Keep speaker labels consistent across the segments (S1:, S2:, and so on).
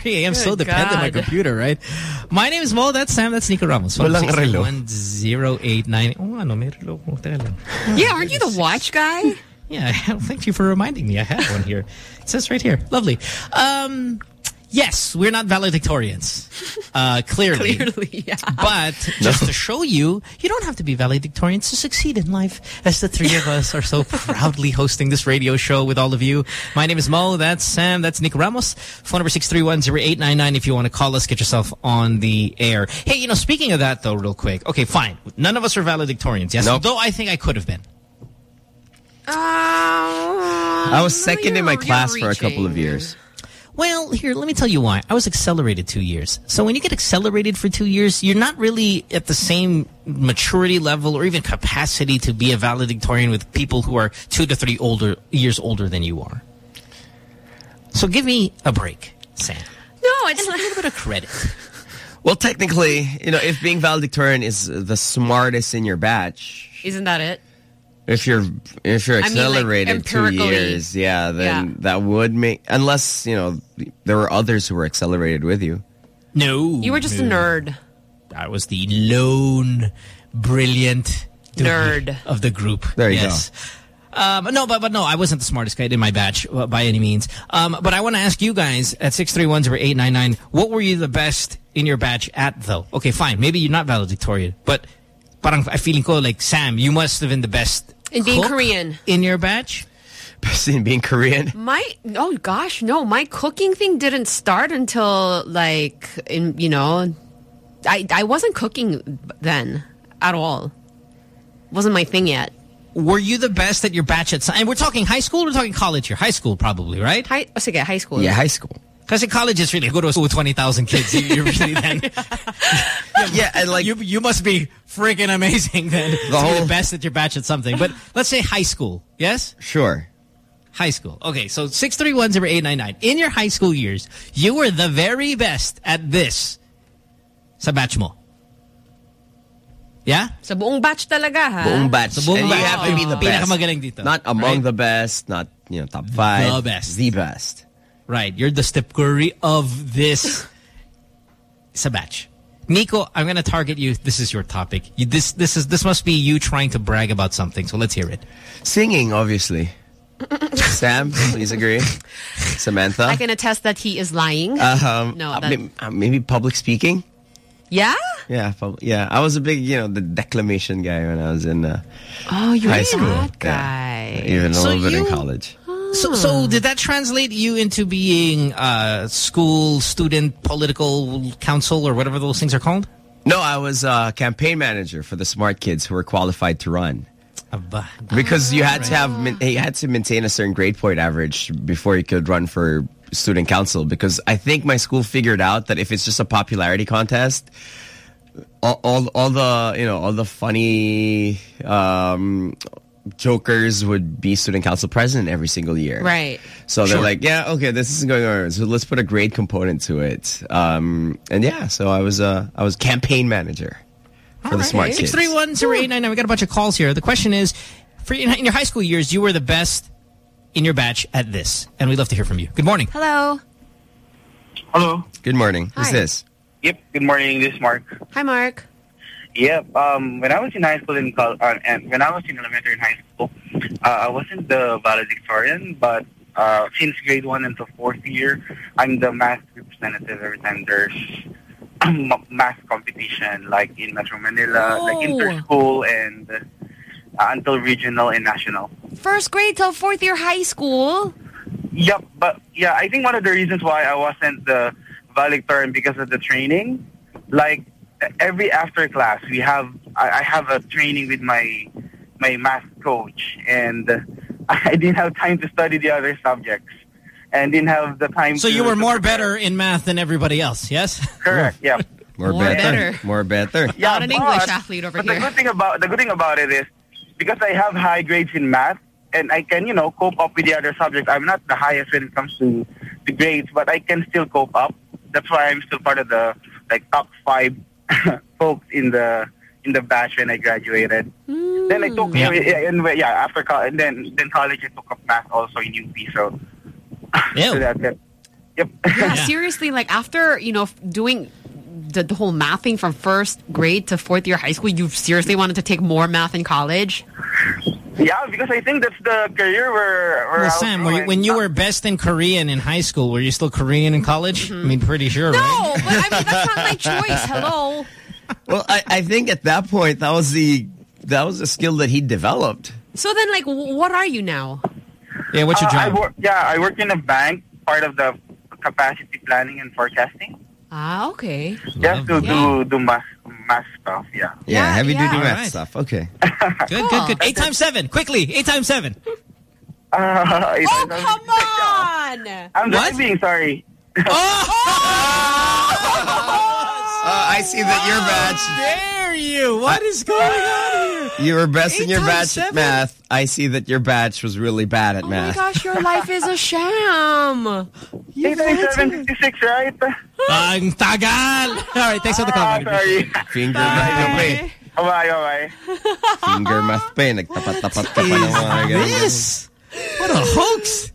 S1: 3 a.m. so dependent on my computer, right? My name is Mo. That's Sam. That's Nico Ramos.
S2: Walang relo.
S1: 1089. Oh, ano, may relo ko. Teka lang.
S3: Yeah, aren't you the watch guy?
S1: Yeah, thank you for reminding me. I have one here. It says right here. Lovely. Um, yes, we're not valedictorians. Uh, clearly.
S3: Clearly, yeah.
S1: But just to show you, you don't have to be valedictorians to succeed in life. As the three of us are so proudly hosting this radio show with all of you. My name is Mo. That's Sam. That's Nick Ramos. Phone number 631-0899 if you want to call us. Get yourself on the air. Hey, you know, speaking of that, though, real quick. Okay, fine. None of us are valedictorians. Yes,
S2: Nope.
S1: though I think I could have been.
S2: I was second in my class for a couple of
S3: reaching.
S2: years.
S1: Well, here, let me tell you why. I was accelerated two years. So when you get accelerated for two years, you're not really at the same maturity level or even capacity to be a valedictorian with people who are two to three older years older than you are. So give me a break, Sam.
S3: No, it's
S1: And a little bit of credit.
S2: Well, technically, you know, if being valedictorian is the smartest in your batch,
S3: Isn't that it?
S2: If you're if you're
S3: I mean, like,
S2: accelerated two years, yeah, then
S3: Yeah.
S2: that would make unless you know there were others who were accelerated with you.
S1: No.
S3: You were just a nerd.
S1: I was the lone, brilliant
S3: Nerd.
S1: of the group.
S2: There you
S1: yes. Um, no, but but no, I wasn't the smartest guy in my batch uh, by any means. Um, but I want to ask you guys at six three one zero eight nine nine, what were you the best in your batch at though? Okay, fine, maybe you're not valedictorian, but parang I feeling ko like Sam, you must have been the best
S3: In being
S1: cook
S3: Korean.
S1: in your batch.
S2: Best in being Korean.
S3: My oh gosh, no, my cooking thing didn't start until like in you know, I I wasn't cooking then at all. Wasn't my thing yet.
S1: Were you the best at your batch at? And we're talking high school. We're talking college here. High school, probably, right?
S3: High, sige, high school.
S2: Yeah, high school.
S1: Because in college, it's really go to a school with twenty thousand kids. You, you're really then.
S2: Yeah, and like
S1: you you must be freaking amazing then. The to be
S2: whole-
S1: the best at your batch at something. But let's say high school. Yes,
S2: sure.
S1: high school. Okay, so six three one zero eight nine nine. In your high school years, you were the very best at this. Sa batch mo. Yeah.
S3: Sa buong batch talaga ha.
S2: Buong batch.
S1: Sa buong
S2: and
S1: batch.
S2: you have to be the best.
S1: Pinakamagaling dito.
S2: Not among
S1: Right?
S2: the best, not you know top five.
S1: The best.
S2: The best.
S1: Right. You're the Steph Curry of this sa batch. Nico, I'm going to target you. This is your topic. You, this this is this must be you trying to brag about something. So let's hear it.
S2: Singing, obviously. Sam, please agree. Samantha.
S3: I can attest that he is lying.
S2: um,
S3: No,
S2: uh,
S3: that-
S2: may- uh, maybe public speaking.
S3: yeah?
S2: Yeah, yeah. I was a big, you know, the declamation guy when I was in uh,
S3: Oh, you're
S2: high school.
S3: that
S2: Yeah.
S3: guy.
S2: even a
S1: So
S2: little bit in college.
S1: So, so did that translate you into being uh, school student political council or whatever those things are called?
S2: No, I was a campaign manager for the smart kids who were qualified to run. Because you had to have, you had to maintain a certain grade point average before you could run for student council. Because I think my school figured out that if it's just a popularity contest, all, all, all the, you know, all the funny, um, jokers would be student council president every single year.
S3: Right.
S2: So they're like, yeah, okay, this isn't going on. So let's put a grade component to it. Um, and yeah, so I was, uh, I was campaign manager for the smart
S1: Six
S2: kids.
S1: three one zero eight nine nine. We got a bunch of calls here. The question is, for in in your high school years, you were the best in your batch at this, and we'd love to hear from you. Good morning.
S3: Hello.
S4: Hello.
S2: Good morning. Who's this?
S4: Yep. Good morning. This is Mark.
S3: Hi, Mark.
S4: Yep. Um, when I was in high school in uh, and when I was in elementary and high school, uh, I wasn't the valedictorian, but uh, since grade one until fourth year, I'm the math representative every time there's math competition, like in Metro Manila, like
S3: Oh.
S4: inter-school and uh, until regional and national.
S3: First grade till fourth year high school.
S4: Yep, but yeah, I think one of the reasons why I wasn't the valedictorian because of the training. Like every after class, we have I, I have a training with my my math coach, and I didn't have time to study the other subjects, and didn't have the time.
S1: So
S4: to,
S1: you were more
S4: prepare.
S1: better in math than everybody else, yes?
S4: Correct. Yeah.
S2: More,
S3: More
S2: better.
S3: better.
S2: More better.
S4: Yeah,
S3: Not an
S4: but-
S3: English athlete over
S4: but
S3: here.
S4: the good thing about the good thing about it is because I have high grades in math and I can you know cope up with the other subjects. I'm not the highest when it comes to the grades, but I can still cope up. That's why I'm still part of the like top five folks in the in the batch when I graduated. Hmm. Then I took
S1: Yeah.
S4: yeah, and yeah after co- and then then college I took up math also in UP. So,
S1: Ew.
S4: so that's it. Yep.
S3: Yeah,
S1: Yeah.
S3: seriously, like after, you know, doing the, the whole math thing from first grade to fourth year high school, you seriously wanted to take more math in college?
S4: Yeah, because I think that's the career where, where
S1: Well,
S4: was
S1: Sam, were you, when you were best in Korean in high school, were you still Korean in college? I mean, pretty sure, right?
S3: No, but I mean, that's not my choice. Hello.
S2: Well, I, I think at that point that was the that was a skill that he developed.
S3: So then, like, what are you now?
S1: Yeah, what's your
S4: Uh, I
S1: job?
S4: work, yeah, I work in a bank, part of the capacity planning and forecasting.
S3: Ah, okay.
S4: Yeah, to
S1: Lovely.
S4: do do math math stuff. Yeah.
S2: Yeah,
S3: Yeah,
S2: heavy
S3: yeah.
S2: duty math
S1: Alright.
S2: stuff. Okay.
S1: Good, good, good. Eight times seven, quickly. Eight times seven.
S4: Uh,
S3: Oh, come on!
S4: I'm
S1: What?
S4: driving. Sorry.
S2: Uh, I see that your batch
S1: Dare you? What is going on here?
S2: you were best in your batch
S1: seven?
S2: at math. I see that your batch was really bad at math.
S3: Oh my gosh, your life is a sham.
S4: Eight times seven fifty six, right?
S1: Ang tagal. All right, thanks for the call.
S4: Ah, sorry.
S2: Finger math ka pa eh.
S4: Bye, bye.
S2: Finger math pa eh. Nagtapat-tapat ka pa ng mga ganun.
S1: This? What a hoax.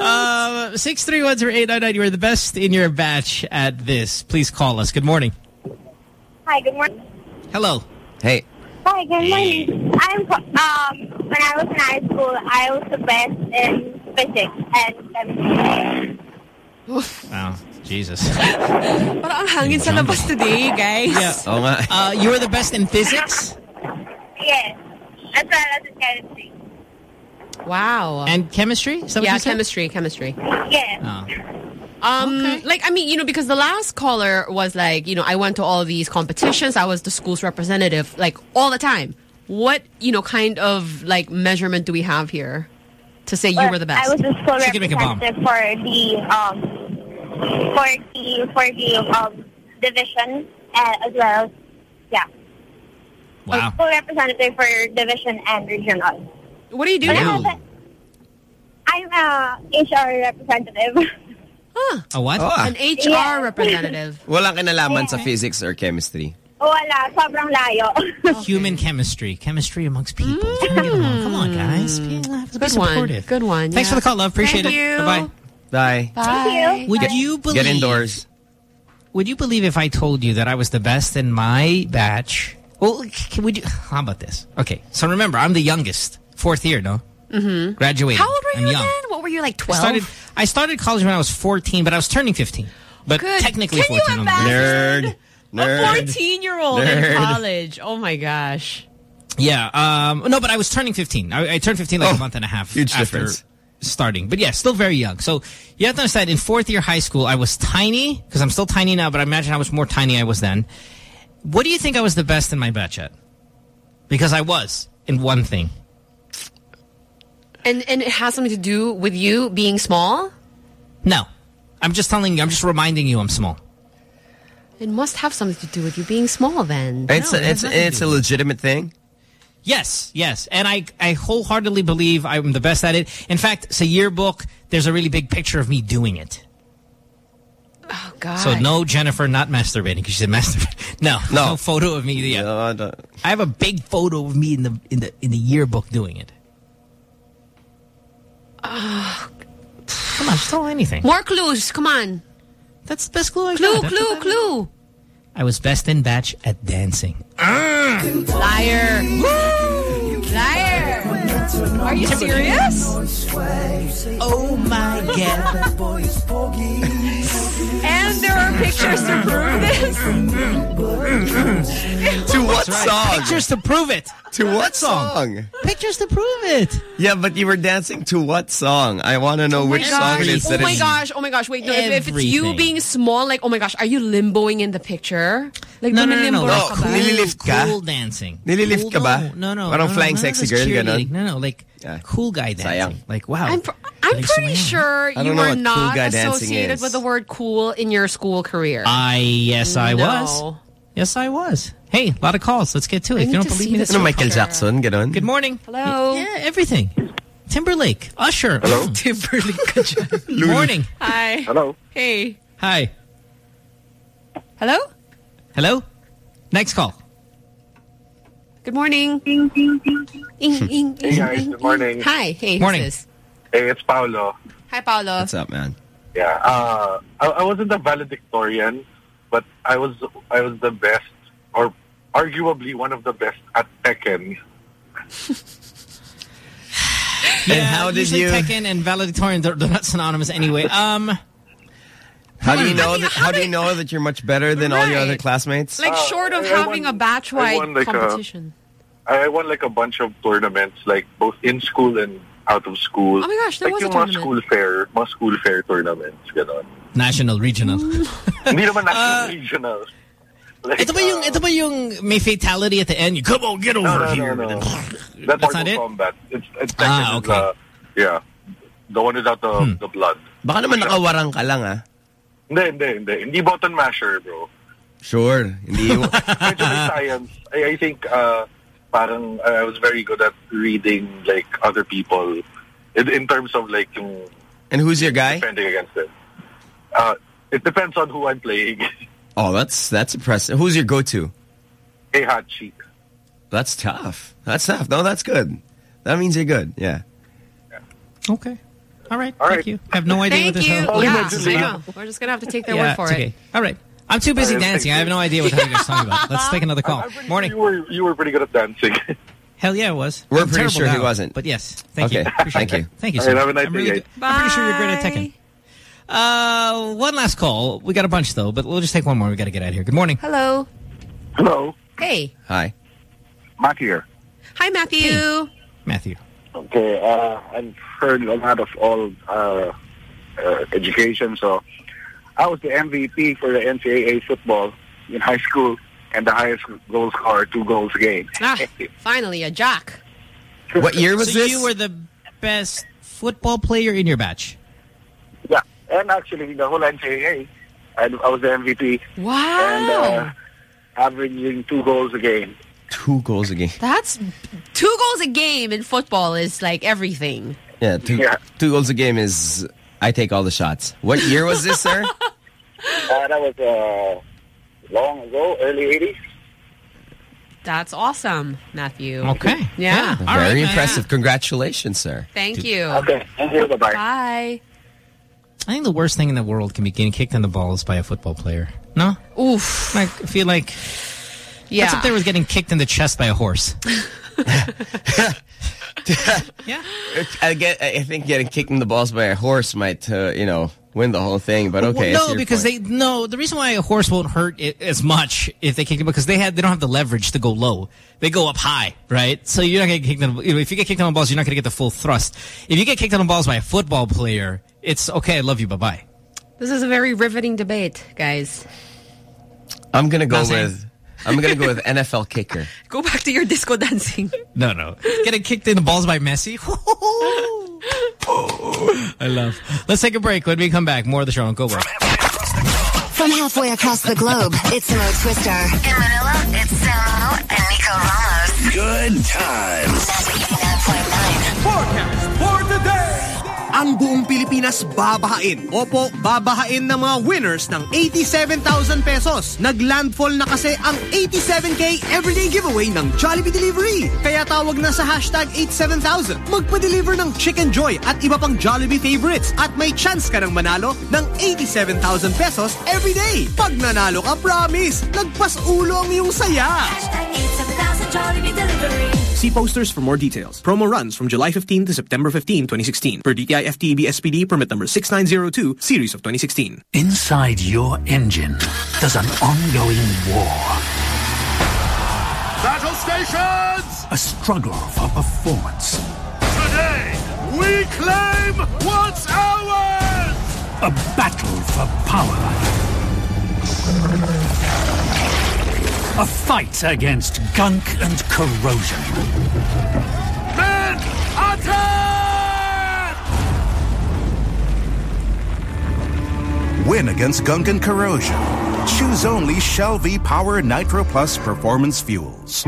S1: Um, 6310899, you are the best in your batch at this. Please call us. Good morning.
S5: Hi, good morning.
S1: Hello.
S2: Hey,
S5: Hi, good morning. I'm um when I was in high school, I was the best in physics and chemistry.
S1: Wow. Jesus.
S3: Parang ang hangin sa labas today, guys.
S1: Yeah.
S2: oo nga.
S1: Uh, you were the best in physics
S5: Yes, as well as in chemistry.
S3: Wow.
S1: and chemistry? Is that what
S3: yeah,
S1: you said?
S3: chemistry, chemistry.
S5: Yes.
S1: Oh.
S3: Um,
S1: Okay.
S3: like, I mean, you know, because the last caller was like, you know, I went to all these competitions. I was the school's representative, like, all the time. What, you know, kind of, like, measurement do we have here to say you were the best?
S5: I was the school
S1: She can make a bomb.
S5: representative for the um for the for the um division uh, as well. as- Yeah,
S1: Wow.
S5: school representative for division and regional.
S3: What do you do
S5: I
S3: now?
S5: have a- I'm a HR representative.
S3: Huh.
S1: A what?
S2: Oh, ah.
S3: An HR
S5: Yeah.
S3: representative.
S2: Walang kinalaman sa physics or chemistry.
S5: Wala, sobrang layo.
S1: Human chemistry. Chemistry amongst people. Trying to get along. Come on, guys. Be, have to be
S3: Mm. Good one.
S1: supportive.
S3: Good one.
S1: Thanks for the call, love. Appreciate
S3: Thank
S1: it.
S3: you.
S1: Bye-bye.
S2: Bye.
S3: Bye.
S1: Would you believe...
S2: Get indoors.
S1: Would you believe if I told you that I was the best in my batch? Well, can, would you? How about this? Okay, so remember, I'm the youngest, fourth year, no? Mm-hmm. Graduating.
S3: How old were
S1: I'm
S3: you
S1: young.
S3: again? What were you, like,
S1: I
S3: 12?
S1: started. I started college when I was 14, but I was turning 15. But
S3: Good.
S1: technically
S3: Can
S1: 14 on the
S3: imagine?
S2: Nerd.
S3: A 14-year-old in college. Oh, my gosh.
S1: Yeah. Um, no, but I was turning 15. I, I turned 15 like
S2: Oh,
S1: a month and a half
S2: huge
S1: after
S2: difference.
S1: starting. But yeah, still very young. So you have to understand, in fourth year high school, I was tiny, because I'm still tiny now, but I imagine how much more tiny I was then. What do you think I was the best in my batch at? Because I was in one thing.
S3: And and it has something to do with you being small?
S1: No. I'm just telling you, I'm just reminding you I'm small.
S3: It must have something to do with you being small then.
S2: It's
S1: No,
S2: a,
S1: it
S2: it's it's a legitimate thing.
S1: Yes, yes. And I, I wholeheartedly believe I'm the best at it. In fact, it's a yearbook. There's a really big picture of me doing it.
S3: Oh, God.
S1: So no Jennifer not masturbating because she said masturbate. No,
S2: No.
S1: no photo of me. Yeah.
S2: No, I don't-
S1: I have a big photo of me in the in the in the yearbook doing it. Come on, just tell anything.
S3: More clues. Come on.
S1: That's the best clue I
S3: Clue,
S1: got. That's
S3: clue, clue.
S1: I was best in batch at dancing.
S3: Liar. Liar. Are you serious?
S1: Oh my god!
S3: And there pictures to prove this?
S2: To what
S1: Right.
S2: song?
S1: Pictures to prove it.
S2: To what
S1: song?
S2: song?
S1: Pictures to prove it.
S2: Yeah, but you were dancing to what song? I want to know oh which song it is.
S3: Oh
S2: that
S3: my
S2: is-
S3: gosh, oh my gosh, wait, no, if, if it's you being small, like, oh my gosh, are you limboing in the picture? Like,
S1: No, no, no, no.
S2: No,
S3: ka
S2: cool. Nililift ka?
S1: Cool dancing.
S2: Nililift
S1: cool,
S2: ka ba?
S1: No, no.
S2: Parang
S1: no,
S2: flying
S1: no,
S2: sexy girl, ganon?
S1: No, no, like
S2: Yeah.
S1: cool guy dancing.
S2: Sayang.
S1: Like wow.
S3: I'm, pr- I'm
S1: Like,
S3: pretty
S1: sumayaw.
S3: sure you
S2: don't
S3: were
S2: cool
S3: not associated with the word cool in your school career.
S1: I yes, I
S3: No.
S1: was. Yes, I was. Hey, a lot of calls. Let's get to it.
S3: I
S1: If you don't believe me,
S3: this
S1: that's
S2: Ano,
S1: fine.
S2: Michael Jackson, ganon?
S1: Good morning.
S3: Hello.
S1: Yeah, everything. Timberlake, Usher. Hello. Timberlake. Good morning.
S3: Hi.
S4: Hello.
S3: Hey.
S1: Hi.
S3: Hello?
S1: Hello. Next call.
S3: Good morning. Ing, ing,
S4: Hey guys, good morning.
S3: Hi. Hey, who's
S1: Morning.
S3: this?
S4: Hey, it's Paolo.
S3: Hi, Paolo.
S2: What's up, man?
S6: Yeah. Uh, I, I wasn't a valedictorian, but I was I was the best, or arguably one of the best at Tekken.
S1: Yeah,
S2: And how did
S1: usually
S2: you-
S1: Tekken and valedictorian, they're, they're not synonymous anyway. Um,
S2: How do you know
S3: How do you-
S2: that? How do you know that you're much better than all your other classmates?
S3: Like
S6: Uh,
S3: short of
S6: I- I
S3: having
S6: won-
S3: a
S6: batch-wide like,
S3: competition.
S6: I won like a bunch of tournaments, like both in school and out of school.
S3: Oh my gosh, there
S6: like
S3: was a
S6: yung mga
S3: tournament.
S6: school fair, mga school fair tournaments, ganon.
S1: national, regional.
S6: Hindi naman national regional. Like,
S1: ito ba yung,
S6: uh,
S1: ito ba yung may fatality at the end? You come on, get over
S6: no, no,
S1: here.
S6: no, no.
S1: That's
S6: That's
S1: not it?
S6: Kombat. It's, it's
S1: Ah, okay.
S6: uh, yeah, the one without the
S1: Hmm.
S6: the blood.
S2: Baka naman nakawarang ka lang ah.
S6: Hindi, hindi, hindi. Hindi button masher, bro.
S2: Sure. Hindi yung...
S6: Medyo may science. I, I think uh, parang uh, I was very good at reading like other people in, in terms of like yung
S2: and who's your guy?
S6: defending against them. Uh, it depends on who I'm playing.
S2: Oh, that's that's impressive. Who's your go-to?
S6: Heihachi.
S2: That's tough. That's tough. No, that's good. That means you're good. Yeah.
S1: Okay. All right.
S6: All
S1: thank
S6: right.
S1: you. I have no idea what
S3: Thank
S1: this
S3: you.
S6: Oh,
S3: Yeah,
S6: imagine
S3: I We're just gonna have to take their
S1: Yeah,
S3: word for
S1: it's okay.
S3: it.
S1: All right. I'm too busy
S6: All right,
S1: dancing. I have no idea what the heck you're talking about. Let's take another call.
S6: I'm pretty
S1: Morning.
S6: Sure you were you were pretty good at dancing.
S1: Hell yeah, it was.
S2: We're
S1: I'm
S2: pretty
S1: terrible
S2: sure he
S1: now,
S2: wasn't.
S1: But yes, thank you. Appreciate
S2: thank you.
S1: Thank you, sir.
S6: right, have a nice
S1: I'm,
S6: day,
S1: really,
S6: guys.
S1: I'm pretty sure you're great at
S3: Bye.
S1: Tekken. Uh, one last call. We got a bunch though, but we'll just take one more. We got to get out of here. Good morning.
S3: Hello.
S6: Hello,
S3: Hey.
S2: Hi.
S6: Matt here.
S3: Hi, Matthew.
S1: Matthew.
S6: Okay, uh, I've heard a lot of all uh, uh, education, so I was the MVP for the NCAA football in high school, and the highest goal scorer, two goals a game.
S3: Ah, finally, a jock.
S2: What year was
S1: so
S2: this?
S1: you were the best football player in your batch.
S6: yeah, and actually in the whole NCAA, I, I was the MVP,
S3: Wow.
S6: and uh, averaging two goals a game.
S2: Two goals a game.
S3: That's two goals a game in football is like everything.
S2: Yeah, two,
S6: Yeah.
S2: two goals a game is I take all the shots. What year was this, sir?
S6: Uh, that was uh, long ago, early 80s.
S3: That's awesome, Matthew.
S1: Okay.
S3: Yeah.
S1: All right,
S2: Very
S1: man.
S2: impressive. Congratulations, sir.
S3: Thank you.
S6: Okay, thank you. Bye-bye.
S3: Bye.
S1: I think the worst thing in the world can be getting kicked in the balls by a football player. No?
S3: Oof.
S1: Like, I feel like
S3: Yeah.
S1: What's up there with getting kicked in the chest by a horse? yeah.
S2: I get. I think getting kicked in the balls by a horse might, uh, you know, win the whole thing. But okay.
S1: Well, no, because
S2: point.
S1: they no. The reason why a horse won't hurt it as much if they kick it because they had they don't have the leverage to go low. They go up high, right? So you're not gonna get kicked in. the- You know, if you get kicked on the balls, you're not gonna get the full thrust. If you get kicked on the balls by a football player, it's okay. I love you. Bye bye.
S3: This is a very riveting debate, guys.
S2: I'm gonna go
S1: Not saying-
S2: with. I'm gonna go with NFL kicker.
S3: Go back to your disco dancing.
S1: No, no. Getting kicked in the balls by Messi. I love. Let's take a break. When we come back, more of the show on Go Away.
S7: From halfway across the globe, it's Mo Twister. In Manila, it's Samo and Nico Ramos.
S8: Good times.
S7: That's 89.9.
S9: Ang buong Pilipinas babahain. Opo, babahain ng mga winners ng 87,000 pesos. Naglandfall na kasi ang 87K everyday giveaway ng Jollibee Delivery. Kaya tawag na sa hashtag 87,000. Magpa-deliver ng Chicken Joy at iba pang Jollibee favorites at may chance ka ng manalo ng 87,000 pesos everyday. Pag nanalo ka, promise, lagpas ulo ang iyong saya. See posters for more details. Promo runs from July 15 to September 15, 2016. Per DTI FTEB SPD permit number 6902, series of 2016.
S8: Inside your engine, there's an ongoing war.
S10: Battle stations!
S8: A struggle for performance.
S10: Today, we claim what's ours!
S8: A battle for power. A fight against gunk and corrosion.
S10: Men, attack!
S11: Win against gunk and corrosion. Choose only Shell V Power Nitro Plus Performance Fuels.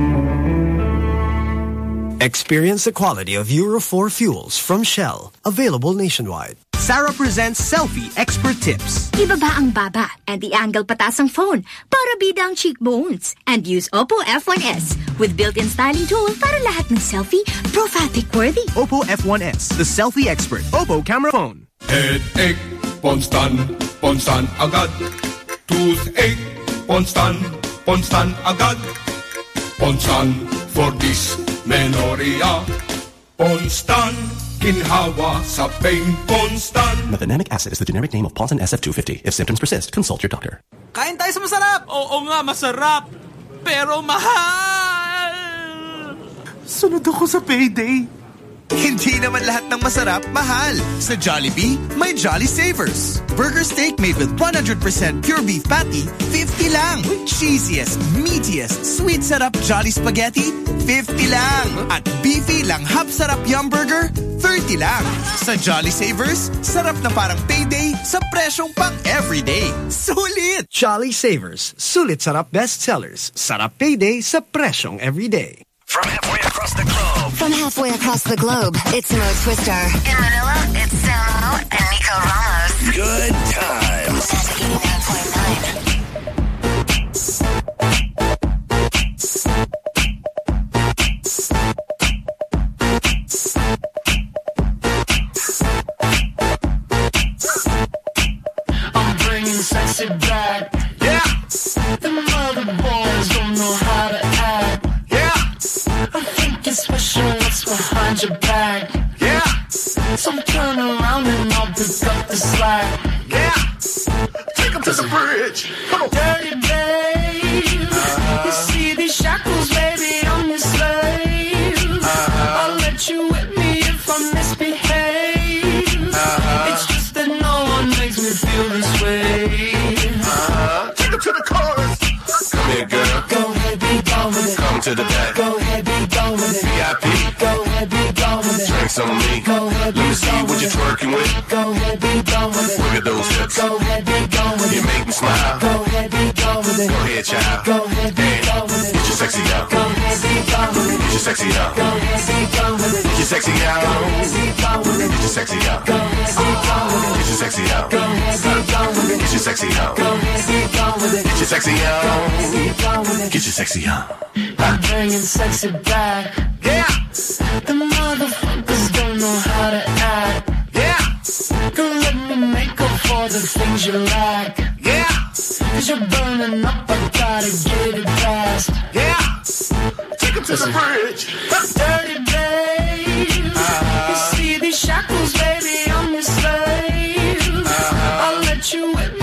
S12: Experience the quality of Euro 4 fuels from Shell. Available nationwide.
S9: Sarah presents Selfie Expert Tips.
S13: Ibaba ang baba and the angle patas ang phone para bida ang cheekbones. And use Oppo F1S with built-in styling tool para lahat ng selfie pro-fabric worthy.
S9: Oppo F1S, the selfie expert. Oppo camera phone.
S10: Headache, Ponstan, Ponstan agad. Toothache, Ponstan, Ponstan agad. Ponstan for dysmenorrhea. Ponstan, ginhawa sa pain. Ponstan.
S14: Mefenamic acid is the generic name of Ponstan SF250. If symptoms persist, consult your doctor.
S15: Kain tayo sa masarap! Oo nga, masarap! Pero mahal!
S9: Sunod ako sa payday. Hindi naman lahat ng masarap, mahal. Sa Jollibee, may Jolly Savers. Burger steak made with 100% pure beef patty, 50 lang. Cheesiest, meatiest, sweet sarap Jolly Spaghetti, 50 lang. At beefy lang hap sarap yum burger, 30 lang. Sa Jolly Savers, sarap na parang payday sa presyong pang everyday. Sulit!
S12: Jolly Savers, sulit sarap bestsellers. Sarap payday sa presyong everyday.
S7: From halfway across the globe. From halfway across the globe, it's Mo Twister. In Manila, it's Samo and Nico Ramos.
S10: Good times.
S16: I'm bringing sexy back. Behind your back. Yeah. So turn around and I'll pick up the slack. Yeah. Take 'em to the bridge. Come on. Dirty babe. Uh-huh. You see these shackles, baby, I'm your slave. Uh-huh. I'll let you whip me if I misbehave. Uh-huh. It's just that no one makes me feel this way.
S10: Take 'em to the chorus. Come here, girl.
S16: Go ahead, be gone with it.
S10: Come to the back.
S16: Go ahead, be gone with it.
S10: VIP.
S16: With
S10: on me.
S16: Go ahead,
S10: Let me see what you're twerking with.
S16: Go ahead, be gone with it.
S10: Look at those hips.
S16: Go ahead, be gone with
S10: You
S16: it.
S10: make me smile.
S16: Go ahead, be gone with it.
S10: Go ahead, child.
S16: Go ahead, be gone with it.
S10: Get your sexy out.
S16: Go ahead, be gone with it.
S10: Get your sexy out.
S16: Go ahead, be gone with it.
S10: Get your sexy out.
S16: Go ahead, be gone with it.
S10: Get your sexy out.
S16: Go ahead, be gone with it.
S10: Get your sexy out.
S16: Go ahead, be gone with it.
S10: Get your sexy out.
S16: Go ahead, be gone with it.
S10: Get your sexy out.
S16: Be gone with it.
S10: Get your sexy out.
S16: I'm bringing sexy back. Yeah. The motherfuckers don't know how to act. Yeah. Gonna let me make up for the things you lack. Yeah. Cause you're burning up, I gotta get it fast. Yeah. Take it to the bridge. Dirty babe. Uh-huh. You see these shackles, baby, I'm your slave. Uh-huh. I'll let you whip me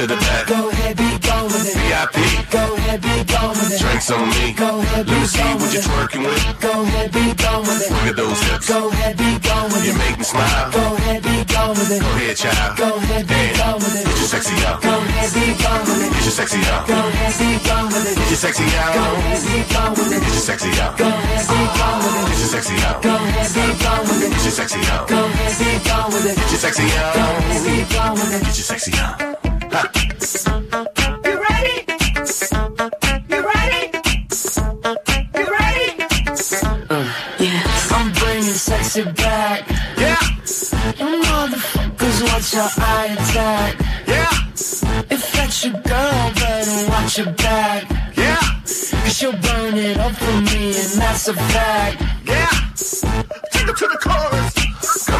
S10: to the back.
S16: Go ahead, be gone with it.
S10: VIP.
S16: Go ahead, be gone with it.
S10: Drinks on me.
S16: Go ahead, be
S10: Let me see what you're twerking with.
S16: Go ahead, be gone with it.
S10: Look at those hips.
S16: Go ahead, be gone with it.
S10: You make me smile.
S16: Go ahead, be gone with it.
S10: Go ahead, child.
S16: Go ahead, be gone with it.
S10: Get your sexy out.
S16: Go ahead, be gone with it.
S10: Get your sexy out.
S16: Go ahead, be gone with it.
S10: Get your sexy out.
S16: Go ahead, be gone with it.
S10: Get your sexy out.
S16: Go ahead, be gone with it.
S10: Get your sexy out.
S16: Go ahead, be gone with it.
S10: Get your sexy out.
S16: Go ahead, be gone with it.
S10: Get your sexy out.
S16: Go ahead, be gone with it.
S10: Get your sexy out.
S16: You ready? You ready? You ready? Uh, yeah. I'm bringing sexy back. Yeah. You motherfuckers watch your eye attack. Yeah. If that's your girl, better watch your back. Yeah. She'll burn it up for me, and that's a fact. Yeah.
S10: Take 'em to the chorus.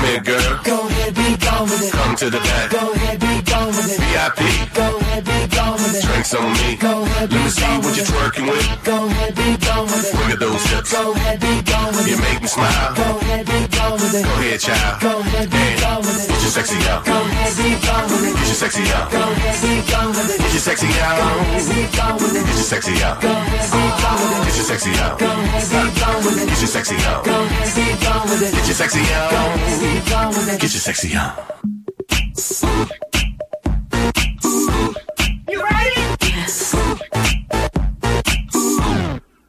S10: Come here, girl.
S16: Go ahead, be gone with it.
S10: Come to the back.
S16: Go ahead, be gone with it.
S10: VIP.
S16: Go ahead, be gone with it.
S10: Drinks on me.
S16: Go ahead, be
S10: Let me see what you're twerking with.
S16: Go ahead, be gone with it.
S10: Look at those hips.
S16: Go ahead, be gone with it.
S10: You make me smile.
S16: Go ahead, be gone with it.
S10: Go ahead, child.
S16: Go ahead, be gone with it.
S10: Get your sexy out.
S16: Go ahead, be gone with it.
S10: Get your sexy out.
S16: Go ahead, be gone with it.
S10: Get your sexy
S16: Go ahead, be gone with it.
S10: Get your sexy out.
S16: Go ahead, be gone with it.
S10: Get your sexy out.
S16: Go ahead, be gone with it.
S10: Get your sexy out.
S16: Go ahead, be gone with it.
S10: Get your sexy out. Get your sexy out.
S16: You ready? Yes.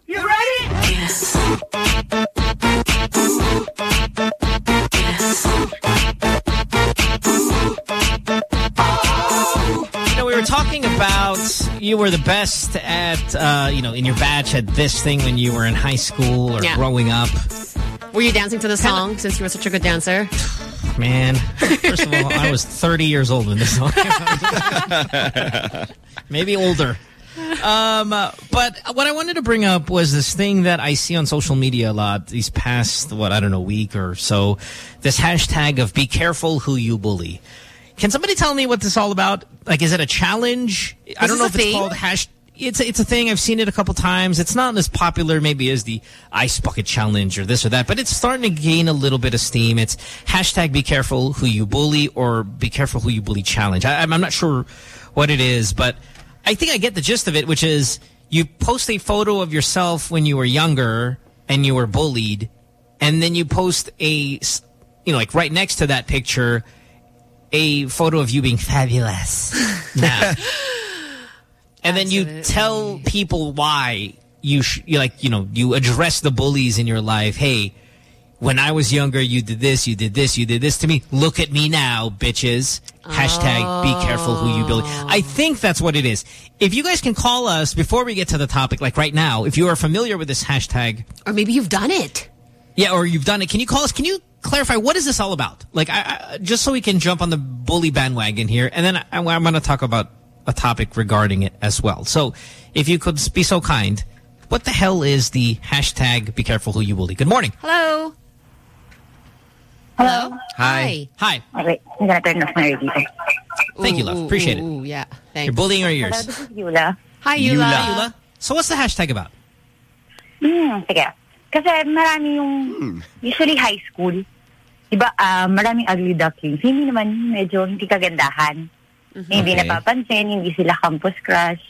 S16: You ready? Yes.
S1: You know, we were talking about you were the best at, uh, you know, in your batch at this thing when you were in high school or
S3: Yeah.
S1: growing up.
S3: Were you dancing to the song since you were such a good dancer?
S1: Man, first of all, I was 30 years old when this song came out. Maybe older. Um, but what I wanted to bring up was this thing that I see on social media a lot these past, what, I don't know, week or so. This hashtag of be careful who you bully. Can somebody tell me what this is all about? Like, is it a challenge? I don't know
S3: a
S1: if it's called hash. It's a, it's a thing. I've seen it a couple times. It's not as popular maybe as the ice bucket challenge or this or that, but it's starting to gain a little bit of steam. It's hashtag be careful who you bully or be careful who you bully challenge. I, I'm I'm not sure what it is, but I think I get the gist of it, which is you post a photo of yourself when you were younger and you were bullied, and then you post a, you know, like right next to that picture, a photo of you being fabulous. now. And then you tell people why you, sh you like, you know, you address the bullies in your life. Hey, when I was younger, you did this, you did this, you did this to me. Look at me now, bitches. Hashtag be careful who you bully. I oh. think that's what it is. If you guys can call us before we get to the topic, like right now, if you are familiar with this hashtag.
S3: Or maybe you've done it.
S1: Yeah, or you've done it. Can you call us? Can you clarify what is this all about? Like, I, I, just so we can jump on the bully bandwagon here, and then I, I'm going to talk about a topic regarding it as well. So, if you could be so kind, what the hell is the hashtag Be Careful Who You Bully? Good morning.
S3: Hello.
S5: Hello?
S1: Hi. Hi.
S5: Okay, I'm gonna turn off my radio.
S1: Thank you, love. Appreciate it.
S3: Ooh, yeah. Thanks.
S1: You're bullying our ears.
S5: Hello, this is Yula.
S3: Hi,
S1: Yula. Yula. So, what's the hashtag about?
S5: Hmm, sige. Kasi marami yung, usually high school, diba, ah, maraming ugly ducklings. Hindi naman medyo hindi kagandahan. Mm-hmm. Hindi
S2: Okay.
S5: napapansin, hindi sila campus crush.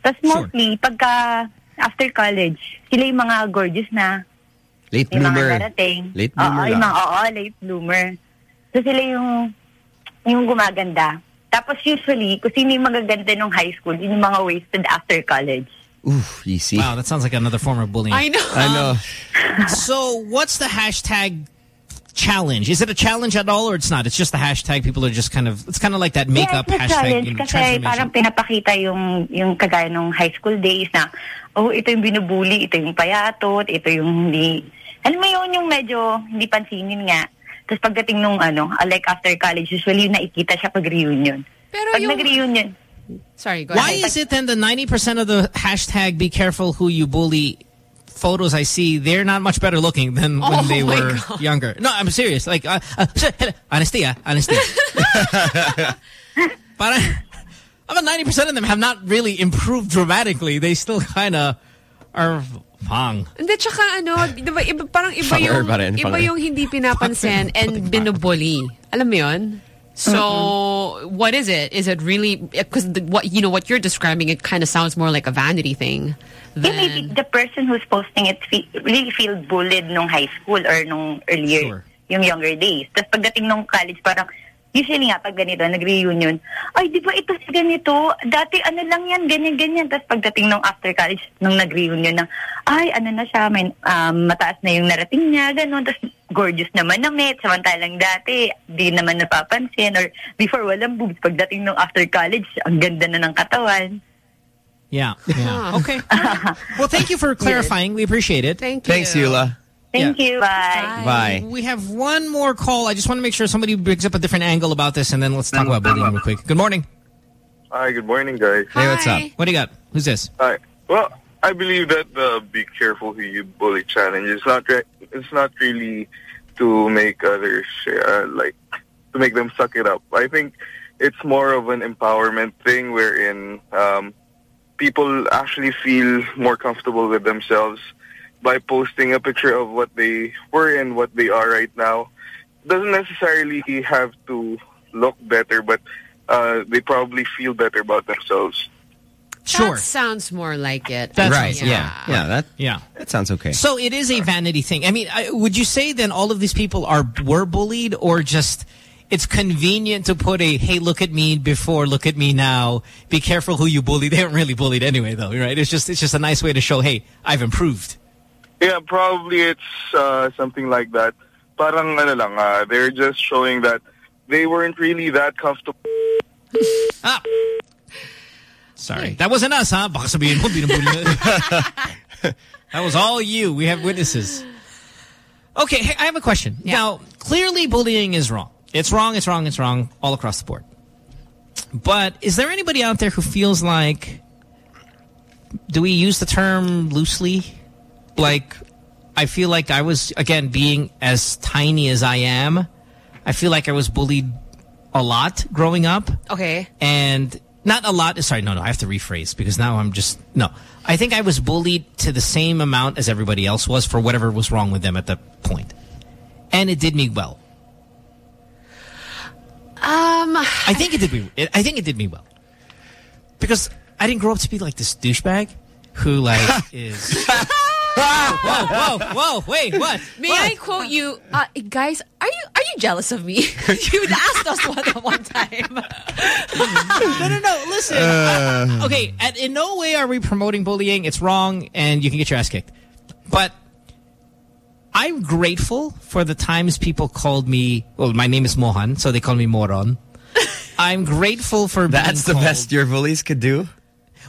S5: Tapos mostly, pagka after college, sila yung mga gorgeous na,
S2: Late
S5: yung mga
S2: bloomer.
S5: darating.
S2: Late
S5: Oo,
S2: bloomer
S5: yung mga, oo, late bloomer. So sila yung, yung gumaganda. Tapos usually, kung sino yung magaganda nung high school, yun yung mga wasted after college.
S2: Oof, you see.
S1: Wow, that sounds like another form of bullying.
S3: I know.
S2: Um, I know.
S1: so, what's the hashtag challenge? Is it a challenge at all, or it's not? It's just the hashtag. People are just kind of. It's kind of like that makeup
S5: yeah, it's a
S1: hashtag.
S5: challenge
S1: You know,
S5: kasi parang pinapakita yung yung kagaya nung high school days na oh ito yung binubuli, ito yung payatot, ito yung hindi alam mo yun yung medyo hindi pansinin nga. Tapos pagdating nung ano, uh, like after college, usually nakikita siya pag reunion.
S3: Pero
S5: pag
S3: yung-
S5: nag-reunion,
S3: Sorry, go
S1: Why
S3: ahead.
S1: is it then the 90% of the hashtag be careful who you bully photos I see, they're not much better looking than
S3: Oh
S1: when they were
S3: God.
S1: younger? No, I'm serious. Like, uh, uh, honesty, honesty. Parang, about 90% of them have not really improved dramatically. They still kind of are pang.
S3: Hindi, tsaka ano, di ba, iba, parang iba yung, iba yung hindi pinapansin and binubuli. Alam mo yun? So, what is it? Is it really, because what, you know, what you're describing, it kind of sounds more like a vanity thing.
S5: yeah, maybe the person who's posting it fe- really feel bullied nung high school or nung earlier, yung younger days. Tapos pagdating nung college, parang, usually nga, pag ganito, nag-reunion, ay, di ba ito si ganito? Dati ano lang yan, ganyan-ganyan. Tapos pagdating nung after college, nung nag-reunion na, ay, ano na siya, may, um, mataas na yung narating niya, gano'n. Tapos gorgeous naman na met, samantalang dati, di naman napapansin. Or before, walang boobs. Pagdating nung after college, ang ganda na ng katawan.
S1: Yeah. yeah. Ah. Okay. Well, thank you for clarifying. We appreciate it.
S3: Thank you.
S2: Thanks, Eula.
S5: Thank you. Bye.
S2: Bye.
S1: We have one more call. I just want to make sure somebody brings up a different angle about this, and then let's talk about bullying real quick. Good morning.
S17: Hi, good morning, guys.
S1: Hey, what's up? What do you got? Who's this?
S17: Hi. Well, I believe that the "Be Careful Who You Bully" challenge is not re- it's not really to make others uh, like to make them suck it up. I think it's more of an empowerment thing wherein um, people actually feel more comfortable with themselves by posting a picture of what they were and what they are right now. Doesn't necessarily have to look better, but uh, they probably feel better about themselves.
S1: Sure.
S3: That sounds more like it.
S1: That's
S2: right. Yeah. Yeah. That.
S1: Yeah.
S2: That sounds okay.
S1: So it is a vanity thing. I mean, I, would you say then all of these people are were bullied, or just it's convenient to put a "Hey, look at me before, look at me now. Be careful who you bully." They weren't really bullied anyway, though, right? It's just it's just a nice way to show, "Hey, I've improved."
S17: Yeah, probably it's uh, something like that. Parang ano lang, uh, they're just showing that they weren't really that comfortable.
S1: Ah. Sorry, that wasn't us, huh? Baka sabihin mo, binubully mo. that was all you. We have witnesses. Okay, hey, I have a question. Now, clearly bullying is wrong. It's wrong, it's wrong, it's wrong all across the board. But is there anybody out there who feels like do we use the term loosely? Like, I feel like I was, again, being as tiny as I am, I feel like I was bullied a lot growing up.
S3: Okay.
S1: And not a lot. Sorry, no, no. I have to rephrase because now I'm just no. I think I was bullied to the same amount as everybody else was for whatever was wrong with them at that point, and it did me well.
S3: Um,
S1: I think it did me. I think it did me well because I didn't grow up to be like this douchebag who like is. whoa, whoa, whoa, whoa! Wait, what?
S3: May
S1: What?
S3: I quote you, uh, guys? Are you you jealous of me? you asked us one at one time.
S1: no, no, no. Listen. I- okay, and in no way are we promoting bullying. It's wrong, and you can get your ass kicked. But I'm grateful for the times people called me. Well, my name is Mohan, so they call me Moron. I'm grateful for being
S2: That's the
S1: called-
S2: best your bullies could do.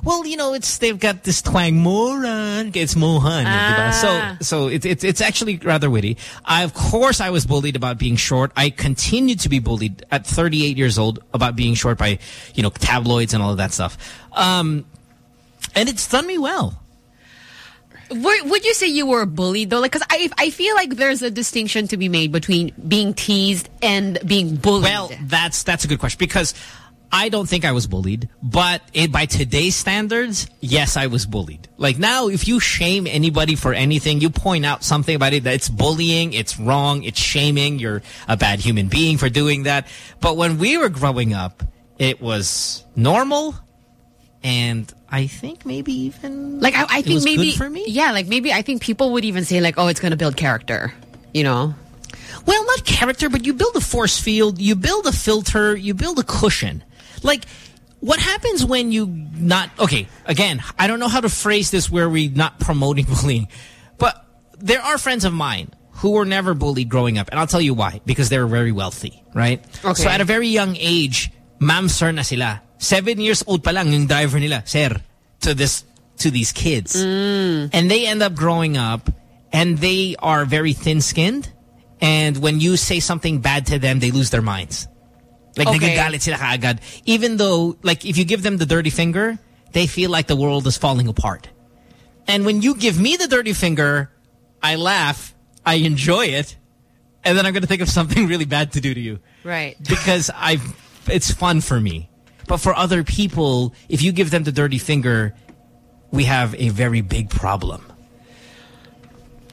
S1: Well, you know, it's they've got this twang, moron. It's Mohan?
S3: Ah.
S1: So, so it's it's it's actually rather witty. I, of course, I was bullied about being short. I continued to be bullied at 38 years old about being short by, you know, tabloids and all of that stuff. Um, and it's done me well.
S3: Would you say you were bullied though? Like, cause I I feel like there's a distinction to be made between being teased and being bullied.
S1: Well, that's that's a good question because I don't think I was bullied, but it, by today's standards, yes, I was bullied. Like now, if you shame anybody for anything, you point out something about it that it's bullying, it's wrong, it's shaming, you're a bad human being for doing that. But when we were growing up, it was normal, and I think maybe even
S3: like I, I think maybe
S1: for me.
S3: Yeah, like maybe I think people would even say like, oh, it's gonna build character. You know.
S1: Well, not character, but you build a force field, you build a filter, you build a cushion. Like, what happens when you not... Okay, again, I don't know how to phrase this where we not promoting bullying, but there are friends of mine who were never bullied growing up, and I'll tell you why. Because they were very wealthy, right?
S3: Okay.
S1: So at a very young age, ma'am, sir na sila. Seven years old palang yung driver nila, sir, to this to these kids.
S3: Mm.
S1: And they end up growing up, and they are very thin-skinned, and when you say something bad to them, they lose their minds. Like,
S3: Okay.
S1: nagagalit sila kaagad. Even though, like, if you give them the dirty finger, they feel like the world is falling apart. And when you give me the dirty finger, I laugh, I enjoy it, and then I'm going to think of something really bad to do to you.
S3: Right.
S1: Because I've, it's fun for me. But for other people, if you give them the dirty finger, we have a very big problem.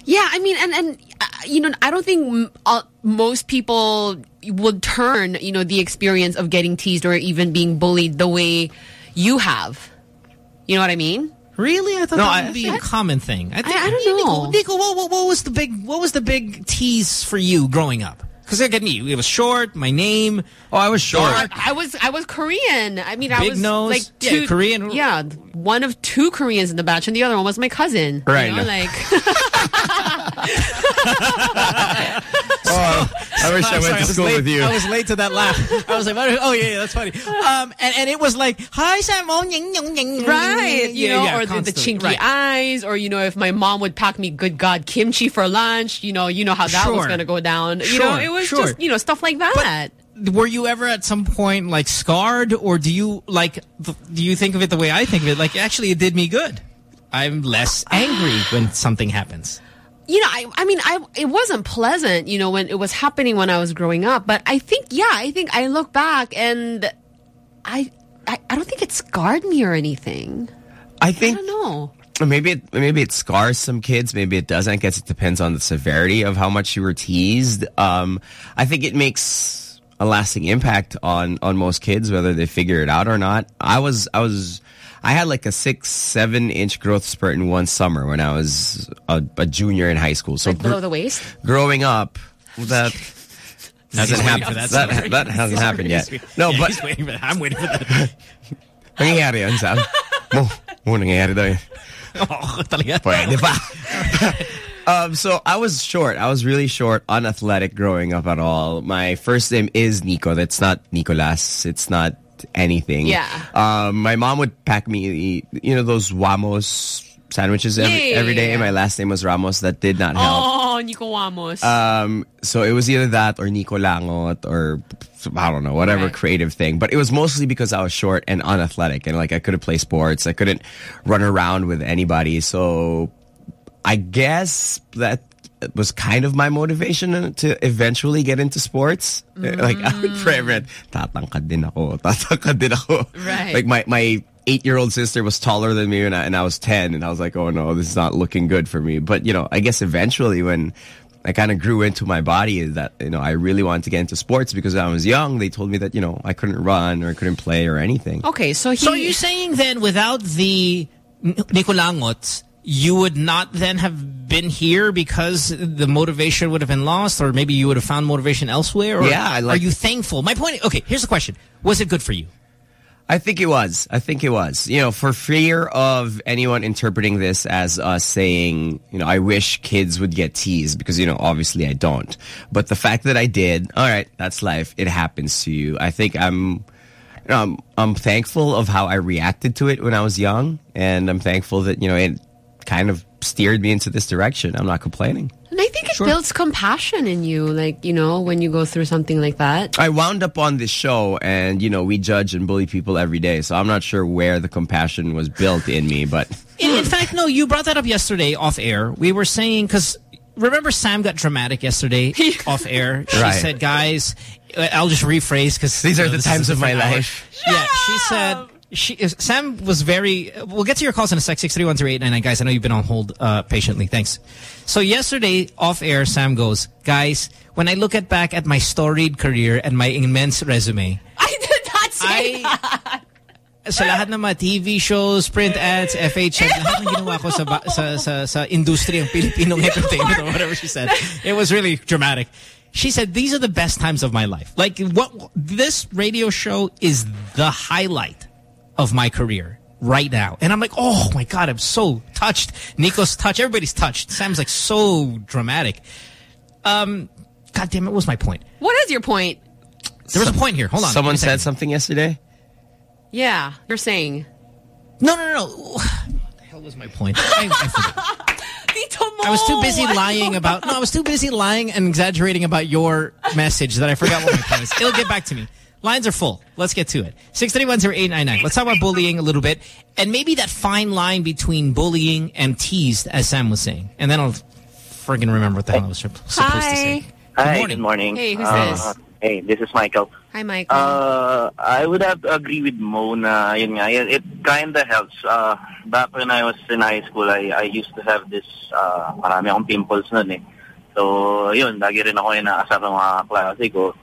S3: Yeah, I mean, and and uh, you know, I don't think uh, most people would turn, you know, the experience of getting teased or even being bullied the way you have. You know what I mean?
S1: Really? I thought
S3: No,
S1: that
S3: I-
S1: would be a common thing. I, think,
S3: I don't know.
S1: Nico, Nico what, what, what was the big what was the big tease for you growing up? Because look at me, it was short. My name.
S2: Oh, I was short.
S3: I was I was Korean. I mean, I was
S1: nose.
S3: like
S1: Yeah,
S3: two,
S1: Korean.
S3: Yeah, one of two Koreans in the batch, and the other one was my cousin.
S2: Right,
S3: You know,
S2: no.
S3: like
S2: Oh, I wish I
S1: I'm
S2: went
S1: sorry,
S2: to school
S1: late-
S2: with you.
S1: I was late to that laugh. I was like, oh yeah, yeah that's funny. Um, and, and it was like, hi Sam, nying, nying, nying.
S3: right, you
S1: Yeah,
S3: know,
S1: yeah,
S3: or the, the chinky
S1: Right.
S3: eyes, or you know, if my mom would pack me good God kimchi for lunch, you know, you know how that was going to go down. You know,
S1: Sure,
S3: it was
S1: sure.
S3: just you know stuff like that.
S1: Were you ever at some point like scarred, or do you like? Do you think of it the way I think of it? Like, actually, it did me good. I'm less angry when something happens.
S3: You know, I, I mean, I, it wasn't pleasant, you know, when it was happening when I was growing up. But I think, yeah, I think I look back and I, I, I don't think it scarred me or anything.
S2: I think
S3: I don't know.
S2: maybe it maybe it scars some kids. Maybe it doesn't. I guess it depends on the severity of how much you were teased. Um, I think it makes a lasting impact on on most kids, whether they figure it out or not. I was I was. I had like a six, seven inch growth spurt in one summer when I was a, a junior in high school. So
S3: Like below the waist.
S2: growing up, that hasn't happened.
S1: for that
S2: That, that hasn't happened yet. No,
S1: Yeah,
S2: but
S1: he's waiting for that. I'm waiting for that.
S2: nangyayari yun, Sam. Mo, mo nangyayari daw yun.
S1: oh, talaga.
S2: Pwede pa. um, so I was short. I was really short, unathletic growing up at all. My first name is Nico. That's not Nicolas. It's not anything.
S3: Yeah.
S2: Um, my mom would pack me, you know, those Wamos sandwiches every,
S3: Yeah, yeah,
S2: every day. My last name was Ramos. That did not help.
S3: Oh Nico Wamos.
S2: Um, so it was either that or Nico Langot or I don't know, whatever
S3: Right.
S2: creative thing. But it was mostly because I was short and unathletic and like I couldn't play sports. I couldn't run around with anybody. So I guess that was kind of my motivation to eventually get into sports. Uh, like I would mm. pray, man, tatangkad din ako, tatangkad din ako.
S3: Right.
S2: Like my, my eight-year-old sister was taller than me and I, and I was 10 and I was like, oh no, this is not looking good for me. But, you know, I guess eventually when I kind of grew into my body that, you know, I really wanted to get into sports because when I was young, they told me that, you know, I couldn't run or I couldn't play or anything.
S3: Okay, so he...
S1: So are you saying then without the N- Nicolangots, you would not then have been here because the motivation would have been lost or maybe you would have found motivation elsewhere? Or
S2: Yeah, I like-
S1: Are you thankful? My point, okay, here's the question. Was it good for you?
S2: I think it was. I think it was. You know, for fear of anyone interpreting this as us saying, you know, I wish kids would get teased because, you know, obviously I don't. But the fact that I did, all right, that's life. It happens to you. I think I'm, you know, I'm, I'm thankful of how I reacted to it when I was young. And I'm thankful that, you know, it kind of steered me into this direction. I'm not complaining.
S3: And I think it builds compassion in you, like, you know, when you go through something like that.
S2: I wound up on this show and, you know, we judge and bully people every day. So I'm not sure where the compassion was built in me, but
S1: In, in fact, no, you brought that up yesterday off air. We were saying, because remember Sam got dramatic yesterday off air? She
S2: Right.
S1: said, guys, uh, I'll just rephrase because
S2: These are the times of my life.
S1: Yeah, she said, she is, Sam was very, we'll get to your calls in a sec, 6310899. Guys, I know you've been on hold uh, patiently. Thanks. So yesterday, off air, Sam goes, guys, when I look at back at my storied career and my immense resume,
S3: I did not say that.
S1: sa lahat ng mga TV shows, print ads, FHM, lahat ng ginawa ko sa, sa, sa, sa industriya ng Pilipinong entertainment or whatever she said. It was really dramatic. She said, these are the best times of my life. Like, what this radio show is the highlight of my career right now. And I'm like, oh my God, I'm so touched. Nico's touched. Everybody's touched. Sam's like so dramatic. Um, God damn it, what was my point?
S3: What is your point?
S1: There was a point here. Hold on.
S2: Someone
S1: Give me a
S2: said something yesterday?
S3: Yeah, you're saying.
S1: No, no, no. What the hell was my point? I, I. I was too busy lying about. No, I was too busy lying and exaggerating about your message that I forgot what my point is. It'll get back to me. Lines are full. Let's get to it. Six three one zero eight nine nine. Let's talk about bullying a little bit, and maybe that fine line between bullying and teased, as Sam was saying. And then I'll friggin' remember what the hell I was supposed to say.
S18: Hi, good morning.
S3: Hey, who's
S18: Uh,
S3: this?
S18: Hey, this is Michael.
S3: Hi, Michael.
S18: Uh, I would have to agree with Mona. yun nga, it, it kind of helps. Uh, back when I was in high school, I, I used to have this, uh, marami akong pimples nun eh. So, yun, lagi rin ako inaasar ng mga klase ko.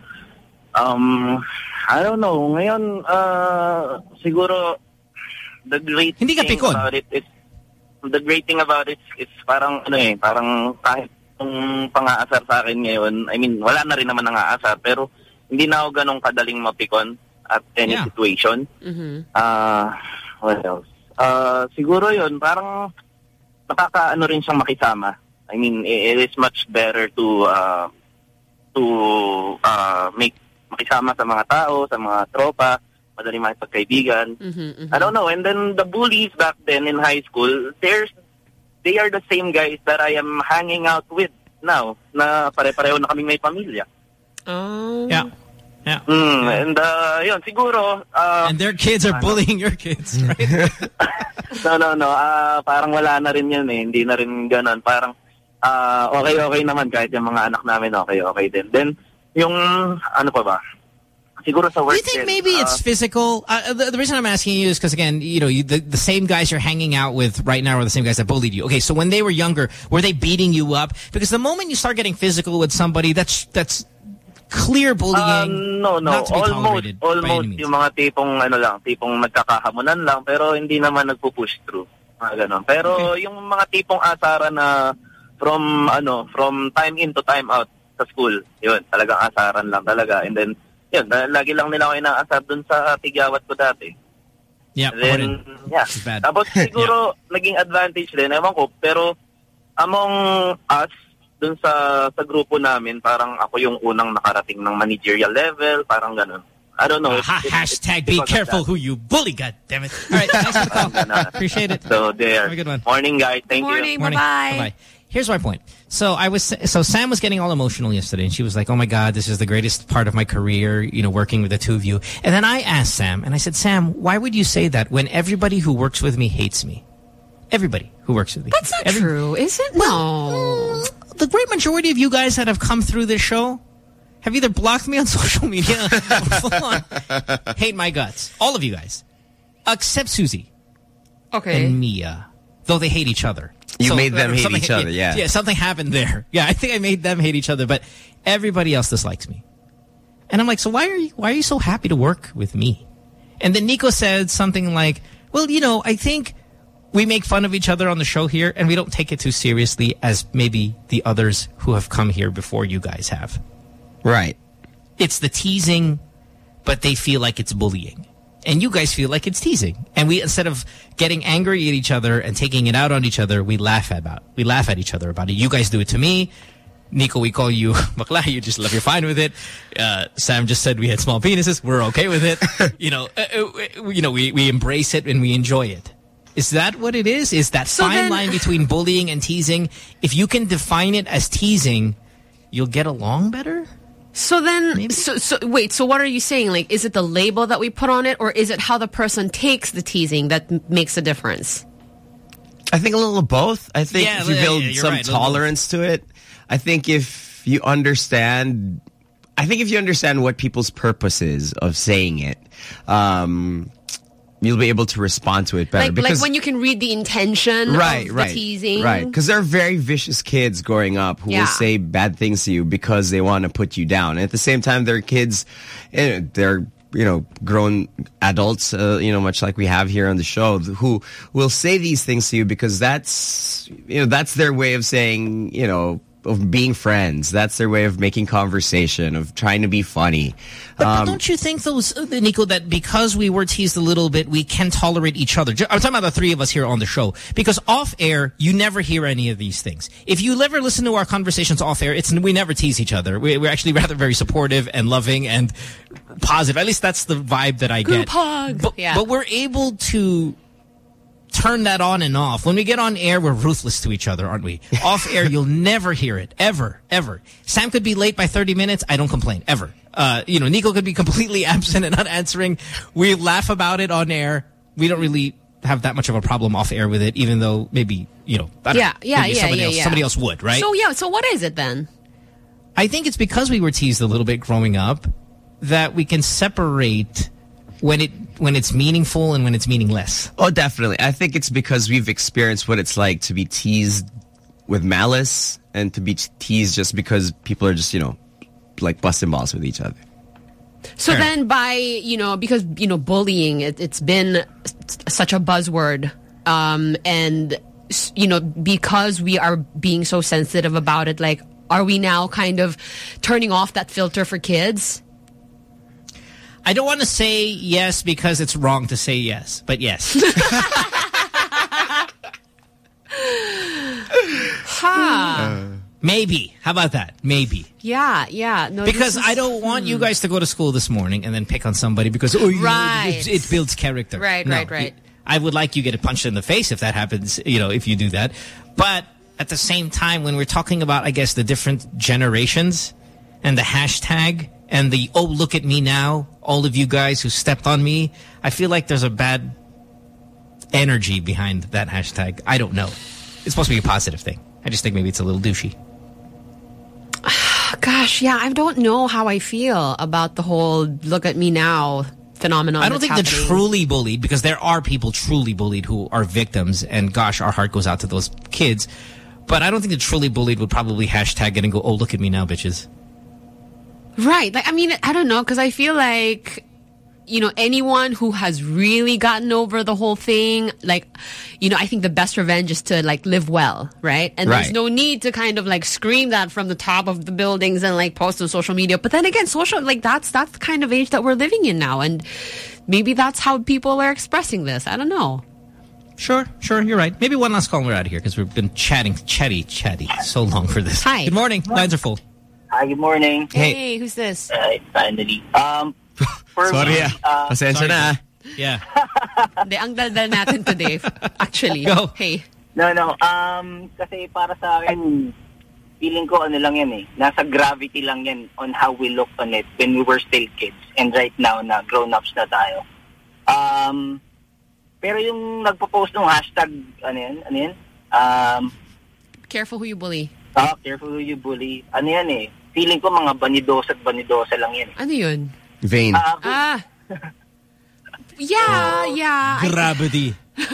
S18: Um, I don't know, ngayon, uh, siguro, the great
S1: Hindi ka
S18: thing
S1: pikon.
S18: about it is, the great thing about it is parang, ano eh, parang kahit yung pang-aasar sa akin ngayon, I mean, wala na rin naman ang aasar, pero hindi na ako ganong kadaling mapikon at any
S1: Yeah.
S18: situation.
S3: Mm-hmm.
S18: Ah, what else? Ah, siguro yun, parang nakakaano rin siyang makisama. I mean, it is much better to uh, to uh, make makisama sa mga tao, sa mga tropa, madali makipagkaibigan.
S3: Mm-hmm,
S18: I don't know. And then the bullies back then in high school, there's they are the same guys that I am hanging out with now na pare-pareho na kaming may pamilya.
S3: Oh.
S1: Yeah. Yeah.
S18: Mm, and uh, yun, siguro... Uh,
S1: And their kids are
S18: ano?
S1: bullying your kids, right?
S18: no, no, no. Ah, parang wala na rin yun eh. Hindi na rin ganun. Parang ah, okay-okay naman kahit yung mga anak namin okay-okay din. Then, yung ano pa ba? Siguro sa
S1: Do you think maybe
S18: ah,
S1: it's physical? Uh, the, the reason I'm asking you is because, again, you know, you, the, the same guys you're hanging out with right now are the same guys that bullied you. Okay, so when they were younger, were they beating you up? Because the moment you start getting physical with somebody, that's that's clear bullying.
S18: Um, no, no.
S1: not to be
S18: Almost,
S1: tolerated by any
S18: almost yung mga tipong ano lang, tipong nagkakahamunan lang pero hindi naman nagpo-push through. Mga ganun. Pero yung mga tipong asara na from ano, from time in to time out sa school, yun, talagang asaran lang talaga. And then, yun, na- lagi lang nila ako inaasar dun sa tigyawat ko dati.
S1: Yeah,
S18: And then, yeah.
S1: It's bad.
S18: Tapos siguro, naging advantage din, ewan ko, pero among us, dun sa sa grupo namin, parang ako yung unang nakarating ng managerial level, parang ganun. I don't know.
S1: Ah, ha, hashtag be careful who you bully, God damn it. All right, thanks for the call. Appreciate it.
S18: So there.
S1: Have a good one.
S18: Morning, guys. Thank
S3: Morning.
S18: you.
S3: Bye-bye.
S1: Bye-bye. here's my point. So I was so Sam was getting all emotional yesterday, and she was like, "Oh my God, this is the greatest part of my career." You know, working with the two of you. And then I asked Sam, and I said, "Sam, why would you say that when everybody who works with me hates me? Everybody who works with me.
S3: That's not true, is it? No.
S1: Mm, the great majority of you guys that have come through this show have either blocked me on social media or hate my guts. All of you guys, except Susie
S3: Okay.
S1: and Mia, though they hate each other.
S2: You made them hate each other, yeah.
S1: Yeah, something happened there. Yeah, I think I made them hate each other, but everybody else dislikes me. And I'm like, so why are you why are you so happy to work with me? And then Nico said something like, well, you know, I think we make fun of each other on the show here, and we don't take it too seriously as maybe the others who have come here before you guys have.
S2: Right.
S1: It's the teasing, but they feel like it's bullying. And you guys feel like it's teasing. And we, instead of getting angry at each other and taking it out on each other, we laugh about We laugh at each other about it. You guys do it to me. Nico, we call you bakla. You just love. You're fine with it. Uh, Sam just said we had small penises. We're okay with it. you know, uh, uh, you know, we, we embrace it and we enjoy it. Is that what it is? Is that
S3: So
S1: fine
S3: then-
S1: line between bullying and teasing? If you can define it as teasing, you'll get along better?
S3: So then, so, so wait. So what are you saying? Like, is it the label that we put on it, or is it how the person takes the teasing that m- makes a difference?
S2: I think a little of both. I think
S1: Yeah,
S2: if you build
S1: yeah, you're
S2: some
S1: right,
S2: tolerance to it, I think if you understand, I think if you understand what people's purpose is of saying it, um, you'll be able to respond to it better.
S3: Like,
S2: because
S3: like when you can read the intention
S2: right,
S3: of
S2: right,
S3: the teasing.
S2: right. Because there are very vicious kids growing up who
S3: Yeah.
S2: will say bad things to you because they want to put you down. And at the same time, there are kids, eh, they're you know grown adults, uh, you know, much like we have here on the show, who will say these things to you because that's you know that's their way of saying you know. Of being friends, that's their way of making conversation, of trying to be funny.
S1: But, but
S2: Um,
S1: don't you think, those uh, Nico, that because we were teased a little bit, we can tolerate each other? I'm talking about the three of us here on the show. Because off air, you never hear any of these things. If you ever listen to our conversations off air, it's we never tease each other. We, we're actually rather very supportive and loving and positive. At least that's the vibe that I
S3: Group
S1: get.
S3: hug.
S1: But,
S3: yeah.
S1: but we're able to turn that on and off. When we get on air, we're ruthless to each other, aren't we? Off air, you'll never hear it. Ever. Ever. Sam could be late by 30 minutes. I don't complain. Ever. Uh, you know, Nico could be completely absent and not answering. We laugh about it on air. We don't really have that much of a problem off air with it, even though maybe, you know, I
S3: yeah,
S1: know,
S3: yeah, yeah,
S1: somebody
S3: yeah,
S1: else,
S3: yeah.
S1: Somebody else would, right?
S3: So yeah. So what is it then?
S1: I think it's because we were teased a little bit growing up that we can separate when it when it's meaningful and when it's meaningless.
S2: Oh, definitely. I think it's because we've experienced what it's like to be teased with malice and to be teased just because people are just, you know, like busting balls with each other.
S3: So
S2: Fair.
S3: then by, you know, because, you know, bullying, it, it's been such a buzzword. Um, and, you know, because we are being so sensitive about it, like, are we now kind of turning off that filter for kids?
S1: I don't want to say yes because it's wrong to say yes, but yes.
S3: Ha.
S1: Maybe. How about that? Maybe.
S3: yeah, yeah. No,
S1: Because
S3: is-
S1: I don't want you hmm. guys to go to school this morning and then pick on somebody because oh,
S3: Right.
S1: it, it builds character.
S3: Right,
S1: No,
S3: right, right.
S1: I would like you to get punch in the face if that happens, you know, if you do that. But at the same time, when we're talking about, I guess, the different generations and the hashtag and the, oh, look at me now, all of you guys who stepped on me, I feel like there's a bad energy behind that hashtag. I don't know. It's supposed to be a positive thing. I just think maybe it's a little douchey.
S3: Gosh, yeah, I don't know how I feel about the whole look at me now phenomenon.
S1: I don't think the
S3: happening.
S1: truly bullied, because there are people truly bullied who are victims, and gosh, our heart goes out to those kids. But I don't think the truly bullied would probably hashtag it and go, oh, look at me now, bitches.
S3: Right. Like, I mean, I don't know, because I feel like, you know, anyone who has really gotten over the whole thing, like, you know, I think the best revenge is to, like, live well, right? And there's no need to kind of, like, scream that from the top of the buildings and, like, post on social media. But then again, social, like, that's, that's the kind of age that we're living in now. And maybe that's how people are expressing this. I don't know.
S1: Sure, sure, you're right. Maybe one last call and we're out of here, because we've been chatting, chatty, chatty so long for this.
S3: Hi.
S1: Good morning. Lines are full.
S19: Hi, good morning.
S3: Hey, who's this?
S19: Uh, finally. Um, for
S2: Sorry,
S19: me,
S2: ah.
S19: uh,
S2: Pasensya na. ah.
S1: Yeah.
S3: Hindi, ang daldal natin today, actually.
S1: Go.
S3: Hey.
S20: No, no. Um, kasi para sa akin, feeling ko ano lang yan eh. Nasa gravity lang yan on how we look on it when we were still kids. And right now na grown-ups na tayo. Um, pero yung nagpo-post ng hashtag, ano yan? Ano yan? Um,
S3: Careful who you bully.
S20: ah, careful who you bully. Ano yan eh? Feeling ko mga banidosa at banidosa lang yan eh.
S3: Ano yun?
S2: Vain.
S20: Ah,
S3: Ah. Yeah, yeah. I-
S1: Gravity.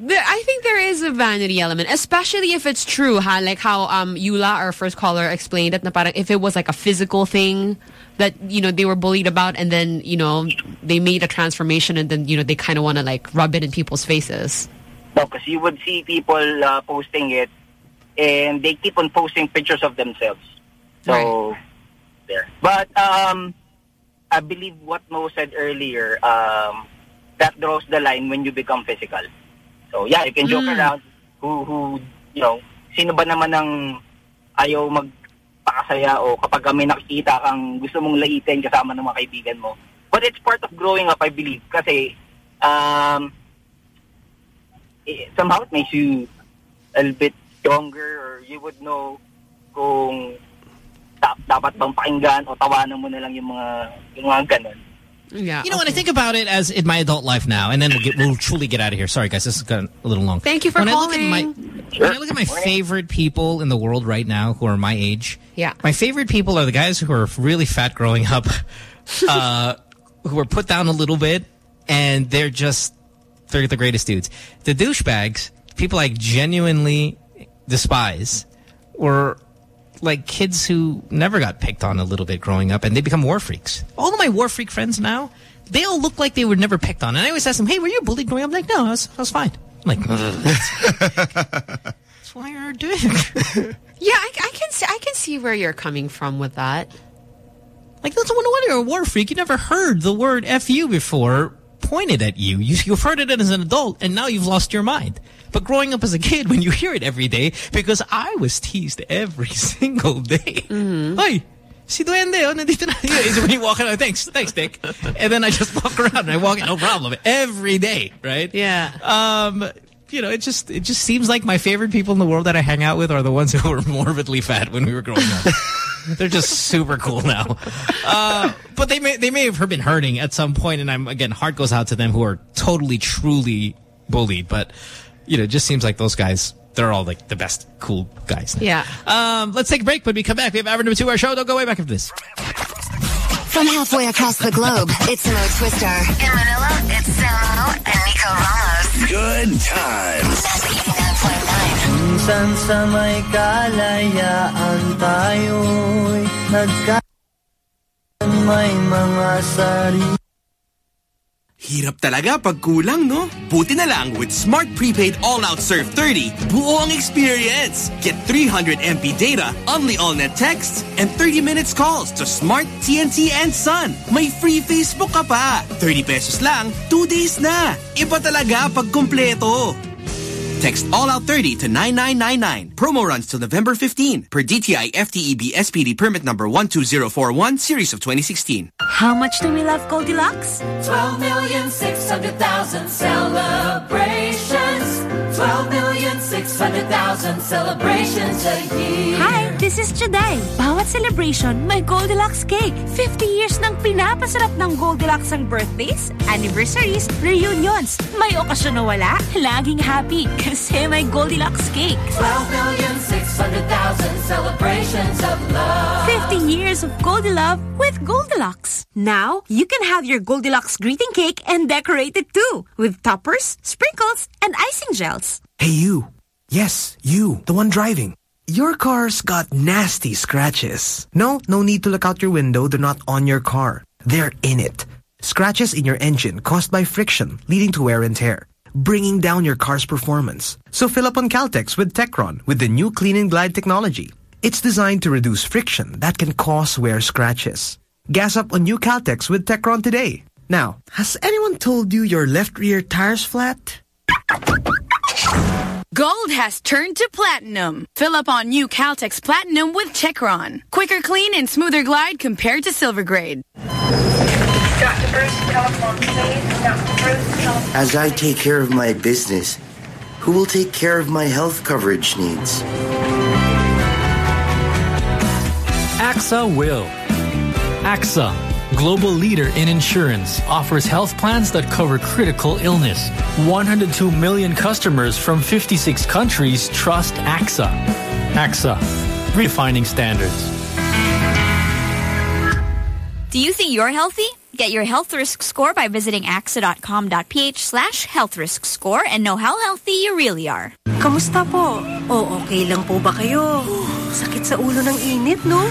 S3: There, I think there is a vanity element, especially if it's true, ha? Like how um Yula, our first caller, explained it. Na parang if it was like a physical thing that you know they were bullied about, and then you know they made a transformation, and then you know they kind of want to like rub it in people's faces.
S20: No, because you would see people uh, posting it, and they keep on posting pictures of themselves. So there. But um, I believe what Mo said earlier. Um, that draws the line when you become physical. So yeah, you can joke
S3: Mm.
S20: around. Who who you know? Sino ba naman ang ayaw magpakasaya o kapag may nakikita kang gusto mong laitin kasama ng mga kaibigan mo. But it's part of growing up, I believe. Kasi um, eh, somehow it makes you a little bit stronger or you would know kung ta- dapat bang pakinggan o tawanan mo na lang yung mga yung mga ganun.
S3: Yeah.
S1: You know, when I think about it as in my adult life now, and then we'll get we'll truly get out of here. Sorry, guys, this has gotten a little long.
S3: Thank you for
S1: when
S3: calling.
S1: I look at my when I look at my favorite people in the world right now who are my age,
S3: Yeah.
S1: my favorite people are the guys who are really fat growing up, uh, who were put down a little bit, and they're just they're the greatest dudes. The douchebags, people I genuinely despise, were like kids who never got picked on a little bit growing up and they become war freaks. All of my war freak friends now, they all look like they were never picked on. And I always ask them, hey, were you bullied growing up? I'm like, no, I was, I was fine. I'm like, that's why you're a dick.
S3: Yeah, I, I can see. I can see where you're coming from with that.
S1: Like, that's when when you're a war freak. You never heard the word "fu" before pointed at you. you. You've heard it as an adult, and now you've lost your mind. But growing up as a kid, when you hear it every day, because I was teased every single day. Hey, si Duende, oh, nandito na. Is when you walk around, thanks, thanks, Dick. And then I just walk around and I walk, no problem, every day, right?
S3: Yeah.
S1: Um, you know, it just it just seems like my favorite people in the world that I hang out with are the ones who were morbidly fat when we were growing up. They're just super cool now. Uh, but they may they may have been hurting at some point, and I'm again heart goes out to them who are totally truly bullied. But you know, it just seems like those guys. They're all like the best cool guys.
S3: Yeah.
S1: Um, let's take a break. When we come back, we have hour number two of our show. Don't go away back after this.
S7: From halfway across the globe, it's Mo Twister. In Manila, it's Samo and Nico Ramos.
S21: Good times.
S10: Minsan sa may kalayaan tayo'y nagka may mga sarili.
S9: Hirap talaga pag kulang, no? Buti na lang with Smart Prepaid All-Out Surf 30, buo ang experience. Get 300 MP data, only all-net texts, and 30 minutes calls to Smart, TNT, and Sun. May free Facebook ka pa. 30 pesos lang, 2 days na. Iba talaga pag kumpleto. Text All Out 30 to 9999. Promo runs till November 15 per DTI FTEB SPD permit number 12041 series of 2016.
S22: How much do we love Goldilocks?
S10: 12 million 600,000 celebrations. 12 million 600,000 celebrations a year.
S22: Hi, this is Juday. Bawat celebration, may Goldilocks cake. 50 years nang pinapasarap ng Goldilocks ang birthdays, anniversaries, reunions. May okasyon na wala, laging happy kasi may Goldilocks cake.
S10: 12 million 600,000 celebrations of love.
S22: 50 years of Goldilove with Goldilocks. Now, you can have your Goldilocks greeting cake and decorate it too with toppers, sprinkles, and icing gels.
S23: Hey, you. Yes, you, the one driving. Your car's got nasty scratches. No, no need to look out your window. They're not on your car. They're in it. Scratches in your engine caused by friction, leading to wear and tear, bringing down your car's performance. So fill up on Caltex with Techron with the new Clean and Glide technology. It's designed to reduce friction that can cause wear scratches. Gas up on new Caltex with Techron today. Now, has anyone told you your left rear tire's flat?
S16: Gold has turned to platinum. Fill up on new Caltex Platinum with Techron. Quicker clean and smoother glide compared to silver grade.
S24: As I take care of my business,
S25: who will take care of my health coverage needs?
S26: AXA will. AXA, global leader in insurance, offers health plans that cover critical illness. 102 million customers from 56 countries trust AXA. AXA, redefining standards.
S27: Do you think you're healthy? Get your health risk score by visiting axa.com.ph slash health risk score and know how healthy you really are.
S28: Kamusta po? O okay lang po ba kayo? Sakit sa ulo ng init, no?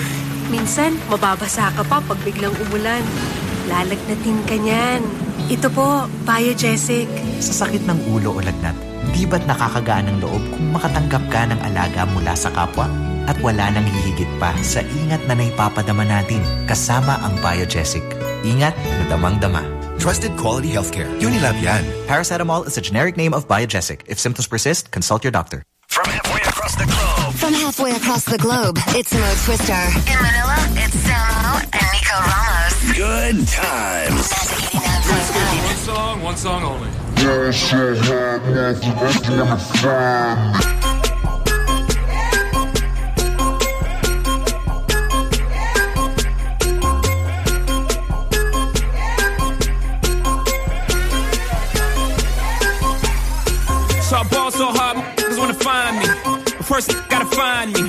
S28: Minsan, mababasa ka pa pag biglang umulan. Lalagnatin ka niyan. Ito po, Biogesic.
S29: Sa sakit ng ulo o lagnat, di ba't nakakagaan ng loob kung makatanggap ka ng alaga mula sa kapwa? At wala nang hihigit pa sa ingat na naipapadama natin kasama ang Biogesic. Ingat na damang-dama.
S30: Trusted quality healthcare. Unilab yan.
S29: Paracetamol is a generic name of Biogesic. If symptoms persist, consult your doctor.
S7: From halfway across the globe. From halfway across the globe, it's Mo Twister. In Manila, it's Samo and Nico Ramos.
S10: Good times.
S15: One song, one song only. So I ball so hard, niggas wanna find me. First, gotta find me.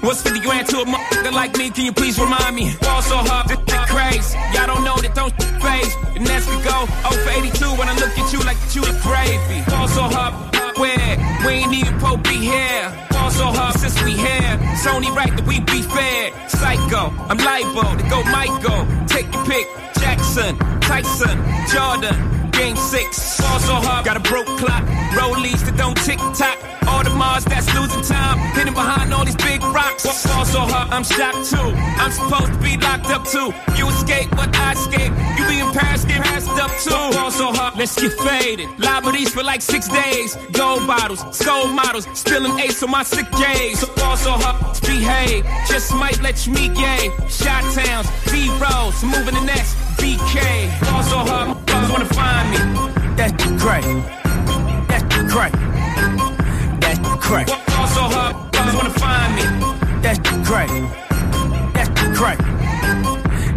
S15: What's 50 grand to a motherfucker like me? Can you please remind me? Ball so hard, this crazy. Y'all don't know that don't phase. And as we go, 0 for 82 when I look at you like you the gravy. Ball so hard, where? We ain't even po be here. So hard since we here. It's only right that we be fair. Psycho, I'm liable to go Michael. Take your pick. Jackson, Tyson, Jordan. Game six, ball so hard, got a broke clock. Rollies that don't tick tock. All the Mars that's losing time, hidden behind all these big rocks. Ball so hard, I'm shocked too. I'm supposed to be locked up too. You escape, but I escape. You be in Paris, get passed up too. Ball so hard, let's get faded. Liberties for like six days. Gold bottles, soul models, spilling ace on my sick days. So ball so hard, behave. Just might let you meet gay. Shot towns, B rolls, moving the next BK. Ball so hard, motherfuckers wanna find me. That's great. That's great. That's great. Ball so hard, motherfuckers wanna find me. That's great. That's great.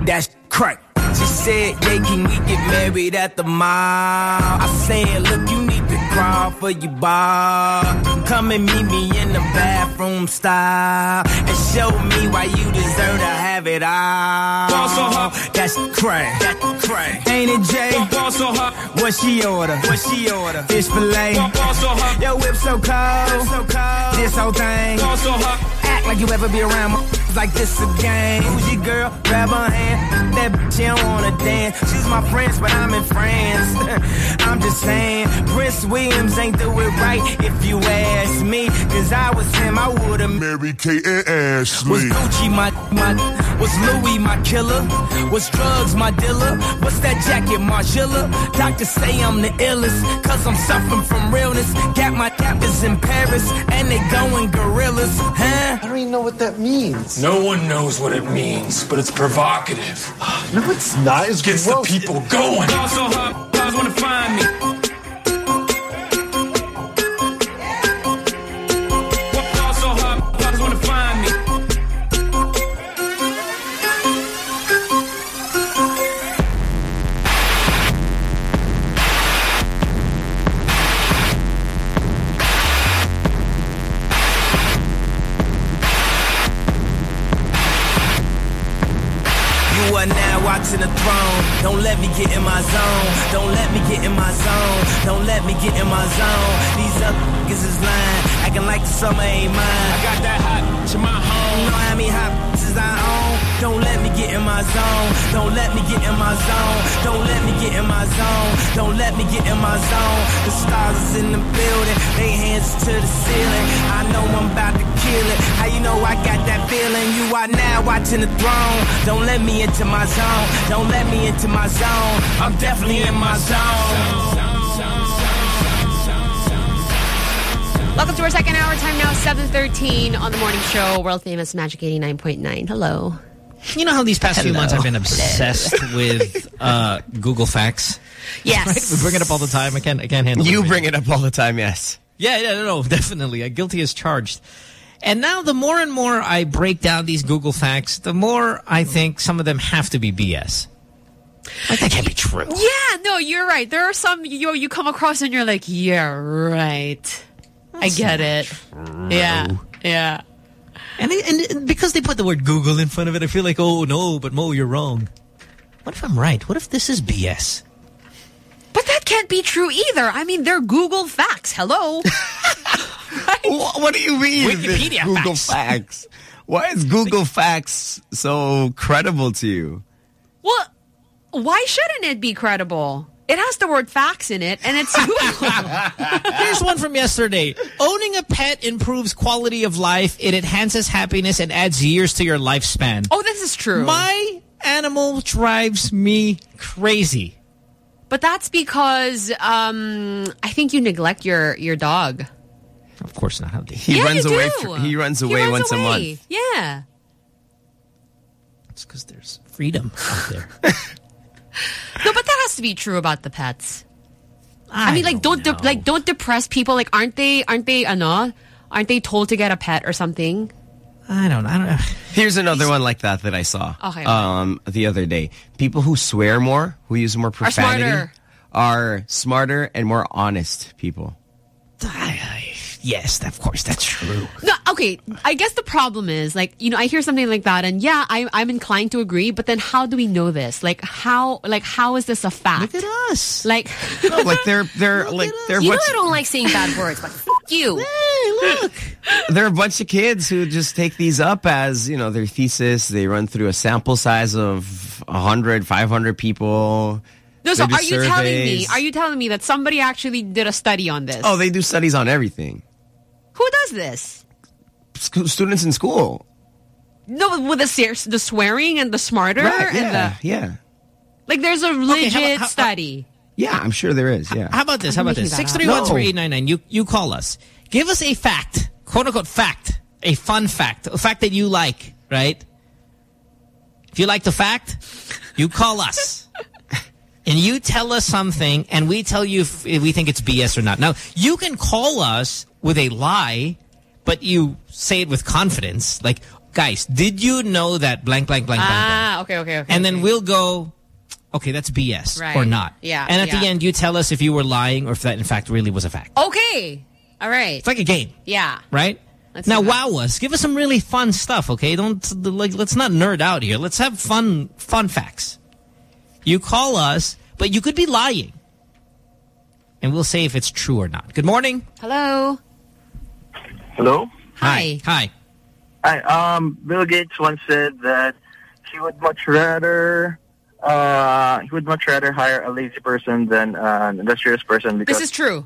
S15: That's great. She said, yeah, can we get married at the mall? I said, look, you need to crawl for you, Bob. Come and meet me in the bathroom style and show me why you deserve to have it all. Ball so hot, that's crack. That's crack. Ain't it Jay? Ball so hot. What she order? What she order? Fish fillet. Ball so hot. Yo, whip so cold. so cold. This whole thing. Ball so hot. Act like you ever be around my like this again. Who's your girl? Grab her hand. That bitch, she don't wanna dance. She's my friend, but I'm in France. I'm just saying, Prince Williams ain't do it right if you ask me. Cause I was him, I would've
S10: married Kate and Ashley.
S15: Was Gucci my, my, was Louis my killer? Was drugs my dealer? What's that jacket, Margilla? Doctors say I'm the illest, cause I'm suffering from realness. Got my captors in Paris, and they going gorillas, huh?
S12: I don't even know what that means.
S8: No one knows what it means, but it's provocative.
S12: No, it's not. It's
S8: Gets
S12: gross.
S8: the people going.
S15: Get in my zone. Don't let me get in my zone. Don't let me get in my zone. These other niggas is lying, acting like the summer ain't mine. I got that hot to my home. You know how many hot bitches I own. Don't let me get in my zone. Don't let me get in my zone. Don't let me get in my zone. Don't let me get in my zone. The stars is in the building. They hands to the ceiling. I know I'm about to kill it. How you know I got that feeling? You are now watching the throne. Don't let me into my zone. Don't let me into my zone. I'm definitely in my zone.
S3: Welcome to our second hour. Time now 7.13 on the morning show. World famous Magic 89.9. Hello.
S1: You know how these past few months I've been obsessed with uh, Google Facts?
S3: Yes.
S1: Right? We bring it up all the time. I can't, I can't handle it.
S2: You bring it up all the time, yes.
S1: Yeah, yeah, no, no, definitely. Uh, guilty as charged. And now the more and more I break down these Google facts, the more I think some of them have to be BS. Like, that can't be true.
S3: Yeah, no, you're right. There are some you you come across and you're like, yeah, right. I get it. Yeah, yeah.
S1: And, they, and because they put the word Google in front of it, I feel like, oh, no, but Mo, you're wrong. What if I'm right? What if this is BS?
S3: But that can't be true either. I mean, they're Google facts. Hello.
S2: Wh- What do you mean?
S1: Wikipedia
S2: Google
S1: facts.
S2: facts. Why is Google facts so credible to you?
S3: well, why shouldn't it be credible? It has the word facts in it, and it's Google.
S1: Here's one from yesterday. Owning a pet improves quality of life. It enhances happiness and adds years to your lifespan.
S3: oh, this is true.
S1: My animal drives me crazy.
S3: but that's because um, I think you neglect your your dog.
S1: Of course not.
S2: He
S3: Yeah,
S2: runs away.
S3: do.
S2: fr- he runs
S3: He
S2: away
S3: runs
S2: once a month.
S3: Yeah.
S1: It's because there's freedom out there.
S3: No, but that has to be true about the pets. I, mean, like, don't de- like don't depress people. Like, aren't they? Aren't they? Ano? Aren't they told to get a pet or something?
S1: I don't. I don't know.
S2: Here's another one like that that I saw
S3: Okay.
S2: um, the other day. People who swear more, who use more profanity,
S3: smarter.
S2: are smarter and more honest people.
S1: Yes, of course, that's true.
S3: No, okay. I guess the problem is, like, you know, I hear something like that, and yeah, I, I'm inclined to agree. But then, how do we know this? Like, how? Like, how is this a fact?
S1: Look at us.
S3: Like,
S2: No, like they're they're like they're
S3: you know, I don't like saying bad words, but fuck you.
S1: Hey, look.
S2: they're a bunch of kids who just take these up as you know their thesis. They run through a sample size of 100, 500 people.
S3: No, so are you telling me? Are you telling me that somebody actually did a study on this?
S2: Oh, they do studies on everything.
S3: Who does this?
S2: Sc- students in school.
S3: No, but with the the swearing and the smarter
S2: Right,
S3: and
S2: yeah,
S3: the
S2: yeah.
S3: like, there's a
S1: Okay,
S3: legit
S1: how how-
S3: study.
S2: Yeah, I'm sure there is. Yeah.
S1: How about this? How about this?
S3: that
S1: Six
S3: up.
S1: three one three eight nine nine. You you call us. Give us a fact, quote unquote fact, a fun fact, a fact that you like, right? If you like the fact, you call us. And you tell us something, and we tell you if we think it's BS or not. Now, you can call us with a lie, but you say it with confidence. Like, guys, did you know that blank, blank, blank, blank, blank?
S3: Ah, okay, okay, okay.
S1: And then
S3: okay.
S1: we'll go, okay, that's BS
S3: Right.
S1: or not.
S3: Yeah,
S1: And at the end, you tell us if you were lying or if that, in fact, really was a fact.
S3: Okay, all right.
S1: It's like a game,
S3: Yeah.
S1: right?
S3: Let's
S1: now, wow us. Give us some really fun stuff, okay? Don't, like, let's not nerd out here. Let's have fun, fun facts. You call us, but you could be lying. And we'll say if it's true or not. Good morning.
S3: Hello.
S18: Hello?
S3: Hi.
S1: Hi.
S18: Hi. Um, Bill Gates once said that he would much rather uh, he would much rather hire a lazy person than uh, an industrious person because
S3: This is true.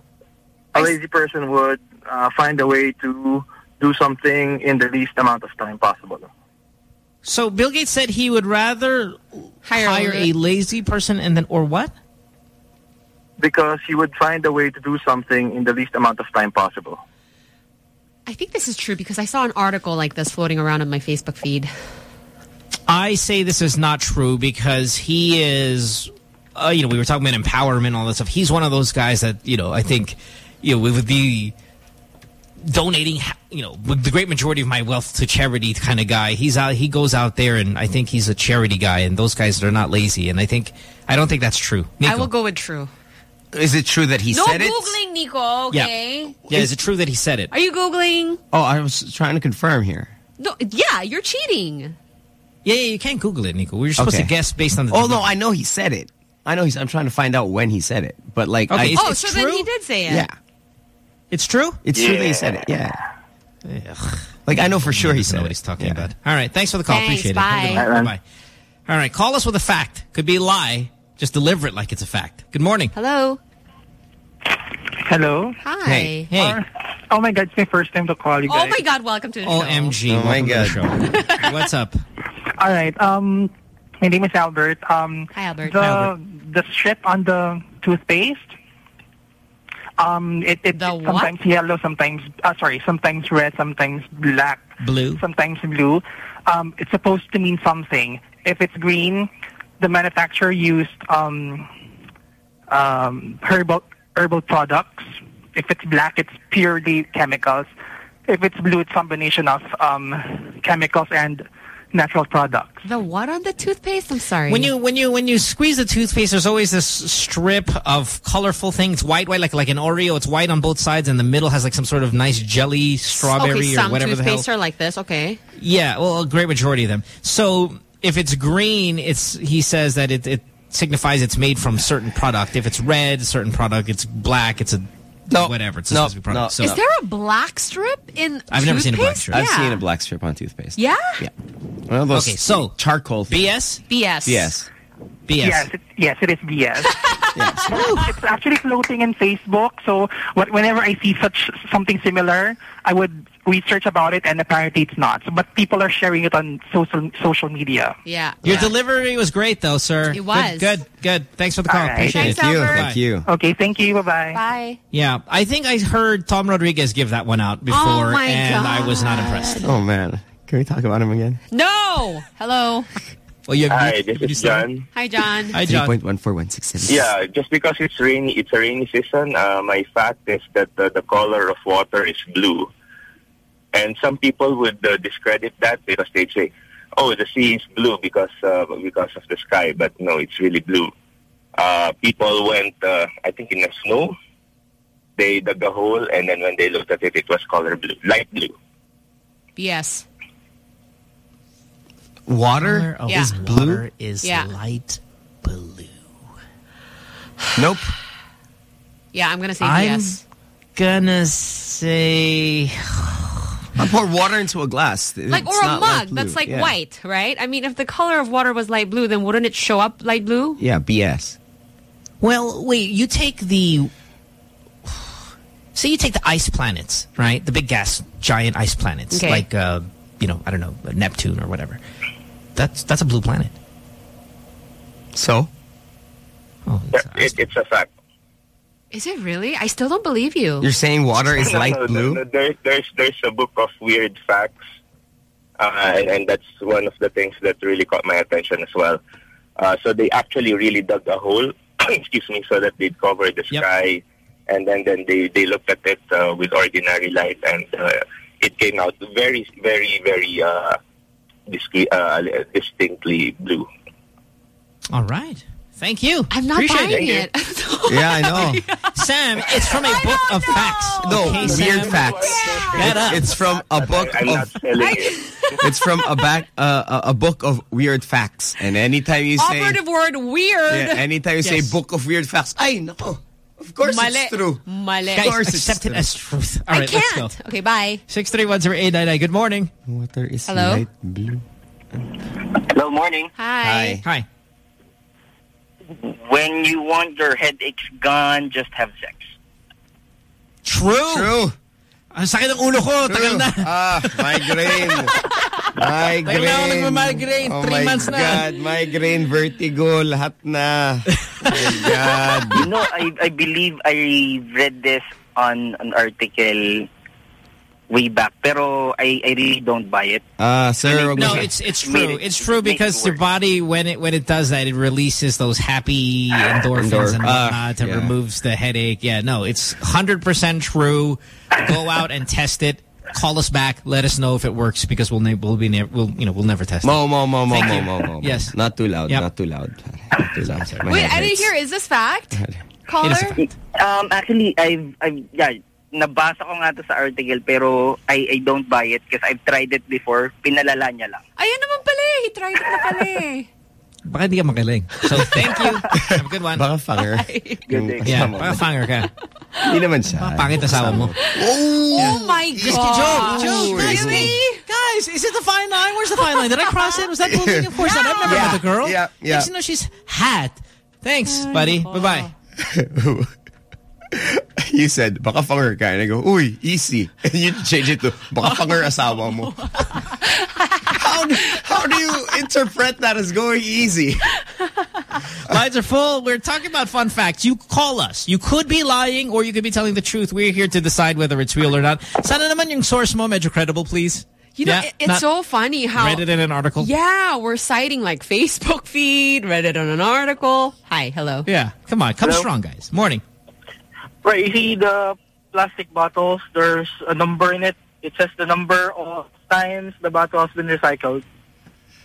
S18: a lazy person would uh, find a way to do something in the least amount of time possible.
S1: So Bill Gates said he would rather
S3: Hire,
S1: hire a
S3: a
S1: lazy person and then, or what?
S18: Because he would find a way to do something in the least amount of time possible.
S3: I think this is true because I saw an article like this floating around on my Facebook feed.
S1: I say this is not true because he is, uh, you know, we were talking about empowerment and all that stuff. He's one of those guys that, you know, I think, you know, would be donating, you know, the great majority of my wealth to charity kind of guy. He's out, he goes out there and I think he's a charity guy and those guys are not lazy. And I think, I don't think that's true. Nico.
S3: I will go with true.
S2: Is it true that he
S3: no
S2: said it?
S3: No Googling, Nico. Okay.
S1: Yeah, is it true that he said it?
S3: Are you googling?
S2: Oh, I was trying to confirm here.
S3: No. Yeah, you're cheating.
S1: Yeah, yeah, you can't Google it, Nico. We were supposed
S2: Okay.
S1: to guess based on the.
S2: Oh no, I know he said it. I know he's. I'm trying to find out when he said it, but like,
S1: Okay,
S2: I,
S1: It's-
S3: oh,
S1: it's
S3: so then he did say it.
S2: yeah,
S1: It's true?
S2: it's true that he said it. Yeah, like I know for sure he
S1: I
S2: said
S1: know
S2: it.
S1: what he's talking
S2: Yeah.
S1: about. All right, thanks for the call.
S3: Thanks,
S1: Appreciate
S3: bye.
S1: it. Have a good one. Bye-bye. All right, call us with a fact. Could be a lie. Just deliver it like it's a fact. Good morning.
S3: Hello.
S31: Hello.
S3: Hi.
S1: Hey, hey.
S31: Oh my God, it's my first time to call you guys.
S3: Oh my God! Welcome to the show.
S1: OMG.
S2: Oh, my
S1: welcome to show. What's up?
S31: All right. Um, my name is Albert. Um,
S3: Hi, Albert.
S31: The
S1: Hi, Albert.
S31: the strip on the toothpaste. Um, it, it
S3: The
S31: sometimes yellow, sometimes uh, sorry, sometimes red, sometimes black,
S1: Blue.
S31: sometimes blue. Um, it's supposed to mean something. If it's green, the manufacturer used um, um, herbal herbal products If it's black, it's purely chemicals. If it's blue, it's combination of um, chemicals and natural products.
S3: The what on the toothpaste? I'm sorry.
S1: When you when you when you squeeze the toothpaste, there's always this strip of colorful things, white, white, like like an Oreo. It's white on both sides, and the middle has like some sort of nice jelly, strawberry,
S3: okay,
S1: or whatever the hell.
S3: toothpaste are like this. Okay.
S1: Yeah, well, a great majority of them. So if it's green, it's he says that it, it signifies it's made from certain product. If it's red, certain product. It's black. It's a whatever. It's a
S2: No,
S1: specific product.
S2: no,
S1: so
S3: Is there a black strip in
S1: I've never seen a black
S3: toothpaste?
S1: strip.
S2: I've seen a black strip on toothpaste.
S3: Yeah?
S2: Yeah. One of those
S1: Okay, so
S2: charcoal.
S1: BS.
S3: BS.
S2: BS.
S1: BS.
S31: Yes, it, yes, it is BS. it's actually floating in Facebook. So what, whenever I see such something similar, I would research about it, and apparently it's not. So, but people are sharing it on social social media.
S3: Yeah.
S1: Your delivery was great, though, sir.
S3: It was.
S1: Good, good. good. Thanks for the call.
S31: All right.
S1: Appreciate
S3: Thanks,
S1: it.
S3: Albert.
S2: Thank you.
S31: Okay, thank you. Bye bye.
S3: Bye.
S1: Yeah, I think I heard Tom Rodriguez give that one out before,
S3: Oh, my
S1: and I was not impressed.
S2: Oh man, can we talk about him again?
S3: No. Hello.
S1: Well, you have
S32: Hi, this is John.
S3: Hi, John.
S1: Hi, John.
S2: point one four one six seven.
S32: Yeah, just because it's rainy, it's a rainy season. Uh, my fact is that uh, the color of water is blue, and some people would uh, discredit that because they'd say, "Oh, the sea is blue because uh, because of the sky," but no, it's really blue. Uh, people went, uh, I think, in the snow. They dug a hole, and then when they looked at it, it was color blue, light blue.
S3: Yes.
S2: Water
S1: Oh,
S3: Yeah.
S2: is blue.
S1: Water is
S3: Yeah.
S1: light blue.
S2: Nope.
S3: Yeah, I'm gonna say
S1: I'm
S3: BS.
S1: gonna say
S2: I pour water into a glass.
S3: Like
S2: It's
S3: or a
S2: not
S3: mug that's like
S2: Yeah.
S3: white, right? I mean, if the color of water was light blue, then wouldn't it show up light blue?
S2: Yeah, BS.
S1: Well, wait, you take the... Say you take the ice planets, right? The big gas, giant ice planets.
S3: Okay.
S1: Like, uh, you know, I don't know, Neptune or whatever. That's that's a blue planet.
S2: So?
S1: Oh,
S32: Yeah, it, it's a fact.
S3: Is it really? I still don't believe you.
S2: You're saying water is
S32: No,
S2: light
S32: no,
S2: blue?
S32: no, no, There, there's there's a book of weird facts, uh, and, and that's one of the things that really caught my attention as well. Uh, so they actually really dug a hole, excuse me, so that they'd cover the sky, and then then they they looked at it uh, with ordinary light, and uh, it came out very very very uh, discre- uh, distinctly blue.
S1: All right. Thank you.
S3: I'm not
S1: Appreciate
S3: buying
S1: it.
S3: it.
S2: Yeah, I know.
S1: Sam, it's from a book of facts.
S2: No,
S1: Okay,
S2: weird
S1: Sam?
S2: facts.
S1: Get up.
S2: It's from a book
S32: I'm
S2: of.
S32: selling it.
S2: It's from a back uh, a a book of weird facts. And anytime you say
S3: Operative word weird.
S2: yeah, anytime you say book of weird facts, I know. Of course
S3: Mali.
S2: it's true.
S3: Mali.
S1: Guys,
S2: course it's
S1: accept it
S2: true.
S1: as truth. All
S3: I
S1: right, let's go.
S3: can't. Okay, bye.
S1: 6310899. Good morning.
S2: Water is
S3: Hello?
S2: light blue.
S18: Hello, morning.
S3: Hi.
S1: Hi.
S18: When you want your headaches gone, just have sex.
S1: True.
S2: True.
S1: Ang sakit ng ulo ko. Tagal na.
S2: Ah, migraine. migraine.
S1: Tagal na ako nagmamigraine.
S2: Oh
S1: Three
S2: my
S1: months na.
S2: God. Migraine, vertigo, lahat na. Oh my God.
S18: You know, I I believe I read this on an article way back, pero I I really don't buy it.
S2: Ah, sir. wag
S1: No, it's it's true.
S18: it-
S1: It's true
S18: make it
S1: because your body when it when it does that, it releases those happy endorphins
S2: Endor-
S1: and
S2: ah,
S1: whatnot. It
S2: yeah.
S1: removes the headache. Yeah, no, it's hundred percent true. Go out and test it. Call us back. Let us know if it works because we'll we'll be ne- we'll you know we'll never test it.
S2: Mo, mo, mo, mo,
S1: Thank
S2: mo,
S1: you.
S2: mo, mo, mo.
S1: Yes.
S2: Not too loud.
S1: Yep.
S2: Not too loud. Not too loud.
S3: Wait,
S2: head
S3: I didn't hear. Is this fact? Caller?
S1: is a fact.
S18: Um, actually, I've, I've, yeah, nabasa ko nga to sa article, pero I, I don't buy it because I've tried it before. Pinalala niya lang.
S3: Ayan naman pala eh. He tried it na pala eh.
S1: Baka hindi ka magaling. So thank you. Have a good one.
S2: Baka fanger. Yung
S1: Yeah,
S2: kasama
S1: baka fanger ka.
S2: Hindi naman siya.
S1: Baka pangit asawa mo.
S3: Oh my
S1: Just
S3: God.
S1: joke, joke. Guys,
S3: Really?
S1: guys, is it the fine line? Where's the fine line? Did I cross it? Was that bullying? Of course not. I've never
S2: Yeah,
S1: met the girl.
S2: yeah, yeah.
S1: Next to know she's hat. Thanks, buddy. Bye-bye.
S2: you said, baka fanger ka. And I go, uy, easy. And you change it to, baka fanger asawa mo. how, do, how do you interpret that as going easy?
S1: Lines are full. We're talking about fun facts. You call us. You could be lying or you could be telling the truth. We're here to decide whether it's real or not. Sana naman yung source mo medyo credible, please.
S3: You know,
S1: Yeah,
S3: it- it's so funny how...
S1: Read it in an article.
S3: Yeah, we're citing like Facebook feed, read it on an article. Hi, hello.
S1: Yeah. Come on. Come
S18: Hello?
S1: strong, guys. Morning.
S18: Right, you see, the
S4: plastic bottles, there's a number in it. It says the number of times the bottle has been recycled.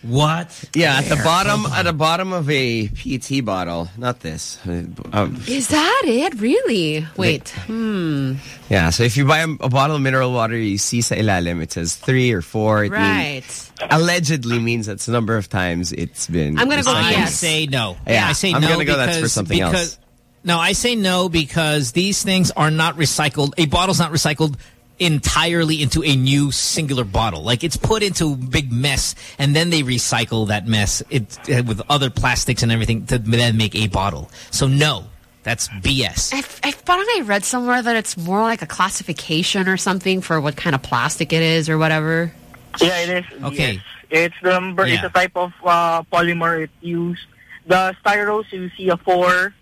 S1: What?
S2: Yeah, at the bottom,
S1: Hold
S2: at the bottom of a PET bottle, not this. um,
S3: Is that it? Really? Wait. Hmm.
S2: yeah, so if you buy a, a bottle of mineral water, you see sa ilalim, it says three or four. It
S3: Right.
S2: means, allegedly means that's the number of times it's been.
S3: I'm gonna go
S2: recycled.
S1: I
S3: yes.
S1: say no.
S2: Yeah,
S1: I say
S2: I'm
S1: no
S2: gonna go
S1: because,
S2: that's for something
S1: because,
S2: else.
S1: No, I say no because these things are not recycled. A bottle's not recycled entirely into a new singular bottle. Like it's put into a big mess and then they recycle that mess it, uh, with other plastics and everything to then make a bottle. So no, that's BS.
S3: I, I thought I read somewhere that it's more like a classification or something for what kind of plastic it is or whatever.
S4: Yeah, it is.
S1: Okay.
S4: Yes. It's the number. It's a type of uh, polymer it used. The styros you see a four,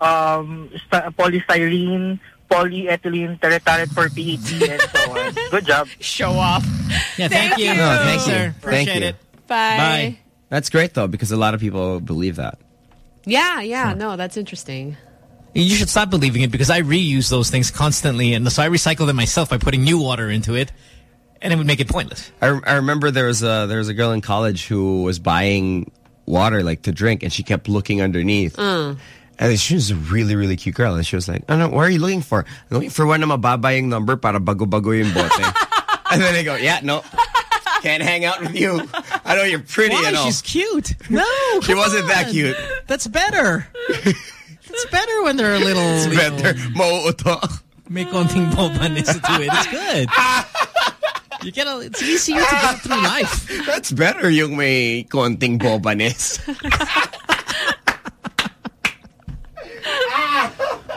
S4: um, st- polystyrene, polyethylene, terephthalate for PET, and so on. Good job.
S3: Show off.
S1: Yeah, thank, you.
S2: No, thank you.
S1: sir.
S2: Thank
S1: Appreciate
S2: you.
S1: it.
S3: Bye.
S1: Bye.
S2: That's great though, because a lot of people believe that.
S3: Yeah, yeah. No, that's interesting.
S1: You should stop believing it because I reuse those things constantly and so I recycle them myself by putting new water into it and it would make it pointless.
S2: I, I remember there was a there was a girl in college who was buying water like to drink, and she kept looking underneath.
S3: Mm.
S2: And she was a really, really cute girl. And she was like, oh, no, what are you looking for? I'm looking for one na mababa yung number para bago-bago yung bote. and then they go, yeah, no, can't hang out with you. I know you're pretty
S1: Why?
S2: and all.
S1: She's cute. No,
S2: She wasn't that cute.
S1: That's better. It's better when they're a little.
S2: It's
S1: you know,
S2: better. Mauuto.
S1: May konting bobanis to it. It's good. You get a, it's easier to get through life.
S2: That's better yung may konting bobanes.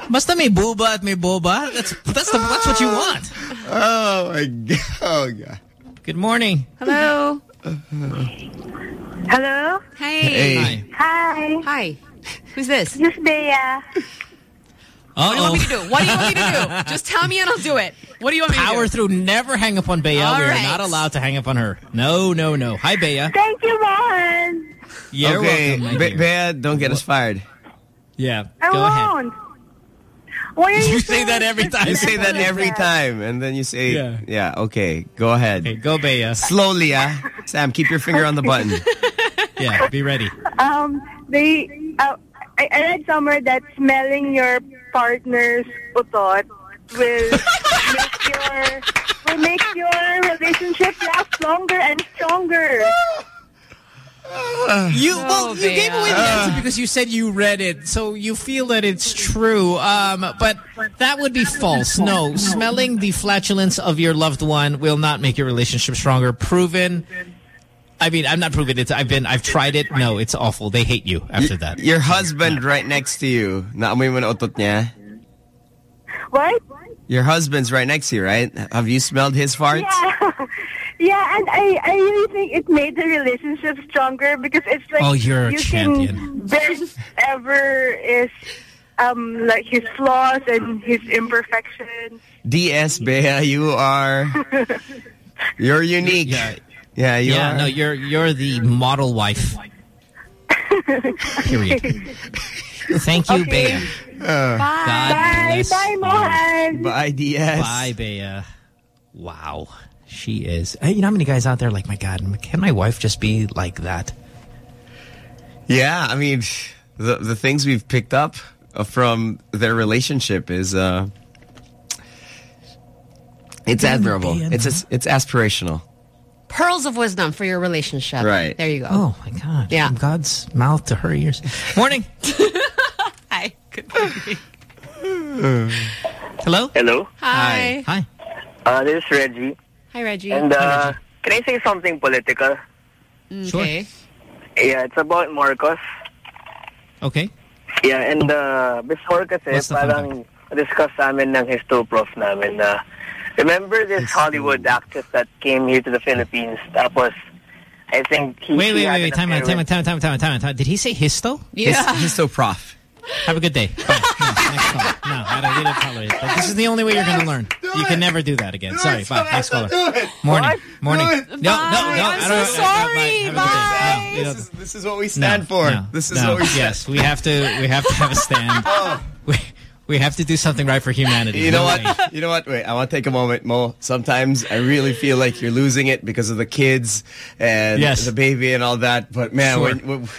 S1: Basta may buba at may boba. That's that's the, that's what you ah. want.
S2: Oh my god. Oh god.
S1: Good morning.
S3: Hello.
S33: Hello?
S3: Hey.
S2: Hey.
S33: Hi.
S3: Hi. Who's this?
S33: This is Bea.
S3: What do you want me to do? What do you want me to do? Just tell me and I'll do it. What do you want me to do?
S1: Power through. Never hang up on Bea.
S3: All
S1: We're not allowed to hang up on her. No, no, no. Hi, Bea.
S33: Thank you, Ron.
S1: You're
S2: okay,
S1: welcome, my
S2: Be-
S1: dear.
S2: Bea, don't get us fired.
S1: Yeah.
S33: I
S1: Go ahead.
S33: Won't. Why are you,
S1: You say that every time.
S2: You say that every time, and then you say,
S1: Yeah.
S2: yeah, okay, go ahead.
S1: Okay, go Bea.
S2: Slowly, ah. Sam, keep your finger on the button.
S1: Yeah, be ready.
S33: Um, they, uh, I, I read somewhere that smelling your partner's utot will make your will make your relationship last longer and stronger.
S1: You
S3: No,
S1: well, you gave away the answer because you said you read it, so you feel that it's true. Um, but that would be false. No, smelling the flatulence of your loved one will not make your relationship stronger. Proven. I mean, I'm not proven it. I've been, I've tried it. No, it's awful. They hate you after that.
S2: Your husband right next to you. Naamoy mo na utot niya.
S33: What?
S2: Your husband's right next to you, right? Have you smelled his farts?
S33: Yeah, yeah, and I, I really think it made the relationship stronger because it's like
S1: Oh, you're a champion.
S33: can best ever is um like his flaws and his imperfections.
S2: DS, Bea, you are, you're unique.
S1: Yeah.
S2: Yeah, you
S1: yeah,
S2: are.
S1: no, you're you're the model wife. Period. Thank you,
S33: Okay.
S1: Bea.
S2: Uh,
S1: God
S33: Bye,
S1: bless
S33: bye. Mohan.
S2: bye, DS.
S1: Bye, Bea. Wow. She is. Hey, you know how many guys out there are like, my God, can my wife just be like that?
S2: Yeah, I mean, the the things we've picked up from their relationship is uh, it's admirable. It's as- it's aspirational.
S3: Pearls of wisdom for your relationship.
S2: Right.
S3: There you go.
S1: Oh, my God.
S3: Yeah.
S1: From God's mouth to her ears. Morning.
S3: Hi. Good morning.
S1: Hello?
S34: Hello,
S3: Hi.
S1: Hi.
S34: uh, this is Reggie.
S3: Hi, Reggie.
S34: And uh, can I say something political?
S3: okay.
S34: Yeah, it's about Marcos.
S1: Okay.
S34: Yeah, and uh, before kasi
S1: What's
S34: parang discuss namin ng histo prof namin na remember this Hollywood actress that came here to the Philippines tapos I think he
S1: Wait,
S34: she
S1: wait, wait, wait. Time out, time out, time out, time out, time out, time out, time out. Did he say histo?
S3: Yeah.
S2: His, histo prof.
S1: Have a good day. Bye. No, next call. No, I don't, we don't tolerate it. This is the only way you're going to learn. You can never do that again. Sorry. Bye. Next caller. Morning. Morning. No, no, no. I
S3: I'm
S1: don't,
S3: so sorry.
S1: Have a good day. No,
S2: This is, this is what we
S1: no,
S2: stand for.
S1: no,
S2: this is
S1: no.
S2: what we stand
S1: Yes, we have to. We have to have a stand. Oh. we, We have to do something right for humanity.
S2: You know
S1: No
S2: what?
S1: way.
S2: You know what? Wait, I want to take a moment, Mo. Sometimes I really feel like you're losing it because of the kids and
S1: Yes.
S2: the baby and all that. But man,
S1: Sure.
S2: when, when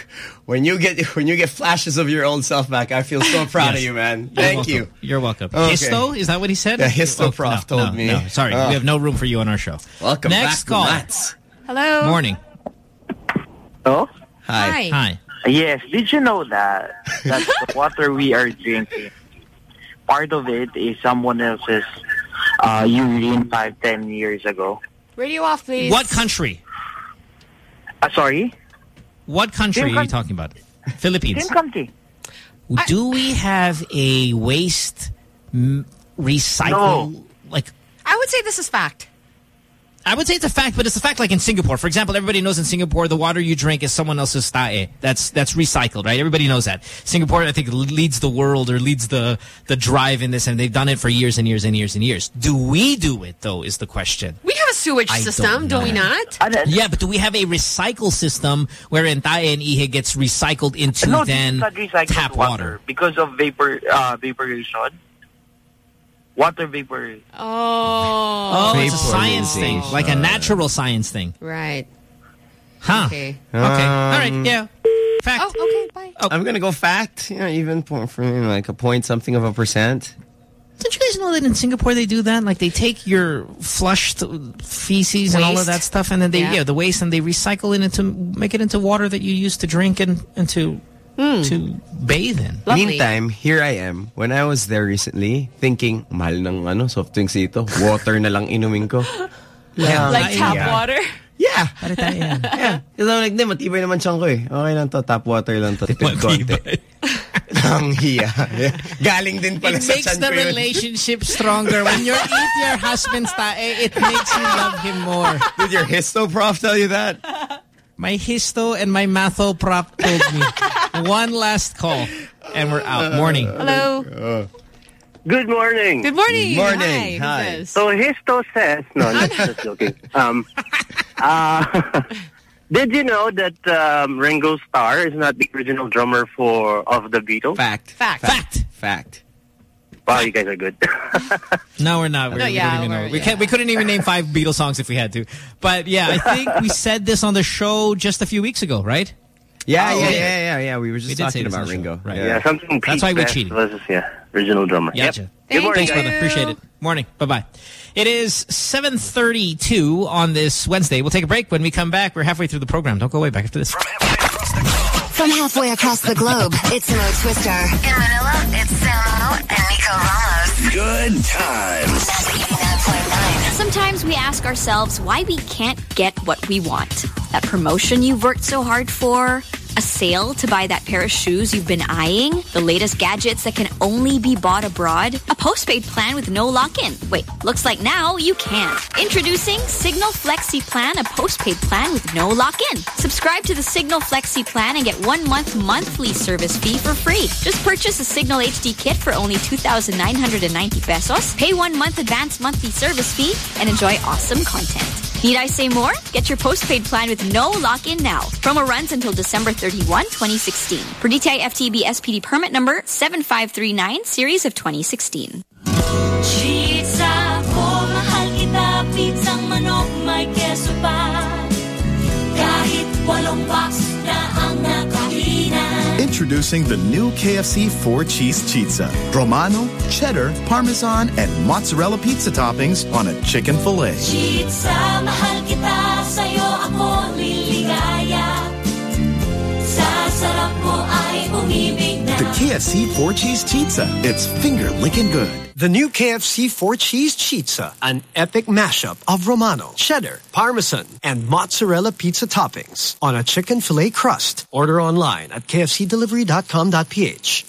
S2: when you get when you get flashes of your old self back, I feel so proud of you, man.
S1: You're
S2: Thank
S1: welcome.
S2: you.
S1: You're welcome.
S2: Okay.
S1: Histo, is that what he said?
S2: Yeah, Histo
S1: Oh,
S2: Prof
S1: no,
S2: told
S1: no,
S2: me.
S1: No, sorry,
S2: Oh.
S1: we have no room for you on our show.
S2: Welcome
S1: Next
S2: back,
S1: call.
S2: Mats.
S3: Hello.
S1: Morning.
S35: Oh?
S2: Hi.
S1: Hi.
S35: Yes, did you know that that the water we are drinking, part of it is someone else's uh, urine five, ten years ago?
S3: Radio off, please.
S1: What country?
S35: Uh, sorry?
S1: What country
S35: Same
S1: are you talking about? Philippines.
S35: Same country.
S1: Do we have a waste m- recycle? Like,
S3: I would say this is fact.
S1: I would say it's a fact, but it's a fact like in Singapore. For example, everybody knows in Singapore the water you drink is someone else's tae. That's that's recycled, right? Everybody knows that. Singapore, I think, leads the world or leads the the drive in this, and they've done it for years and years and years and years. Do we do it though? Is the question.
S3: We have a sewage
S1: I don't
S3: system, do we not?
S1: Yeah, but do we have a recycle system wherein tae and ihe gets recycled into
S35: no,
S1: then
S35: this is not recycled
S1: tap
S35: water.
S1: water?
S35: because of vapor uh, vaporization. Water vapor.
S3: Oh.
S1: Oh, it's a science thing, like a natural science thing.
S3: Right.
S1: Huh.
S3: Okay.
S1: Okay. All right.
S2: Um,
S1: Yeah. Fact.
S3: Oh, okay, bye.
S2: I'm gonna go fact. You know, even for, for you know, like a point something of a percent.
S1: Don't you guys know that in Singapore they do that? Like they take your flushed feces and all of that stuff, and then they
S3: Yeah.
S1: yeah. the waste, and they recycle it into make it into water that you use to drink and and to to bathe in.
S2: Meantime, here I am. When I was there recently, thinking, mahal ng ano, soft drinks dito. Water na lang inumin ko. Yeah.
S3: Like tap
S2: Yeah.
S3: water?
S2: Yeah.
S1: Para tayo yan.
S2: Yeah. Kasi I'm like, di, matibay naman siyang ko eh. Okay lang to, tap water lang to. Tipid konti. Ang hiya. Galing din pala
S1: It
S2: sa
S1: makes
S2: chan
S1: the
S2: ko yun.
S1: relationship stronger. When you eat your husband's tae, it makes you love him more.
S2: Did your histo prof tell you that?
S1: My histo and my matho prop told me. One last call, and we're out. Morning.
S3: Hello.
S36: Good morning.
S3: Good morning.
S2: Morning.
S3: Hi.
S2: Hi.
S3: Who's?
S36: So Histo says, no, no, just joking. Um, uh, did you know that um, Ringo Starr is not the original drummer for of the Beatles?
S2: Fact.
S3: Fact.
S1: Fact.
S2: Fact.
S36: Wow, you guys are good.
S1: No, we're not. We're,
S3: No,
S1: we
S3: yeah,
S1: don't even know.
S3: we're-
S1: We can't. We couldn't even name five Beatles songs if we had to. But yeah, I think we said this on the show just a few weeks ago, right?
S2: Yeah,
S36: Oh,
S2: yeah, yeah, yeah, yeah. We were just
S1: We did say
S2: talking about
S1: the show.
S2: Ringo.
S1: Right.
S36: yeah, something.
S1: That's why we
S36: Best
S1: cheated.
S36: Was, yeah, original drummer.
S1: Gotcha.
S36: Yep. Good morning,
S1: Thanks,
S36: guys.
S1: brother. Appreciate it. Morning. Bye-bye. It is 7.32 on this Wednesday. We'll take a break. When we come back, we're halfway through the program. Don't go away. Back after this.
S7: From halfway across the globe, it's Mo Twister. In Manila, it's Samo and Nico Ramos.
S10: Good times.
S27: Sometimes we ask ourselves why we can't get what we want. That promotion you've worked so hard for, a sale to buy that pair of shoes you've been eyeing, the latest gadgets that can only be bought abroad, a postpaid plan with no lock-in. Wait, looks like now you can. Introducing Cignal Flexi Plan, a postpaid plan with no lock-in. Subscribe to the Cignal Flexi Plan and get one month monthly service fee for free. Just purchase a Cignal HD kit for only 2,990 pesos, pay one month advance monthly service fee, and enjoy awesome content. Need I say more? Get your postpaid plan with no lock-in now. Promo runs until December 31, 2016. For DTI FTB SPD permit number 7539, series of 2016.
S22: Pizza mahal kita, manok, may keso pa. Kahit walong box.
S37: Introducing the new KFC four cheese pizza. Romano, cheddar, parmesan, and mozzarella pizza toppings on a chicken.
S22: Pizza, mahal kita, sa'yo ako. Sa sarap mo ay umibig.
S37: The KFC four cheese pizza. It's finger licking good.
S12: The new KFC four cheese pizza, an epic mashup of Romano, cheddar, parmesan, and mozzarella pizza toppings on a chicken filet crust. Order online at kfcdelivery.com.ph.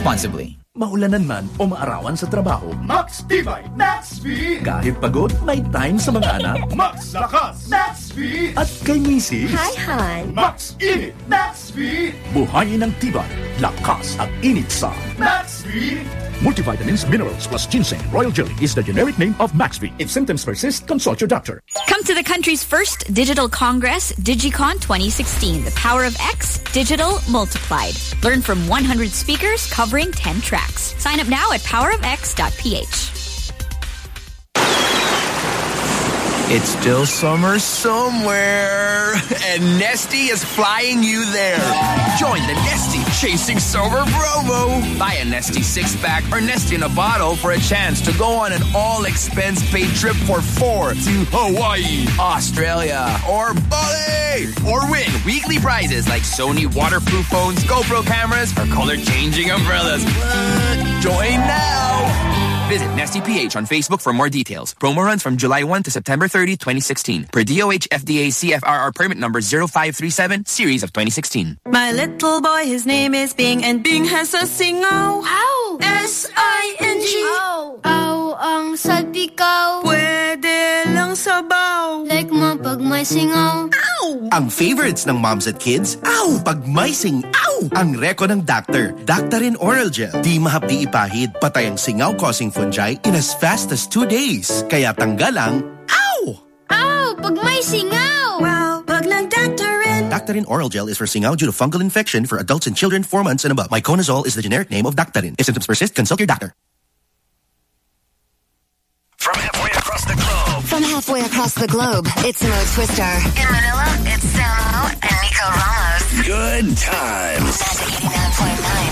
S38: responsibly.
S8: Maulanan man o maarawan sa trabaho,
S39: Max Tibay, Max V.
S8: kahit pagod, may time sa mga anak.
S39: Max Lakas, Max V.
S8: At kay misis,
S39: Han. Max Init, Max V.
S8: buhayin ng tibay, lakas at init sa
S39: Max V.
S8: Multivitamins, minerals plus ginseng. Royal Jelly is the generic name of Max V. If symptoms persist, consult your doctor.
S27: Come to the country's first digital congress, DigiCon 2016. The power of X, digital multiplied. Learn from 100 speakers covering 10 tracks. Sign up now at powerofx.ph.
S40: It's still summer somewhere, and Nestea is flying you there. Join the Nestea Chasing Summer promo. Buy a Nestea six pack or Nestea in a bottle for a chance to go on an all expense paid trip for four to Hawaii, Australia, or Bali, or win weekly prizes like Sony waterproof phones, GoPro cameras, or color changing umbrellas. Join now. Visit Nestea PH on Facebook for more details. Promo runs from July 1 to September 30, 2016. Per DOH FDA CFRR permit number 0537, series of 2016.
S10: My little boy, his name is Bing, and Bing has a singaw.
S41: How?
S10: S-I-N-G.
S41: Ow. Ow oh, ang oh, um, salpikaw.
S10: Pwede lang sabaw.
S41: Like mo pag may singaw.
S10: Ow!
S9: Ang favorites ng moms at kids, ow! Pag may sing, ow! Ang reko ng doctor, Daktarin Oral Gel. Di mahapdi ipahid, patay ang singaw-causing fungi in as fast as two days. Kaya tanggal ang, ow!
S41: Ow! Pag may singaw.
S10: Wow, pag nag-Daktarin.
S9: Daktarin Oral Gel is for singaw due to fungal infection for adults and children 4 months and above. Miconazole is the generic name of Daktarin. If symptoms persist, consult your doctor.
S7: From halfway across the globe. From halfway across the globe, it's Mo Twister. In Manila, it's Samo and Nico Ramos.
S40: Good times.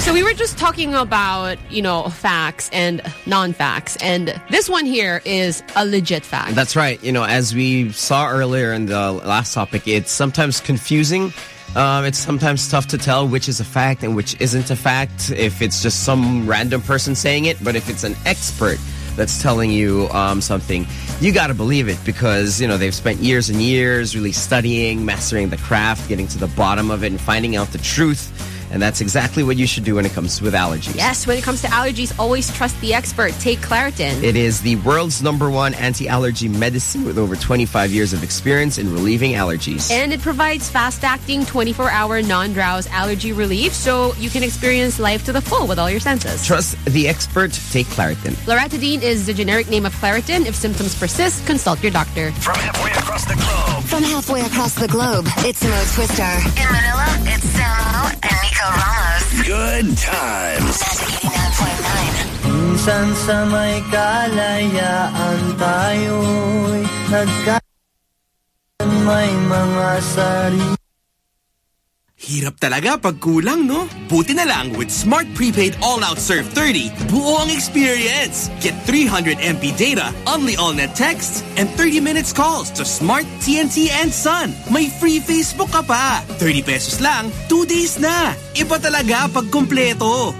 S3: So we were just talking about, you know, facts and non-facts. And this one here is a legit fact.
S2: That's right. You know, as we saw earlier in the last topic, it's sometimes confusing. Um, it's sometimes tough to tell which is a fact and which isn't a fact if it's just some random person saying it. But if it's an expert that's telling you um, something, you got to believe it because, you know, they've spent years and years really studying, mastering the craft, getting to the bottom of it and finding out the truth. And that's exactly what you should do when it comes with allergies.
S3: Yes, when it comes to allergies, always trust the expert. Take Claritin.
S2: It is the world's number one anti-allergy medicine with over 25 years of experience in relieving allergies.
S3: And it provides fast-acting 24-hour non-drowse allergy relief so you can experience life to the full with all your senses.
S2: Trust the expert. Take Claritin.
S3: Loratadine is the generic name of Claritin. If symptoms persist, consult your doctor.
S7: From halfway across the globe. From halfway across the globe, it's Mo Twister. In Manila, it's Samo and Nico Ramos.
S40: Good times.
S10: Minsan sa may kalayaan tayo'y. May mga sarili.
S9: Hirap talaga pag kulang, no? Buti na lang with Smart Prepaid All-Out Surf 30, buo ang experience. Get 300 MB data, only all-net texts, and 30 minutes calls to Smart, TNT, and Sun. May free Facebook ka pa. 30 pesos lang, 2 days na. Iba talaga pag kumpleto.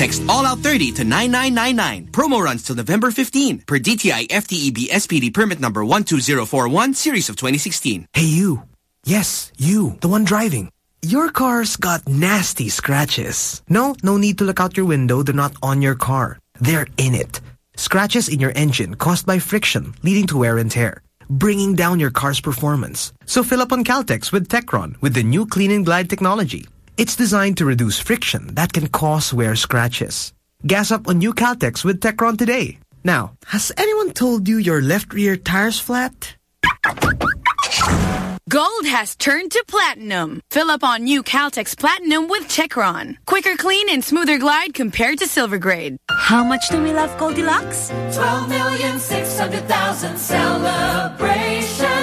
S9: Text All-Out 30 to 9999. Promo runs till November 15 per DTI FTEB SPD permit number 12041 series of 2016.
S23: Hey, you. Yes, you. The one driving. Your car's got nasty scratches. No, no need to look out your window. They're not on your car. They're in it. Scratches in your engine caused by friction, leading to wear and tear, bringing down your car's performance. So fill up on Caltex with Techron with the new Clean and Glide technology. It's designed to reduce friction that can cause wear scratches. Gas up on new Caltex with Techron today. Now, has anyone told you your left rear tire's flat?
S16: Gold has turned to platinum. Fill up on new Caltex Platinum with Techron. Quicker clean and smoother glide compared to silver grade.
S22: How much do we love Goldilocks?
S10: 12,600,000 celebration.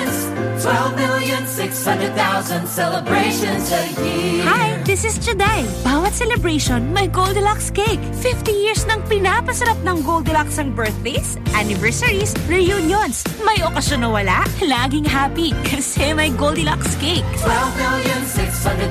S10: 12,600,000 celebrations a year.
S22: Hi, this is Jaday. Bawat celebration, may Goldilocks cake. 50 years ng pinapasarap ng Goldilocks ang birthdays, anniversaries, reunions. May okasyon na wala, laging happy kasi may Goldilocks cake.
S10: 12,600,000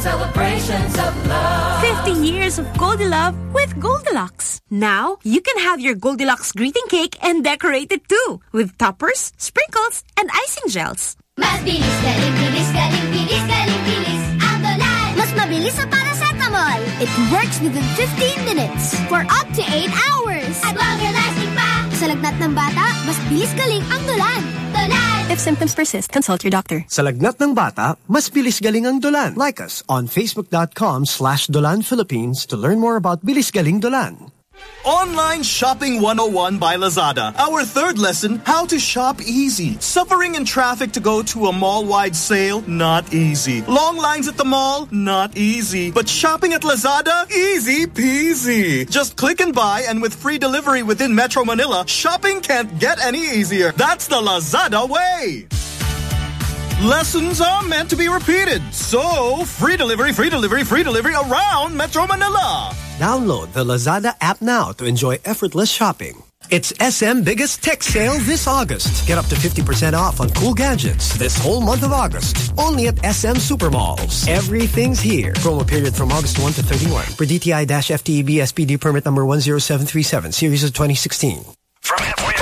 S10: celebrations of love.
S22: 50 years of Goldilove with Goldilocks. Now, you can have your Goldilocks greeting cake and decorate it too with toppers, sprinkles, and icing gels.
S41: Mas bilis, galing, bilis, galing, bilis, galing, bilis. Ang dolan. Mas mabilis sa paracetamol.
S42: Paracetamol. It works within 15 minutes for up to 8 hours. At longer lasting pa. Sa lagnat ng bata, mas bilis galing ang Dolan. Dolan!
S41: If symptoms persist, consult your doctor.
S23: Sa lagnat ng bata, mas bilis galing ang Dolan. Like us on facebook.com slash Dolan Philippines to learn more about Bilis Galing Dolan.
S43: Online Shopping 101 by Lazada. Our third lesson, how to shop easy. Suffering in traffic to go to a mall-wide sale? Not easy. Long lines at the mall? Not easy. But shopping at Lazada? Easy peasy. Just click and buy and with free delivery within Metro Manila, shopping can't get any easier. That's the Lazada way. Lessons are meant to be repeated. So, free delivery, free delivery, free delivery around Metro Manila.
S23: Download the Lazada app now to enjoy effortless shopping. It's SM biggest tech sale this August. Get up to 50% off on cool gadgets this whole month of August. Only at SM Supermalls. Everything's here. Promo period from August 1 to 31. For DTI-FTEB SPD permit number 10737, series of 2016.
S7: From halfway across the globe.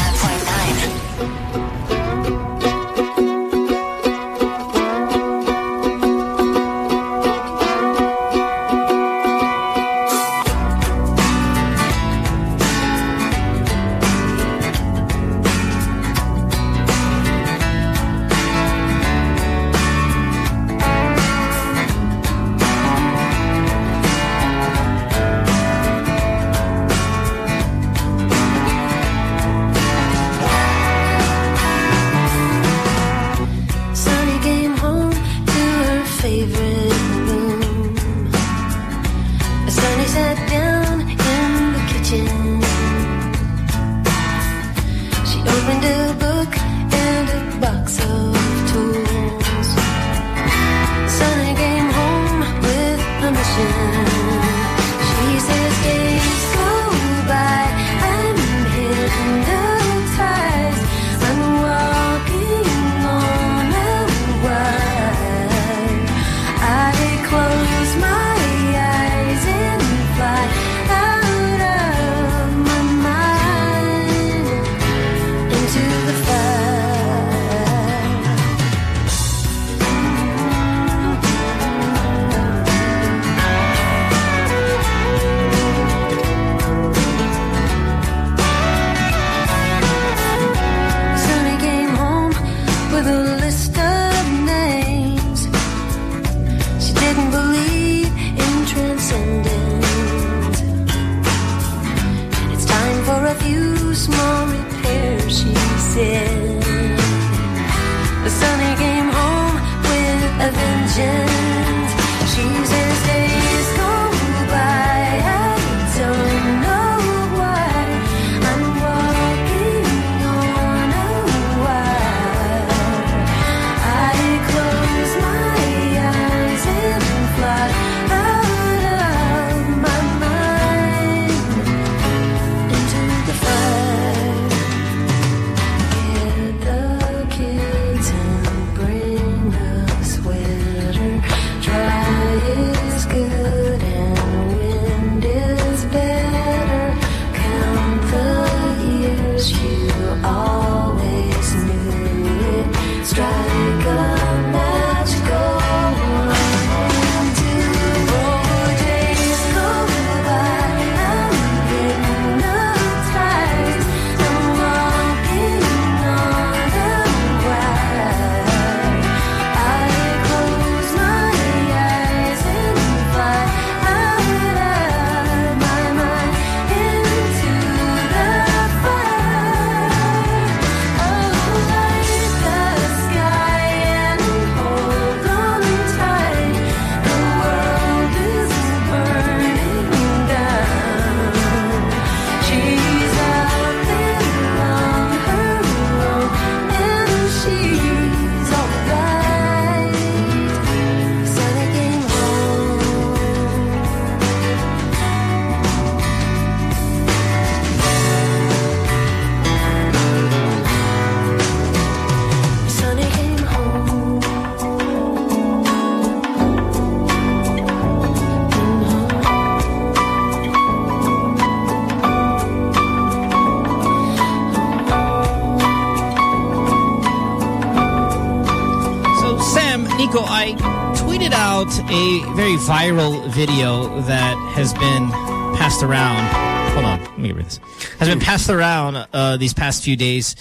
S1: Viral video that has been passed around. Hold on, let me get rid of this. Has been passed around uh, these past few days.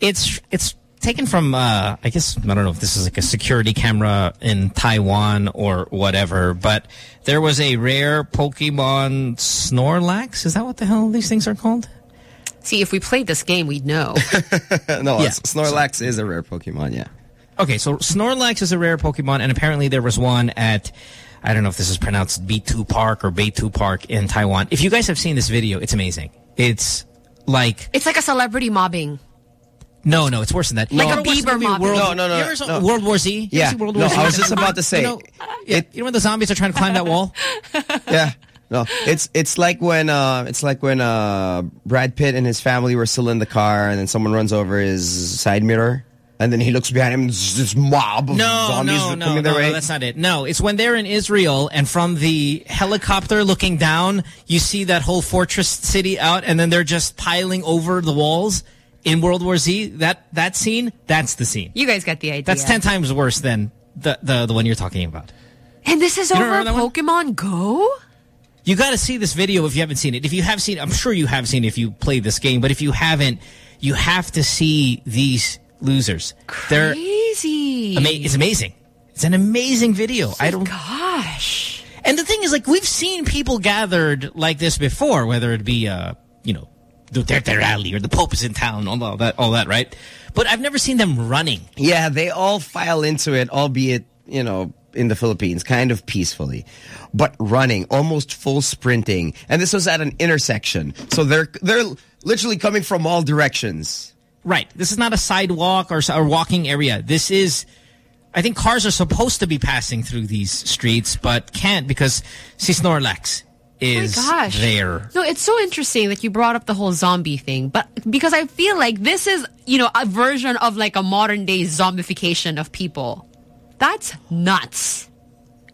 S1: It's it's taken from uh, I guess I don't know if this is like a security camera in Taiwan or whatever, but there was a rare Pokemon Snorlax. Is that what the hell these things are called?
S3: See, if we played this game, we'd know.
S2: no,
S1: Yeah.
S2: Snorlax is a rare Pokemon, yeah.
S1: Okay, so Snorlax is a rare Pokemon, and apparently there was one at, I don't know if this is pronounced B2 Park or Bay2 Park in Taiwan. If you guys have seen this video, it's amazing. It's like,
S3: It's like a celebrity mobbing.
S1: no, no, it's worse than that.
S3: Like
S1: You
S3: a
S1: ever watch the
S3: Bieber
S1: movie
S3: mobbing.
S1: World,
S2: No, no, no,
S1: You ever saw
S2: no.
S1: World War Z? You
S2: Yeah.
S1: see World
S2: No,
S1: War Z?
S2: I was just about to say.
S1: You know, yeah, you know when the zombies are trying to climb that wall?
S2: Yeah. No, it's it's like when uh it's like when uh Brad Pitt and his family were still in the car and then someone runs over his side mirror and then he looks behind him and there's this mob of
S1: No,
S2: zombies
S1: no,
S2: coming
S1: no,
S2: their
S1: no,
S2: way.
S1: that's not it. No, it's when they're in Israel and from the helicopter looking down, you see that whole fortress city out and then they're just piling over the walls in World War Z. That that scene, that's the scene.
S3: You guys get the idea.
S1: That's 10 times worse than the, the, the one you're talking about.
S3: And this is
S1: You
S3: over
S1: remember that
S3: Pokemon Go?
S1: You got to see this video if you haven't seen it. If you have seen it, I'm sure you have seen it if you play this game. But if you haven't, you have to see these losers. They're
S3: Crazy.
S1: ama it's amazing. It's an amazing video. I don't.
S3: Gosh.
S1: And the thing is, like, we've seen people gathered like this before, whether it be, uh, you know, Duterte rally or the Pope is in town, all all that, all that, right? But I've never seen them running.
S2: Yeah, they all file into it, albeit, you know, in the Philippines, kind of peacefully. But running, almost full sprinting. And this was at an intersection. So they're they're literally coming from all directions.
S1: Right. This is not a sidewalk or, or walking area. This is, I think cars are supposed to be passing through these streets, but can't because si Snorlax
S3: oh is Oh
S1: there.
S3: No, it's so interesting that you brought up the whole zombie thing, but because I feel like this is, you know, a version of like a modern day zombification of people. That's nuts.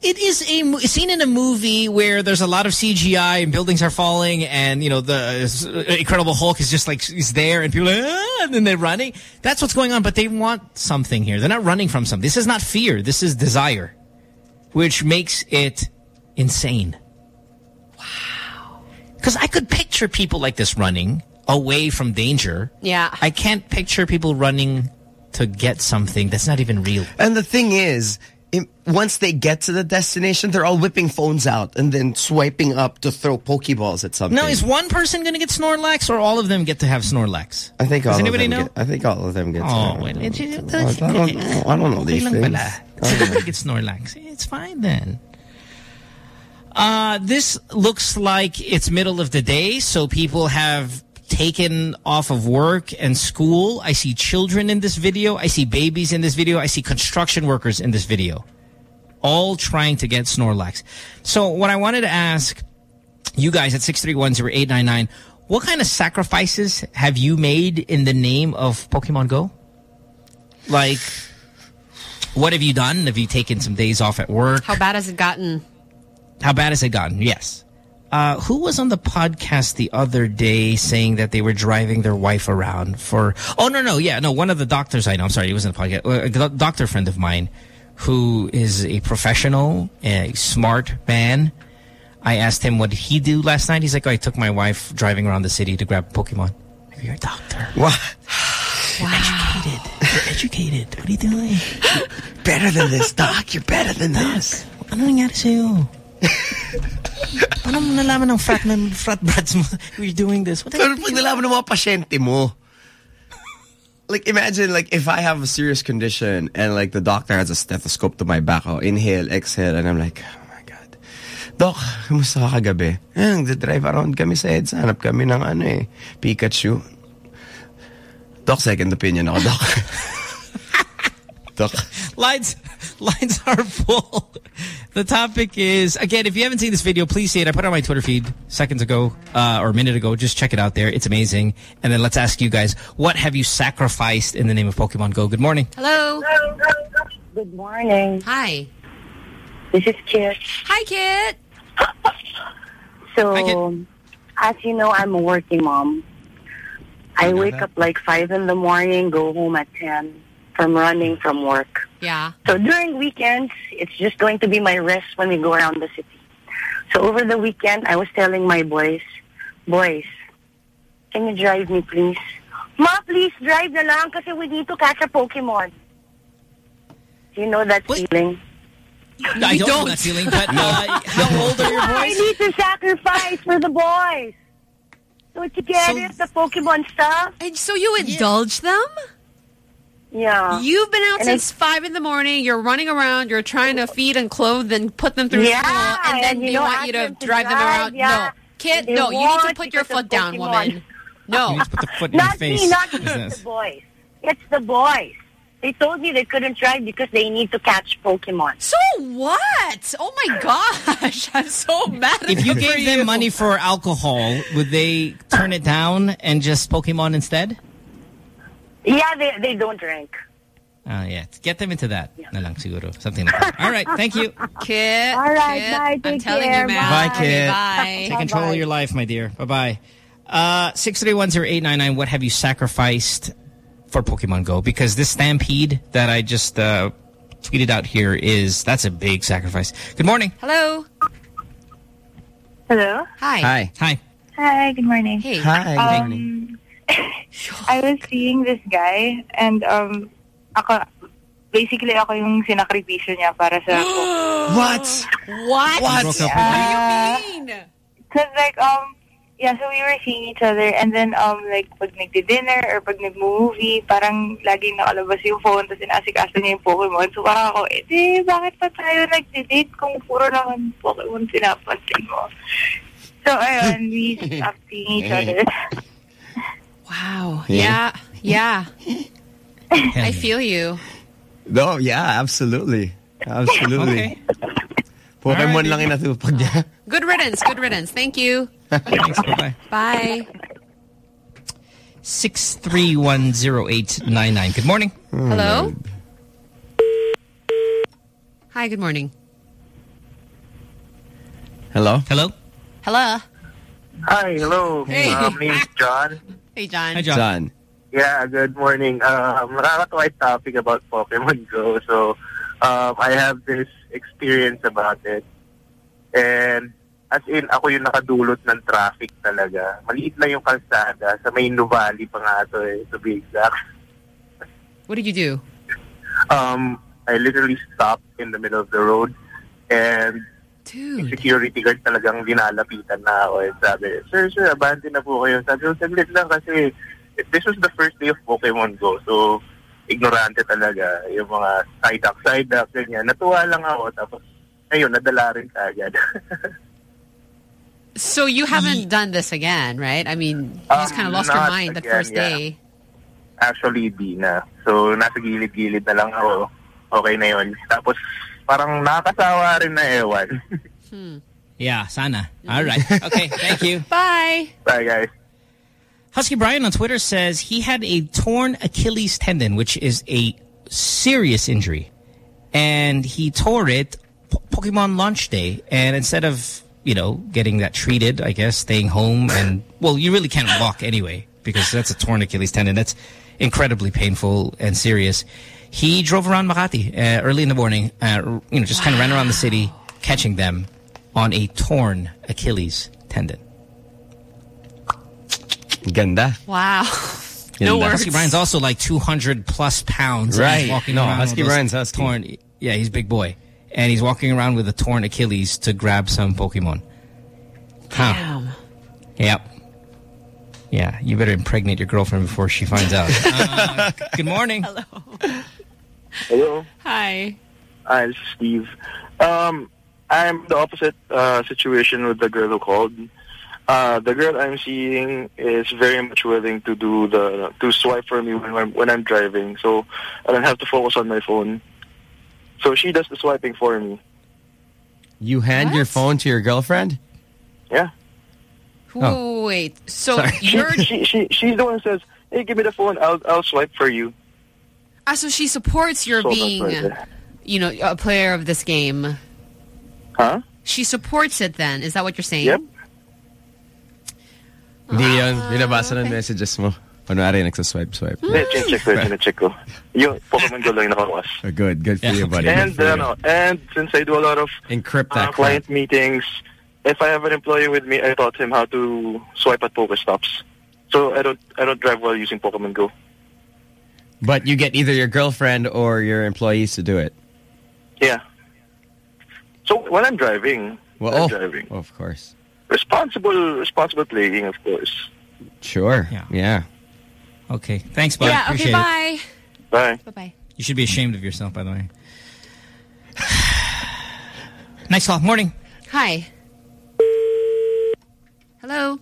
S1: It is a mo- scene in a movie where there's a lot of CGI and buildings are falling and, you know, the uh, Incredible Hulk is just like, is there and people are ah, and then they're running. That's what's going on, but they want something here. They're not running from something. This is not fear. This is desire, which makes it insane. Wow. Because I could picture people like this running away from danger.
S3: Yeah.
S1: I can't picture people running to get something that's not even real.
S2: And the thing is, once they get to the destination, they're all whipping phones out and then swiping up to throw Pokeballs at something.
S1: Now, is one person going to get Snorlax or all of them get to have Snorlax?
S2: I think all
S1: Does
S2: of
S1: anybody
S2: them
S1: know?
S2: Get, I think all of them get.
S1: Oh, wait. It, it,
S2: I don't, I don't know these things.
S1: pala. Everybody gets Snorlax. It's fine then. Uh, this looks like it's middle of the day, so people have taken off of work and school. I see children in this video. I see babies in this video. I see construction workers in this video. All trying to get Snorlax. So what I wanted to ask you guys at 6310899, what kind of sacrifices have you made in the name of Pokemon Go? Like, what have you done? Have you taken some days off at work?
S3: How bad has it gotten?
S1: How bad has it gotten? Yes. Uh, who was on the podcast the other day saying that they were driving their wife around for... Oh, no, no. Yeah, no. One of the doctors I know. I'm sorry. He wasn't a podcast. A doctor friend of mine who is a professional, a smart man. I asked him what he do last night. He's like, oh, I took my wife driving around the city to grab Pokemon. You're a doctor.
S2: What?
S1: You're educated. You're educated. What are you doing?
S2: Better than this, Doc. You're better than this.
S1: Ano nangyari sa'yo? Paano mo nalaman ng frat, ng frat brats mo? We're doing this. What
S2: Pero pag nalaman ng mga pasyente mo, like imagine like if I have a serious condition and like the doctor has a stethoscope to my back, oh, inhale, exhale, and I'm like, oh my God. Doc, kumusta ka kagabi? Eh, nagda-drive around kami sa EDSA. Hanap kami ng ano eh, Pikachu. Doc, second opinion ako, Doc. Doc.
S1: lines lines are full. The topic is again, if you haven't seen this video, please see it. I put it on my Twitter feed seconds ago uh, or a minute ago. Just check it out there. It's amazing. And then let's ask you guys, what have you sacrificed in the name of Pokemon Go? Good morning.
S3: Hello.
S33: Good morning.
S3: Hi.
S33: This is Kit.
S3: Hi, Kit.
S33: So, as you know, I'm a working mom. I wake up like 5 in the morning, go home at 10 from running from work.
S3: Yeah.
S33: So during weekends, it's just going to be my rest when we go around the city. So over the weekend, I was telling my boys, boys, can you drive me, please? Ma, please drive na lang kasi we need to catch a Pokemon. Do you know that feeling?
S1: I don't, know that feeling, but uh, how old are your boys?
S33: I need to sacrifice for the boys. Don't you get
S3: So-
S33: it? The Pokemon stuff?
S3: And so you indulge them?
S33: Yeah.
S3: You've been out
S33: And I-
S3: since five in the morning. You're running around. You're trying to feed and clothe and put them through
S33: Yeah,
S3: school, and then
S33: and you
S3: they
S33: know,
S3: want you to
S33: to
S3: drive them around.
S33: yeah.
S3: No, kid, no. You need to put your foot down, woman. No.
S1: You need to put the foot in your
S33: Not
S1: face.
S33: me, not me.
S1: business.
S33: It's the boys. It's the boys. They told me they couldn't drive because they need to catch Pokemon.
S3: So what? Oh my gosh, I'm so mad.
S1: If you
S3: them for
S1: gave them money for alcohol, would they turn it down and just Pokemon instead?
S33: Yeah, they they don't drink.
S1: Uh, yeah, get them into that. Na lang siguro. Something like that. All right, thank you.
S3: Kid.
S33: All right,
S3: kid,
S33: bye.
S3: I'm
S33: Take
S3: telling
S33: care.
S3: you, man.
S1: Bye, kid.
S3: Bye.
S1: Take control of your life, my dear. Bye-bye. Uh, 6310899, what have you sacrificed for Pokemon Go? Because this Stampede that I just uh, tweeted out here is, that's a big sacrifice. Good morning.
S3: Hello.
S44: Hello.
S3: Hi.
S1: Hi. Hi.
S44: Hi, good morning.
S3: Hey.
S1: Hi, good
S44: Um, I was seeing this guy and um ako basically ako yung sinakripisyo niya para sa
S1: What?
S3: What?
S1: What? Broke up with
S44: Uh,
S3: mean?
S44: Cause like um yeah, so we were seeing each other and then um like pag nagdi-dinner or pag nag-movie, parang laging nakalabas yung phone tapos inasikaso niya yung Pokemon. So parang ako, eh di, bakit pa tayo nagdi-date kung puro naman Pokemon pinapansin mo? So ayun, we stopped seeing each other.
S3: Wow.
S2: Yeah.
S3: Yeah. Yeah. I feel you.
S2: No, yeah, absolutely. Absolutely. Pokemon lang inatupag niya.
S3: Good riddance. Good riddance. Thank you.
S1: Thanks. Bye-bye.
S3: Bye.
S1: 6310899. Good morning.
S3: Hello? Hi, good morning.
S2: Hello?
S1: Hello?
S3: Hello.
S6: Hi, hello.
S3: Hey.
S6: Uh, my name is John.
S3: Hey, John.
S1: Hi, John.
S2: John.
S6: Yeah, good morning. Um, nakakatawa yung topic about Pokemon Go. So, um, I have this experience about it. And as in, ako yung nakadulot ng traffic talaga. Maliit lang yung kalsada. Sa may Nuvali pa nga ito eh, to be exact.
S3: What did you do?
S6: Um, I literally stopped in the middle of the road and
S3: Dude.
S6: security guard talagang dinalapitan na ako. And sabi, sir, sir, abandon na po kayo. Sabi ko, saglit lang kasi this was the first day of Pokemon Go. So, ignorante talaga. Yung mga side-up, side-up, ganyan. Natuwa lang ako. Tapos, ayun, nadala rin agad.
S3: So you haven't done this again, right? I mean, you just kind of
S6: Um,
S3: lost your mind that
S6: again,
S3: first
S6: yeah.
S3: day.
S6: Actually, di na. So, nasa gilid-gilid na lang ako. Okay na yun. Tapos, parang nakakasawa rin na ewan. Hmm.
S1: Yeah, sana. Hmm. All right. Okay, thank you.
S3: Bye.
S6: Bye, guys.
S1: Husky Brian on Twitter says he had a torn Achilles tendon, which is a serious injury. And he tore it P- Pokemon launch day. And instead of, you know, getting that treated, I guess, staying home and, well, you really can't walk anyway because that's a torn Achilles tendon. That's incredibly painful and serious. He drove around Makati uh, early in the morning, uh, you know, just kind of ran around the city catching them on a torn Achilles tendon.
S2: Ganda.
S3: Wow.
S1: No
S2: Ganda.
S1: Husky Brian's also like 200 plus pounds. and he's
S2: Right.
S1: walking
S2: No,
S1: around
S2: Husky
S1: with those
S2: Brian's husky.
S1: Torn, yeah, he's a big boy. And he's walking around with a torn Achilles to grab some Pokemon. Huh.
S3: Damn.
S1: Yep. Yeah, you better impregnate your girlfriend before she finds out. Uh, good morning.
S3: Hello.
S6: Hello.
S3: Hi.
S6: Hi, this is Steve. Um, I'm the opposite uh, situation with the girl who called. Uh, the girl I'm seeing is very much willing to do the to swipe for me when I'm when I'm driving, so I don't have to focus on my phone. So she does the swiping for me.
S2: You hand your phone to your girlfriend?
S6: Yeah.
S2: Oh.
S3: Wait. So
S6: Sorry.
S3: you're
S6: She, she she she's the one who says, "Hey, give me the phone. I'll I'll swipe for you."
S3: Ah, so she supports your
S6: So
S3: being,
S6: right
S3: you know, a player of this game.
S6: Huh?
S3: She supports it. Then is that what you're saying?
S6: Yep.
S2: Hindi yun. Binabasa ng messages mo. Kunwari, nagsaswipe-swipe.
S6: Hindi, check ko, check ko. Yung Pokemon Go lang yung nakawas.
S2: Oh, good, good for you, buddy.
S6: And,
S2: for you.
S6: ano, and since I do a lot of
S2: Encrypt
S6: uh,
S2: that
S6: client meetings, if I have an employee with me, I taught him how to swipe at Pokestops. So I don't I don't drive while using Pokemon Go.
S2: But you get either your girlfriend or your employees to do it.
S6: Yeah. So when I'm driving,
S2: Well,
S6: I'm
S2: oh,
S6: driving,
S2: of course.
S6: responsible responsible playing, of course.
S2: Sure. Yeah.
S1: Okay. Thanks, bud.
S3: yeah,
S1: Appreciate
S3: okay,
S1: it.
S3: bye.
S6: Bye.
S3: Bye-bye.
S1: You should be ashamed of yourself, by the way. nice call. Morning.
S3: Hi. Hello.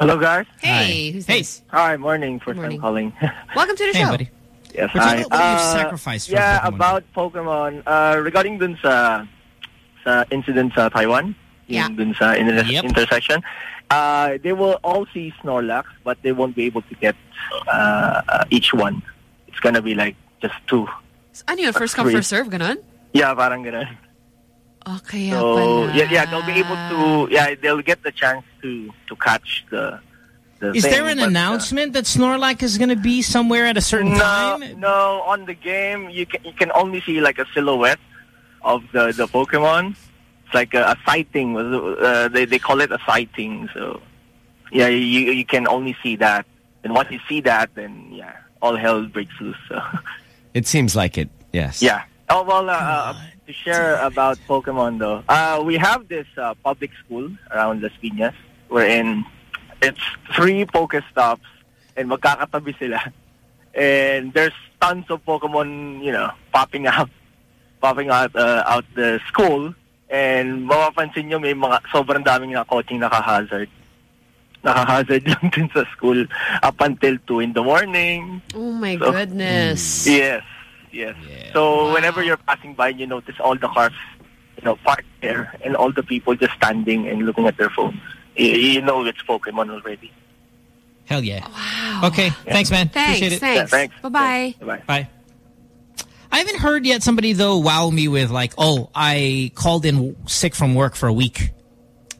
S20: Hello, guys.
S3: Hey, who's this?
S20: Hi, morning. First time calling.
S3: Welcome to the
S20: Hey,
S3: show.
S20: buddy. Yes,
S1: What
S20: hi.
S1: do you- what do you
S20: Uh,
S1: sacrifice for
S20: Yeah,
S1: Pokemon?
S20: about Pokemon. Uh, regarding dun sa, sa incident sa Taiwan,
S3: Yeah.
S20: yung dun sa inter- intersection, uh, they will all see Snorlax, but they won't be able to get uh, uh, each one. It's gonna be like just two.
S3: Ano yun? First come, first serve? Ganon?
S20: Yeah, parang ganun.
S3: Oh, kaya
S20: So
S3: pala.
S20: yeah, yeah, they'll be able to. Yeah, they'll get the chance to to catch the. the
S1: Is
S20: thing,
S1: there an
S20: but, uh,
S1: announcement that Snorlax is going to be somewhere at a certain
S20: no,
S1: time?
S20: No, on the game you can you can only see like a silhouette of the the Pokemon. It's like a, a sighting. Uh, they they call it a sighting. So yeah, you you can only see that. And once you see that, then yeah, all hell breaks loose. So
S2: It seems like it. Yes.
S20: yeah. Oh well, uh, uh, to share about Pokemon though, uh, we have this uh, public school around Las Piñas, wherein it's three Pokestops and magkakatabi sila. And there's tons of Pokemon, you know, popping out, popping out uh, out the school. And mapapansin nyo may mga sobrang daming na coaching naka-hazard. Naka-hazard lang din sa school up until 2 in the morning.
S3: Oh my
S20: So-
S3: goodness.
S20: Yes, yes. So whenever you're passing by, you notice all the cars, you know, parked there, and all the people just standing and looking at their phones. You, you know it's Pokemon already.
S1: Hell yeah. Wow. Okay. Thanks, man.
S3: Thanks,
S1: Appreciate it.
S3: thanks.
S20: thanks.
S3: Bye-bye.
S20: Bye.
S1: Bye. I haven't heard yet somebody, though, wow me with like, oh, I called in sick from work for a week.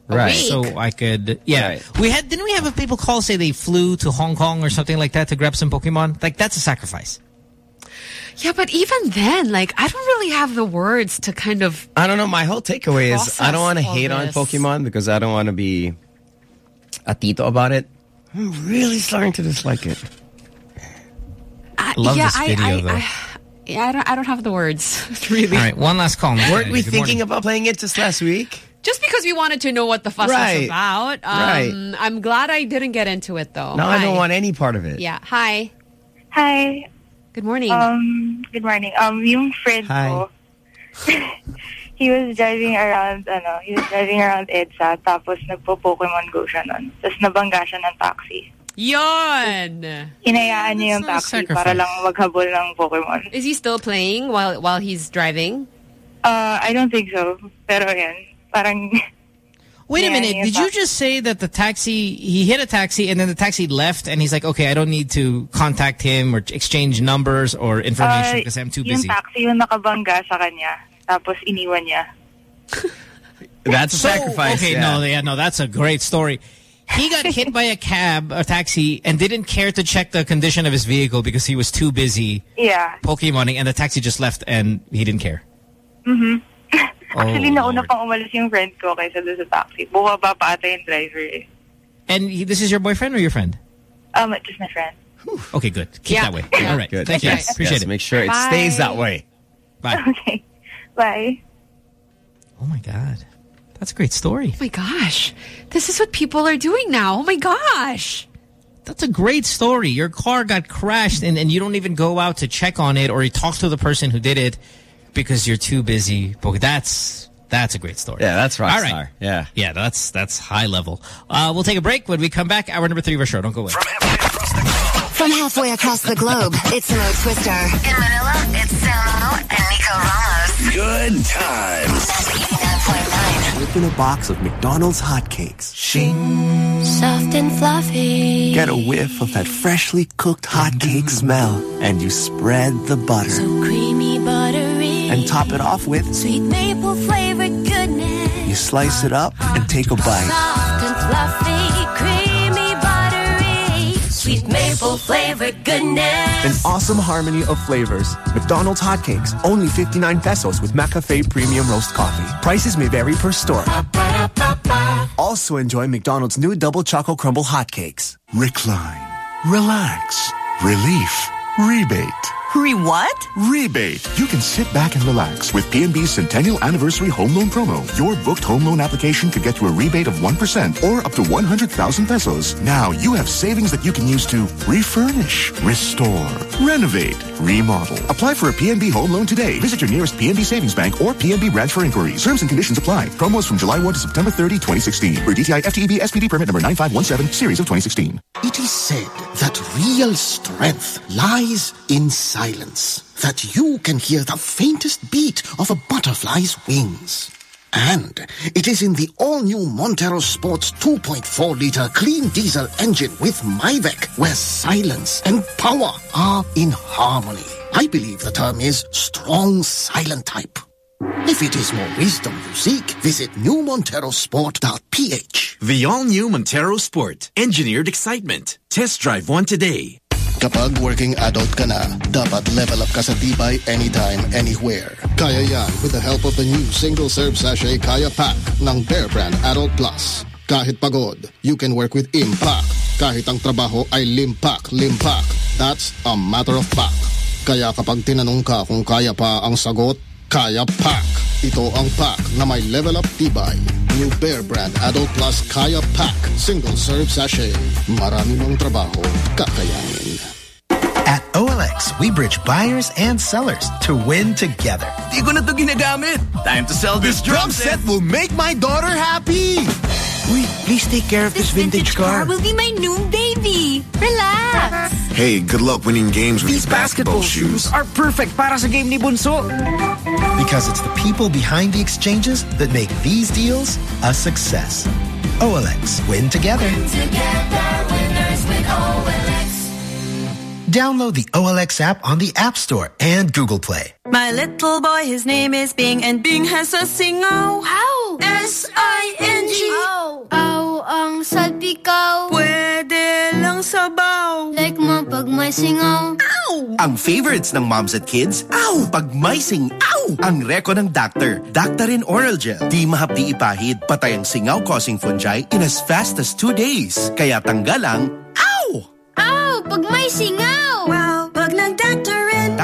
S2: A Right.
S1: So I could, yeah. We had, didn't we have people call say they flew to Hong Kong or something like that to grab some Pokemon? Like, that's a sacrifice.
S3: Yeah, but even then, like, I don't really have the words to kind of...
S2: I don't know. My whole takeaway is I don't want to
S3: Process all
S2: hate on. Pokemon because I don't want to be a tito about it. I'm really starting to dislike it.
S3: I,
S1: Love
S3: yeah,
S1: this video,
S3: I, I,
S1: though.
S3: I, yeah, I don't, I don't have the words, really.
S1: All right, one last call.
S2: Weren't we
S1: Good
S2: thinking
S1: morning.
S2: about playing it just last week?
S3: Just because we wanted to know what the fuss was about. Um,
S2: Right.
S3: I'm glad I didn't get into it, though.
S2: No, I don't want any part of it.
S3: Yeah, hi.
S44: Hi.
S3: Good morning.
S44: Um, good morning. Um, yung friend
S2: Hi.
S44: ko, he was driving around, ano, he was driving around EDSA, tapos nagpo-Pokemon Go siya nun. Tapos nabangga siya ng taxi.
S3: Yon!
S44: Hinayaan niya yung
S3: That's not
S44: taxi para
S3: sacrifice.
S44: lang maghabol ng Pokemon.
S3: Is he still playing while while he's driving?
S44: Uh, I don't think so. Pero yan, parang...
S1: Wait a minute.
S44: yung
S1: Did you just say that the taxi, he hit a taxi and then the taxi left and he's like, okay, I don't need to contact him or exchange numbers or information
S44: Uh,
S1: because I'm too
S44: yung
S1: busy.
S44: taxi yung nakabangga sa kanya, tapos iniwan niya.
S2: That's a
S1: So,
S2: sacrifice.
S1: Okay,
S2: yeah.
S1: no, yeah, no, that's a great story. He got hit by a cab a taxi and didn't care to check the condition of his vehicle because he was too busy
S44: Yeah.
S1: Pokemoning and the taxi just left and he didn't care.
S44: Mhm. Actually,
S1: Oh,
S44: nauna pang umalis yung friend ko kaysa doon sa taxi. Bumaba pa ata yung driver eh.
S1: And he, this is your boyfriend or your friend?
S44: Um, just my friend.
S1: Okay, good. Keep
S44: Yeah.
S1: that way.
S44: Yeah.
S1: All right.
S2: Good.
S1: Thank
S2: Yes,
S1: you. Appreciate
S2: yes,
S1: it.
S2: Make sure it
S44: Bye.
S2: stays that way.
S1: Bye.
S44: Okay. Bye.
S1: Oh my God. That's a great story.
S3: Oh my gosh. This is what people are doing now. Oh my gosh.
S1: That's a great story. Your car got crashed and, and you don't even go out to check on it or you talk to the person who did it because you're too busy. But that's that's a great story.
S2: Yeah, that's rock
S1: All right.
S2: star. Yeah.
S1: Yeah, that's that's high level. Uh, we'll take a break. When we come back, hour number three of our show. Don't go away.
S7: From halfway across the globe, it's Mo Twister. In Manila, it's Samo and Nico Ramos.
S45: Good times.
S46: Open a box of McDonald's hotcakes. Shing.
S10: Soft and fluffy.
S46: Get a whiff of that freshly cooked hotcake smell. And you spread the butter.
S10: So creamy, buttery.
S46: And top it off with,
S10: Sweet maple flavored goodness.
S46: you slice it up and take a bite.
S10: Soft and fluffy. Creamy, buttery. full flavor goodness.
S47: An awesome harmony of flavors. McDonald's hotcakes, only 59 pesos with McCafe Premium Roast Coffee. Prices may vary per store. Also enjoy McDonald's new Double Choco Crumble hotcakes.
S48: Recline. Relax. Relief. Rebate.
S16: Re what?
S48: Rebate. You can sit back and relax with PNB's Centennial Anniversary Home Loan Promo. Your booked home loan application could get you a rebate of 1% or up to 100,000 pesos. Now you have savings that you can use to refurnish, restore, renovate, remodel. Apply for a PNB home loan today. Visit your nearest PNB Savings Bank or PNB branch for inquiries. Terms and conditions apply. Promos from July 1 to September 30, 2016. For DTI FTEB SPD permit number 9517, series of 2016.
S49: It is said that real strength lies in silence. That you can hear the faintest beat of a butterfly's wings. And it is in the all-new Montero Sports 2.4-liter clean diesel engine with MIVEC where silence and power are in harmony. I believe the term is strong silent type. If it is more wisdom you seek, visit newmonterosport.ph.
S9: The all-new Montero Sport. Engineered excitement. Test drive one today.
S49: Kapag working adult ka na, dapat level up ka sa tibay anytime, anywhere. Kaya yan with the help of the new single-serve sachet Kaya Pack ng Bear Brand Adult Plus. Kahit pagod, you can work with impact. Kahit ang trabaho ay limpak, limpak. That's a matter of fact. Kaya kapag tinanong ka kung kaya pa ang sagot, Kaya Pack. Ito ang pack na may level up tibay. New Bear Brand Adult Plus Kaya Pack. Single serve sachet. Marami mong trabaho, kakayanin.
S46: At OLX, we bridge buyers and sellers to win together.
S9: Di ko na to ginagamit. Time to sell this drum set.
S46: will make my daughter happy. Wait, please take care of this, vintage, car.
S27: will be my new baby. Relax.
S48: Hey, good luck winning games with
S46: These basketball shoes
S50: are perfect para sa game ni Bunso.
S46: Because it's the people behind the exchanges that make these deals a success. OLX, win together. Download the OLX app on the App Store and Google Play.
S16: My little boy, his name is Bing, and Bing has a singaw.
S51: Ow!
S16: S-I-N-G.
S51: Ow! Ow ang salpikaw.
S16: Pwede lang sabaw.
S51: Like mo pag may singaw.
S46: Ow! Ang favorites ng moms at kids, ow! Pag may sing, ow! Ang reko ng doctor, Daktarin Oral Gel. Di mahapdi ipahid, patay ang singaw-causing fungi in as fast as two days. Kaya tanggal ang, ow!
S51: Ow! Pag may singaw.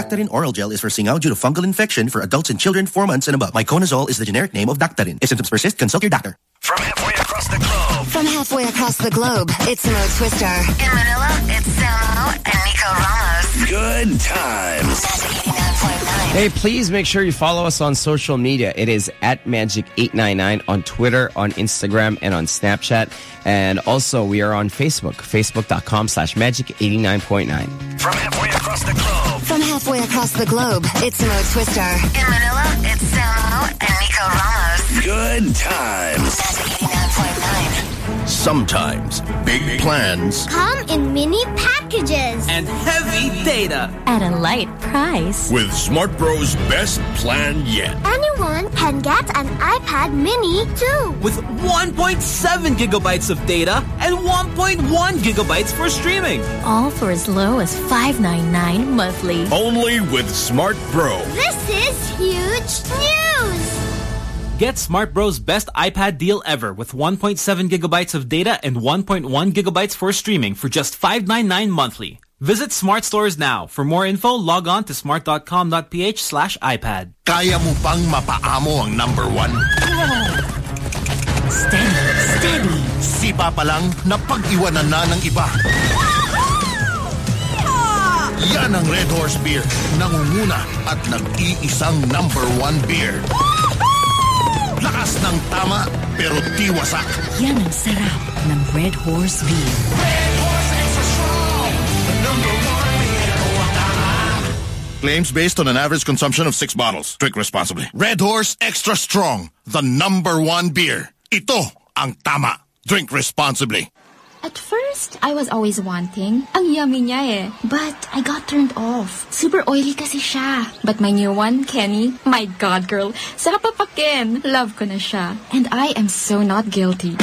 S16: Wow, pag
S46: Oral Gel is for singaw due to fungal infection for adults and children 4 months and above. Miconazole is the generic name of Daktarin. If symptoms persist, consult your doctor.
S7: From halfway across the globe. From halfway across the globe, it's Mo Twister. In Manila, it's Samo and Nico Ramos.
S2: Good times. Hey, please make sure you follow us on social media. It is at Magic899 on Twitter, on Instagram, and on Snapchat. And also, we are on Facebook, facebook.com slash Magic89.9.
S7: From halfway across the globe. From halfway across the globe, it's Mo Twister. In Manila, it's Samo and Nico Ramos.
S48: Good times. Sometimes big plans
S51: Come in mini packages.
S9: And heavy data.
S27: At a light price.
S48: with Smart Bros' best plan yet.
S51: Anyone can get an iPad mini too.
S9: With 1.7 gigabytes of data and 1.1 gigabytes for streaming.
S27: All for as low as $5.99 monthly.
S48: Only with Smart Bro.
S51: This is huge news.
S52: Get Smart Bros' best iPad deal ever with 1.7 gigabytes of data and 1.1 gigabytes for streaming for just $5.99 monthly. Visit Smart Stores now. For more info, log on to smart.com.ph slash iPad.
S48: Kaya mo pang mapaamo ang number one?
S27: Steady, steady.
S48: Sipa pa lang, napag-iwanan na ng iba. Yan ang Red Horse Beer. Nangunguna at nag-iisang number one beer. Lakas ng tama, pero di wasak.
S27: Yan ang sarap ng Red Horse Beer.
S48: Claims based on an average consumption of six bottles. Drink responsibly. Red Horse Extra Strong. The number one beer. Ito ang tama. Drink responsibly.
S53: At first, I was always wanting. Ang yummy niya eh. But I got turned off. Super oily kasi siya. But my new one, Kenny, my God, girl. Sarap papakin. Love ko na siya. And I am so not guilty.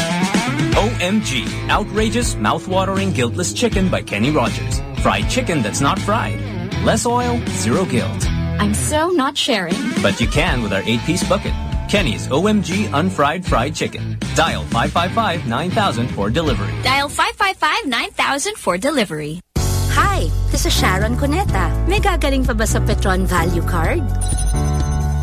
S54: OMG. Outrageous, mouth-watering, guiltless chicken by Kenny Rogers.
S52: Fried chicken that's not fried. Less oil, zero guilt.
S55: I'm so not sharing.
S52: But you can with our 8-piece bucket. Kenny's OMG Unfried Fried Chicken. Dial 555-9000 for delivery.
S27: Dial 555-9000 for delivery.
S22: Hi, this is Sharon Cuneta. May gagaling pa ba sa Petron Value Card?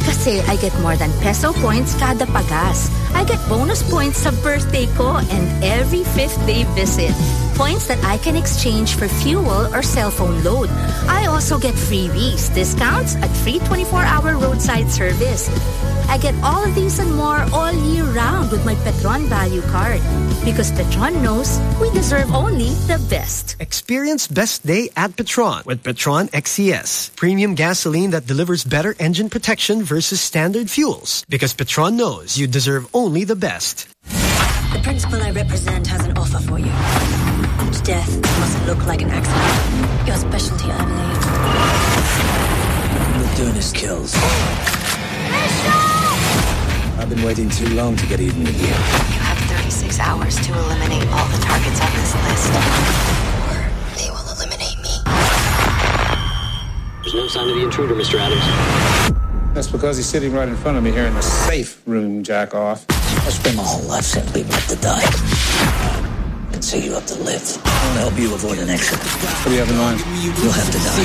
S22: Kasi I get more than peso points kada pagas. I get bonus points sa birthday ko and every fifth day visit. Points that I can exchange for fuel or cell phone load. I also get freebies, discounts at free 24-hour roadside service. I get all of these and more all year round with my Petron Value Card. Because Petron knows we deserve only the best.
S23: Experience best day at Petron with Petron XCS. Premium gasoline that delivers better engine protection versus standard fuels. Because Petron knows you deserve only the best.
S10: The principal I represent has an offer for you. Each death must look like an accident. Your specialty, I believe.
S8: All doing is kills. I've been waiting too long to get even with you.
S56: You have 36 hours to eliminate all the targets on this list. Or they will eliminate me.
S57: There's no sign of the intruder, Mr. Adams.
S58: That's because he's sitting right in front of me here in the safe room, jack off.
S8: I spent my whole life saying people to die. And so you have to live. I want to help you avoid an accident.
S58: What do you have in mind?
S8: You'll have to die.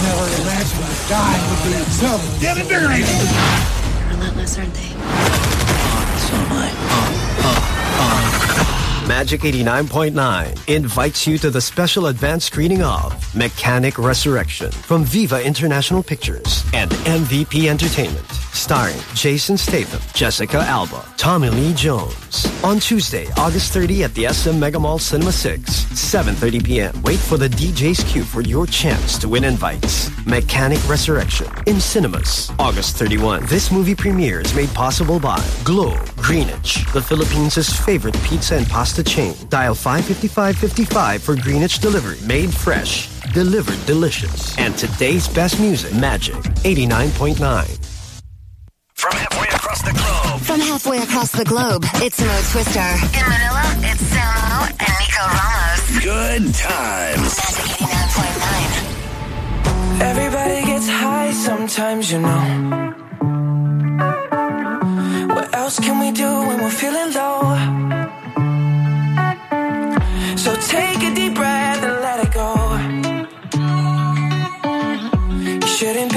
S58: Never imagined dying would be so damn dirty.
S56: Relentless, aren't they?
S23: Magic 89.9 invites you to the special advance screening of Mechanic Resurrection from Viva International Pictures and MVP Entertainment, starring Jason Statham, Jessica Alba, Tommy Lee Jones. On Tuesday, August 30 at the SM Megamall Cinema 6, 7.30 p.m. Wait for the DJ's queue for your chance to win invites. Mechanic Resurrection in cinemas, August 31. This movie premiere is made possible by Glow Greenwich, the Philippines' favorite pizza and pasta chain. Dial 55555 for Greenwich delivery. Made fresh, delivered delicious. And today's best music, Magic 89.9.
S7: From halfway across the globe. From halfway across the globe, it's Mo Twister. In Manila, it's Samo and Nico Ramos.
S45: Good times.
S7: Magic 89.9.
S59: Everybody gets high sometimes, you know. What else can we do when we're feeling low? So take a deep breath and let it go. You shouldn't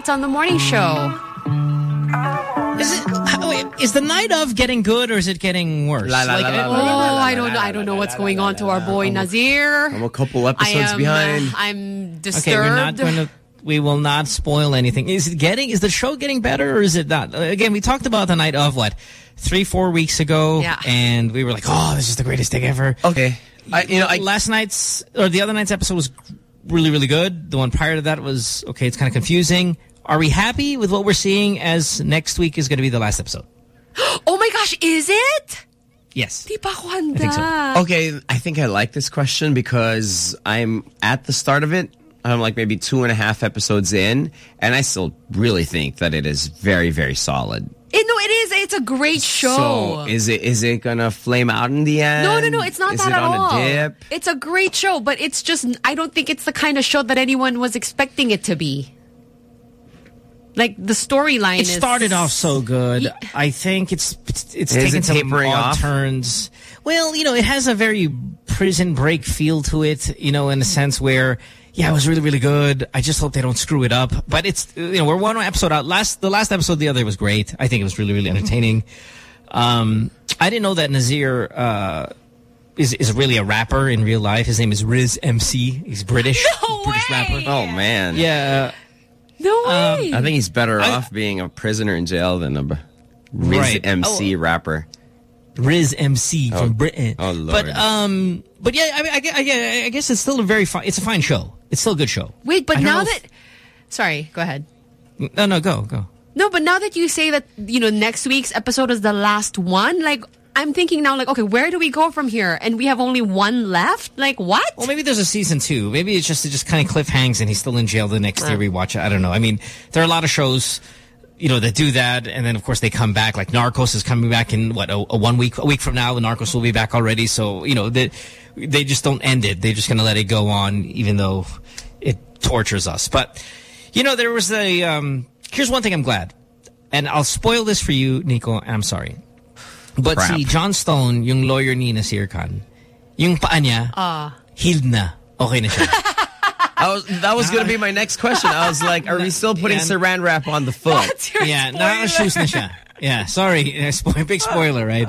S3: updates on the morning show.
S1: Is it? how- wait, Is the night of getting good or is it getting worse?
S2: La, la,
S1: Like,
S2: la, la, la, la, la,
S3: Oh, I don't know.
S2: la,
S3: I don't know what's
S2: la,
S3: going
S2: la,
S3: on to our boy
S2: I'm
S3: Nazir.
S2: I'm a couple episodes
S3: am,
S2: behind.
S3: uh, I'm disturbed.
S1: Okay, we're not going to. We will not spoil anything. Is it getting? Is the show getting better or is it not? Again, we talked about the night of what three, four weeks ago,
S3: Yeah.
S1: and we were like, "Oh, this is the greatest thing ever."
S2: Okay. I, you know, I,
S1: last night's or the other night's episode was really, really good. The one prior to that was okay. It's kind of confusing. Are we happy with what we're seeing? As next week is going to be the last episode.
S3: Oh my gosh, is it?
S1: Yes.
S3: Di pa
S1: think so.
S2: Okay, I think I like this question because I'm at the start of it. I'm like maybe two and a half episodes in, and I still really think that it is very, very solid.
S3: It, no, it is. It's a great show.
S2: So is it is it gonna flame out in the end?
S3: no, no, no. It's not
S2: is
S3: that
S2: it
S3: at
S2: on
S3: all.
S2: a dip?
S3: It's a great show, but it's just I don't think it's the kind of show that anyone was expecting it to be. Like the storyline
S1: It
S3: is
S1: started off so good. I think it's it's, it's
S2: Is
S1: taken
S2: it
S1: some odd
S2: off?
S1: turns. Well, you know, it has a very prison break feel to it. You know, in a sense where. Yeah, it was really, really good. I just hope they don't screw it up. But it's, you know, we're one episode out. Last, the last episode the other was great. I think it was really, really entertaining. Um, I didn't know that Nazir, uh, is, is really a rapper in real life. His name is Riz MC. He's British.
S3: No
S1: British
S3: way.
S1: rapper.
S2: Oh man,
S1: Yeah.
S3: No
S1: Um,
S3: way.
S2: I think he's better
S1: I-
S2: off being a prisoner in jail than a Riz
S1: Right.
S2: MC
S1: Oh.
S2: rapper.
S1: Riz MC
S2: Oh.
S1: from Britain.
S2: Oh, Lord.
S1: But um, but yeah, I, mean, I, I, I guess it's still a very fine. It's a fine show. It's still a good show.
S3: Wait, but now that sorry, go ahead.
S1: no, no, go, go.
S3: No, but now that you say that you know next week's episode is the last one, like I'm thinking now, like okay, where do we go from here? And we have only one left. Like what?
S1: Well, maybe there's a season two. Maybe it's just it just kind of cliff hangs and he's still in jail the next year we watch it. I don't know. I mean, there are a lot of shows, you know, that do that, and then of course they come back. Like Narcos is coming back in what a, a one week a week from now. The Narcos will be back already. So you know they they just don't end it. They're just going to let it go on, even though it tortures us. But you know, there was a. Um, here's one thing I'm glad, and I'll spoil this for you, Nico. I'm sorry, but
S2: Crap.
S1: see John Stone, yung lawyer ni Nasir Khan, yung paa niya
S3: Ah.
S1: healed na. Okay na siya.
S2: I was, that was going to be my next question. I was like, are we still putting
S1: Yeah.
S2: saran wrap on the foot?
S1: yeah, nakaka-shoes na siya. Yeah, sorry. Eh, spo- Big spoiler, right?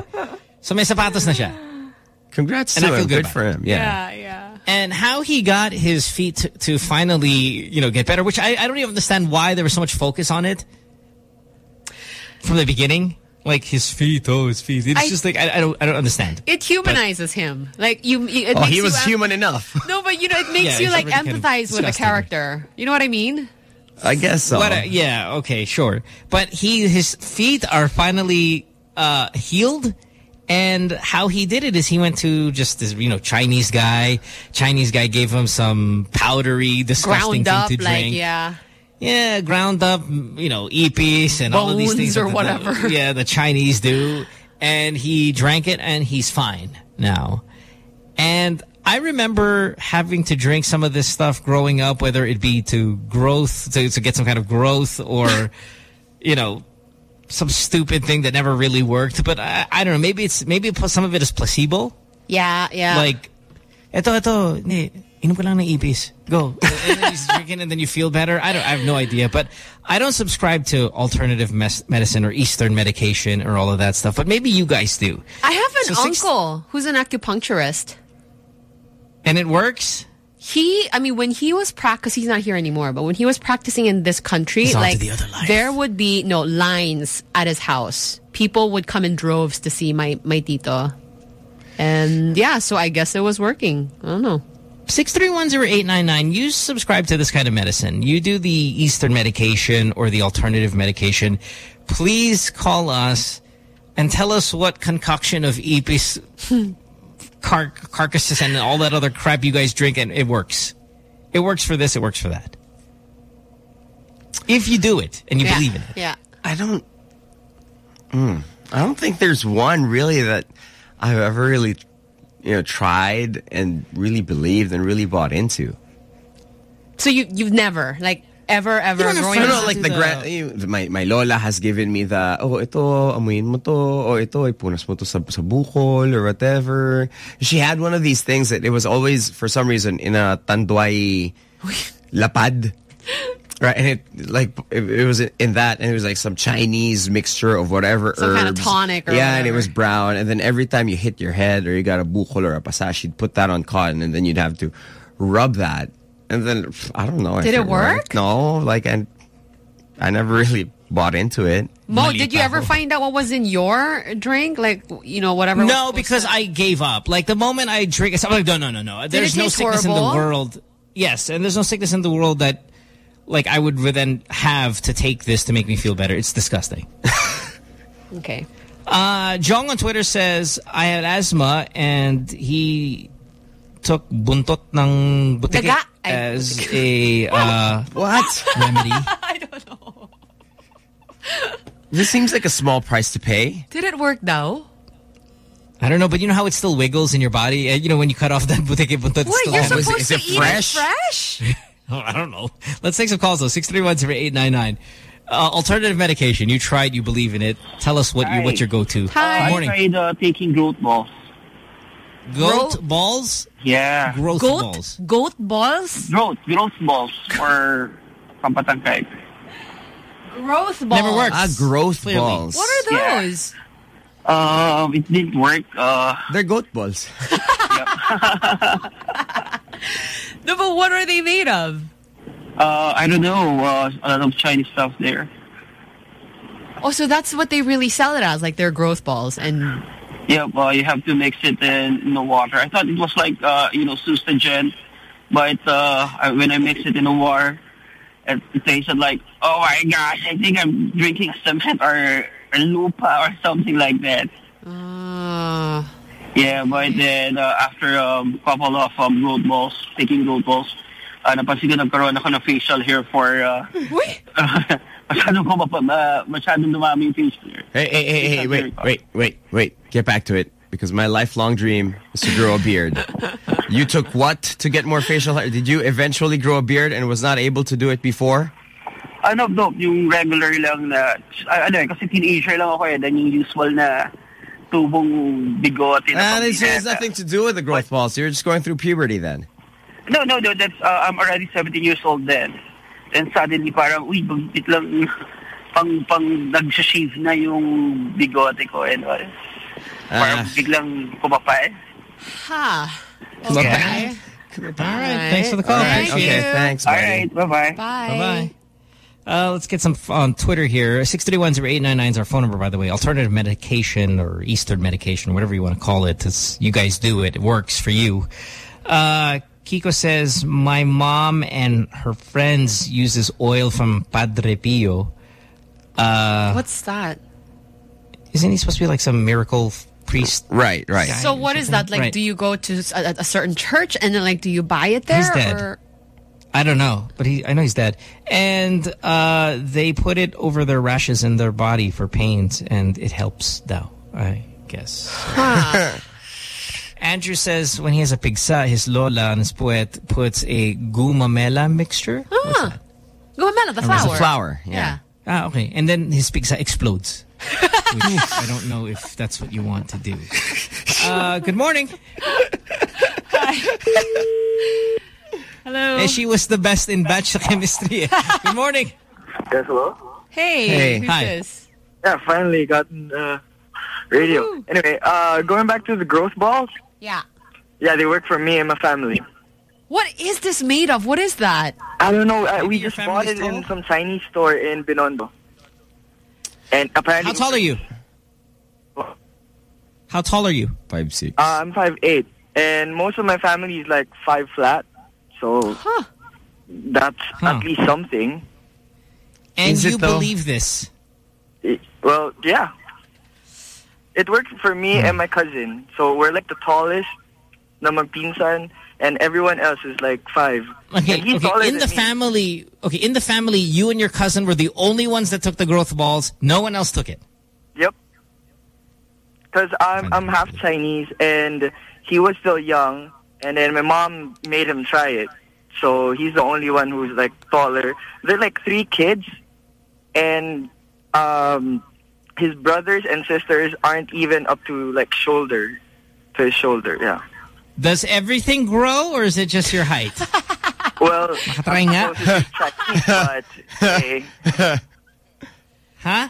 S1: So may sapatos na siya.
S2: Congrats
S1: And
S2: to
S1: I feel
S2: him.
S1: good
S2: Good for him. Yeah.
S3: yeah.
S1: And how he got his feet to, to finally, you know, get better, which I, I don't even understand why there was so much focus on it from the beginning. Like his feet, oh, his feet. It's
S3: I-
S1: just like, I, I don't I don't understand.
S3: It humanizes him. Like you, it
S2: Oh,
S3: makes
S2: he was
S3: em-
S2: human enough.
S3: No, but you know, it makes
S1: Yeah,
S3: you
S1: he's
S3: like
S1: already kind of
S3: empathize with a character. You know what I mean?
S2: I guess so.
S1: What a- yeah, okay, sure. But he his feet are finally uh, healed. And how he did it is he went to just this, you know, Chinese guy. Chinese guy gave him some powdery, disgusting
S3: Ground up,
S1: thing to
S3: like yeah.
S1: Yeah, ground up, you know, epis and all of these
S3: Bones
S1: things.
S3: or
S1: the-
S3: whatever.
S1: yeah, the Chinese do. And he drank it and he's fine now. And I remember having to drink some of this stuff growing up, whether it be to growth, to, to get some kind of growth or, you know, some stupid thing that never really worked. But I, I don't know, maybe it's, maybe some of it is placebo.
S3: Yeah, yeah.
S1: Like, eto, eto, ni, inom ko lang ng ipis. Go. and then he's drinking and then you feel better. I don't, I have no idea. But I don't subscribe to alternative medicine or Eastern medication or all of that stuff. But maybe you guys do.
S3: I have an
S1: So
S3: uncle who's an acupuncturist.
S1: And it works?
S3: He, I mean, when he was practice, he's not here anymore. But when he was practicing in this country,
S1: He's on to
S3: like
S1: the
S3: there would be no lines at his house. People would come in droves to see my my tito, and yeah, so I guess it was working. I don't know.
S1: 6310899, you subscribe to this kind of medicine. You do the Eastern medication or the alternative medication. Please call us and tell us what concoction of ipis, car carcasses, and all that other crap you guys drink, and it works. It works for this, it works for that. If you do it and you
S3: yeah.
S1: believe in it.
S3: Yeah.
S2: I don't. Mm, I don't think there's one really that I've ever really, you know, tried and really believed and really bought into.
S3: So you you've never like ever ever
S2: No,
S3: growing
S2: no,
S3: up
S2: like the, grand, you- my my lola has given me the oh ito amuin mo to or ito ipunas mo to sa, sa bukol or whatever. She had one of these things that it was always for some reason in a tanduay lapad. Right, and it like it, it was in that, and it was like some Chinese mixture of whatever
S3: Some
S2: herbs.
S3: kind of tonic or
S2: yeah, and it was brown. And then every time you hit your head or you got a bukol or a passage, you'd put that on cotton, and then you'd have to rub that. And then I don't know.
S3: Did it
S2: worked.
S3: work?
S2: No, like and I never really bought into it.
S3: Mo, did you ever find out what was in your drink? Like, you know, whatever.
S1: No,
S3: supposed
S1: because I gave up. Like the moment I drink, I'm like, no, no, no, no. There's no
S3: taste
S1: sickness in the world. Yes, and there's no sickness in the world that, like, I would then have to take this to make me feel better. It's disgusting.
S3: Okay.
S1: Uh, Jong on Twitter says, I had asthma and he took buntot ng butike as a uh,
S2: what
S1: remedy. I don't know.
S2: This seems like a small price to pay.
S3: Did it work though?
S1: I don't know, but you know how it still wiggles in your body? Uh, You know, when you cut off that butike buntot, it's
S3: What,
S1: still
S3: you're
S1: there.
S3: supposed to eat it fresh?
S1: Oh, I don't know. Let's take some calls, though. 631-0899. Uh, alternative medication. You tried, you believe in it. Tell us what you, what's your go-to.
S20: Hi.
S1: Good morning.
S20: I tried uh, taking growth balls.
S1: Goat balls?
S20: Yeah.
S1: Growth
S3: Goat?
S1: balls.
S3: Goat balls?
S20: Growth, growth balls or pampatangkay.
S3: Growth balls.
S20: Never works.
S2: Ah, growth
S20: Clearly.
S2: balls.
S3: What are
S20: Yeah.
S3: those?
S20: Uh, it didn't work. Uh,
S2: They're goat balls.
S3: No, but what are they made of?
S20: uh, I don't know. Uh, a lot of Chinese stuff there.
S3: Oh, so that's what they really sell it as, like they're growth balls. And
S20: Yeah, well, you have to mix it in, in the water. I thought it was like, uh, you know, Sustagen, but uh, I, when I mix it in the water, it, it tasted like, oh my gosh, I think I'm drinking cement or, or lupa or something like that.
S3: uh,
S20: Yeah, but then uh, after um, couple of um, road balls, taking road balls, uh, napansin ko nagkaroon ako ng facial hair for uh, masyadong ko mapa, uh, masyadong dumami yung facial hair.
S2: Hey, hey, hey, hey, wait, wait, wait, wait. Get back to it. Because my lifelong dream is to grow a beard. you took what to get more facial hair? Did you eventually grow a beard and was not able to do it before?
S20: Ano, no, yung regular lang na, ah, ano eh, kasi teenager lang ako eh, then yung usual na tubong bigote na
S2: Ah, this has nothing to do with the growth balls. You're just going through puberty then.
S20: No, no, no, that's, uh, I'm already 17 years old then. Then suddenly parang, uy, bagpit lang, pang, pang, nag-shave na yung bigote ko and all. Parang
S2: Ah.
S20: biglang kumapay.
S3: ha.
S2: Okay.
S1: All right. Thanks for the call.
S2: All right. Okay, thanks, buddy.
S20: All right, bye-bye.
S3: Bye.
S1: Bye-bye. Uh, let's get some on Twitter here. 631-0899 is our phone number, by the way. Alternative medication or Eastern medication, whatever you want to call it. It's, you guys do it. It works for you. Uh, Kiko says, my mom and her friends uses oil from Padre Pio. Uh,
S3: What's that?
S1: isn't he supposed to be like some miracle priest?
S2: Right, right.
S3: So what is that? Like,
S1: Right.
S3: do you go to a, a certain church and then like, do you buy it there?
S1: He's dead.
S3: Or?
S1: I don't know, but he I know he's dead. And uh, they put it over their rashes in their body for pains, and it helps though, I guess. Andrew says when he has a pigsa, his lola and his poet puts a gumamela mixture.
S3: Ah. Gumamela, the
S1: Oh,
S3: flower.
S1: it's a
S2: flower, yeah.
S1: Ah, okay. And then his pigsa explodes. I don't know if that's what you want to do. Uh, good morning.
S3: Hello.
S1: And she was the best in batch chemistry. eh. Good morning.
S60: Yes, hello?
S3: Hey,
S1: Hey.
S3: who's
S1: Hi.
S3: this?
S60: Yeah, finally gotten uh, radio. Anyway, uh, going back to the growth balls.
S3: Yeah.
S60: Yeah, they work for me and my family.
S3: What is this made of? What is that?
S60: I don't know. Uh, we just bought it in some Chinese store in Binondo. And apparently...
S1: How tall are you? How tall are you?
S2: Five six.
S60: Uh, I'm five eight, and most of my family is like five flat. So that's at least something.
S1: And
S60: Is
S1: you
S60: though?
S1: believe this?
S60: It- well, yeah. It worked for me
S1: Hmm.
S60: and my cousin. So we're like the tallest na magpinsan, and everyone else is like five.
S1: Okay,
S60: and he's
S1: okay. In the
S60: me.
S1: family, okay, in the family, you and your cousin were the only ones that took the growth balls. No one else took it.
S60: Yep. Because I'm I'm half Chinese, and he was still young, and then my mom made him try it. So he's the only one who's like taller. They're like three kids, and um, his brothers and sisters aren't even up to like shoulder, to his shoulder. Yeah.
S1: Does everything grow, or is it just your height?
S60: Well,
S1: Nakatry
S60: I'm
S1: nga.
S60: supposed to be Chinese, but hey.
S1: Huh?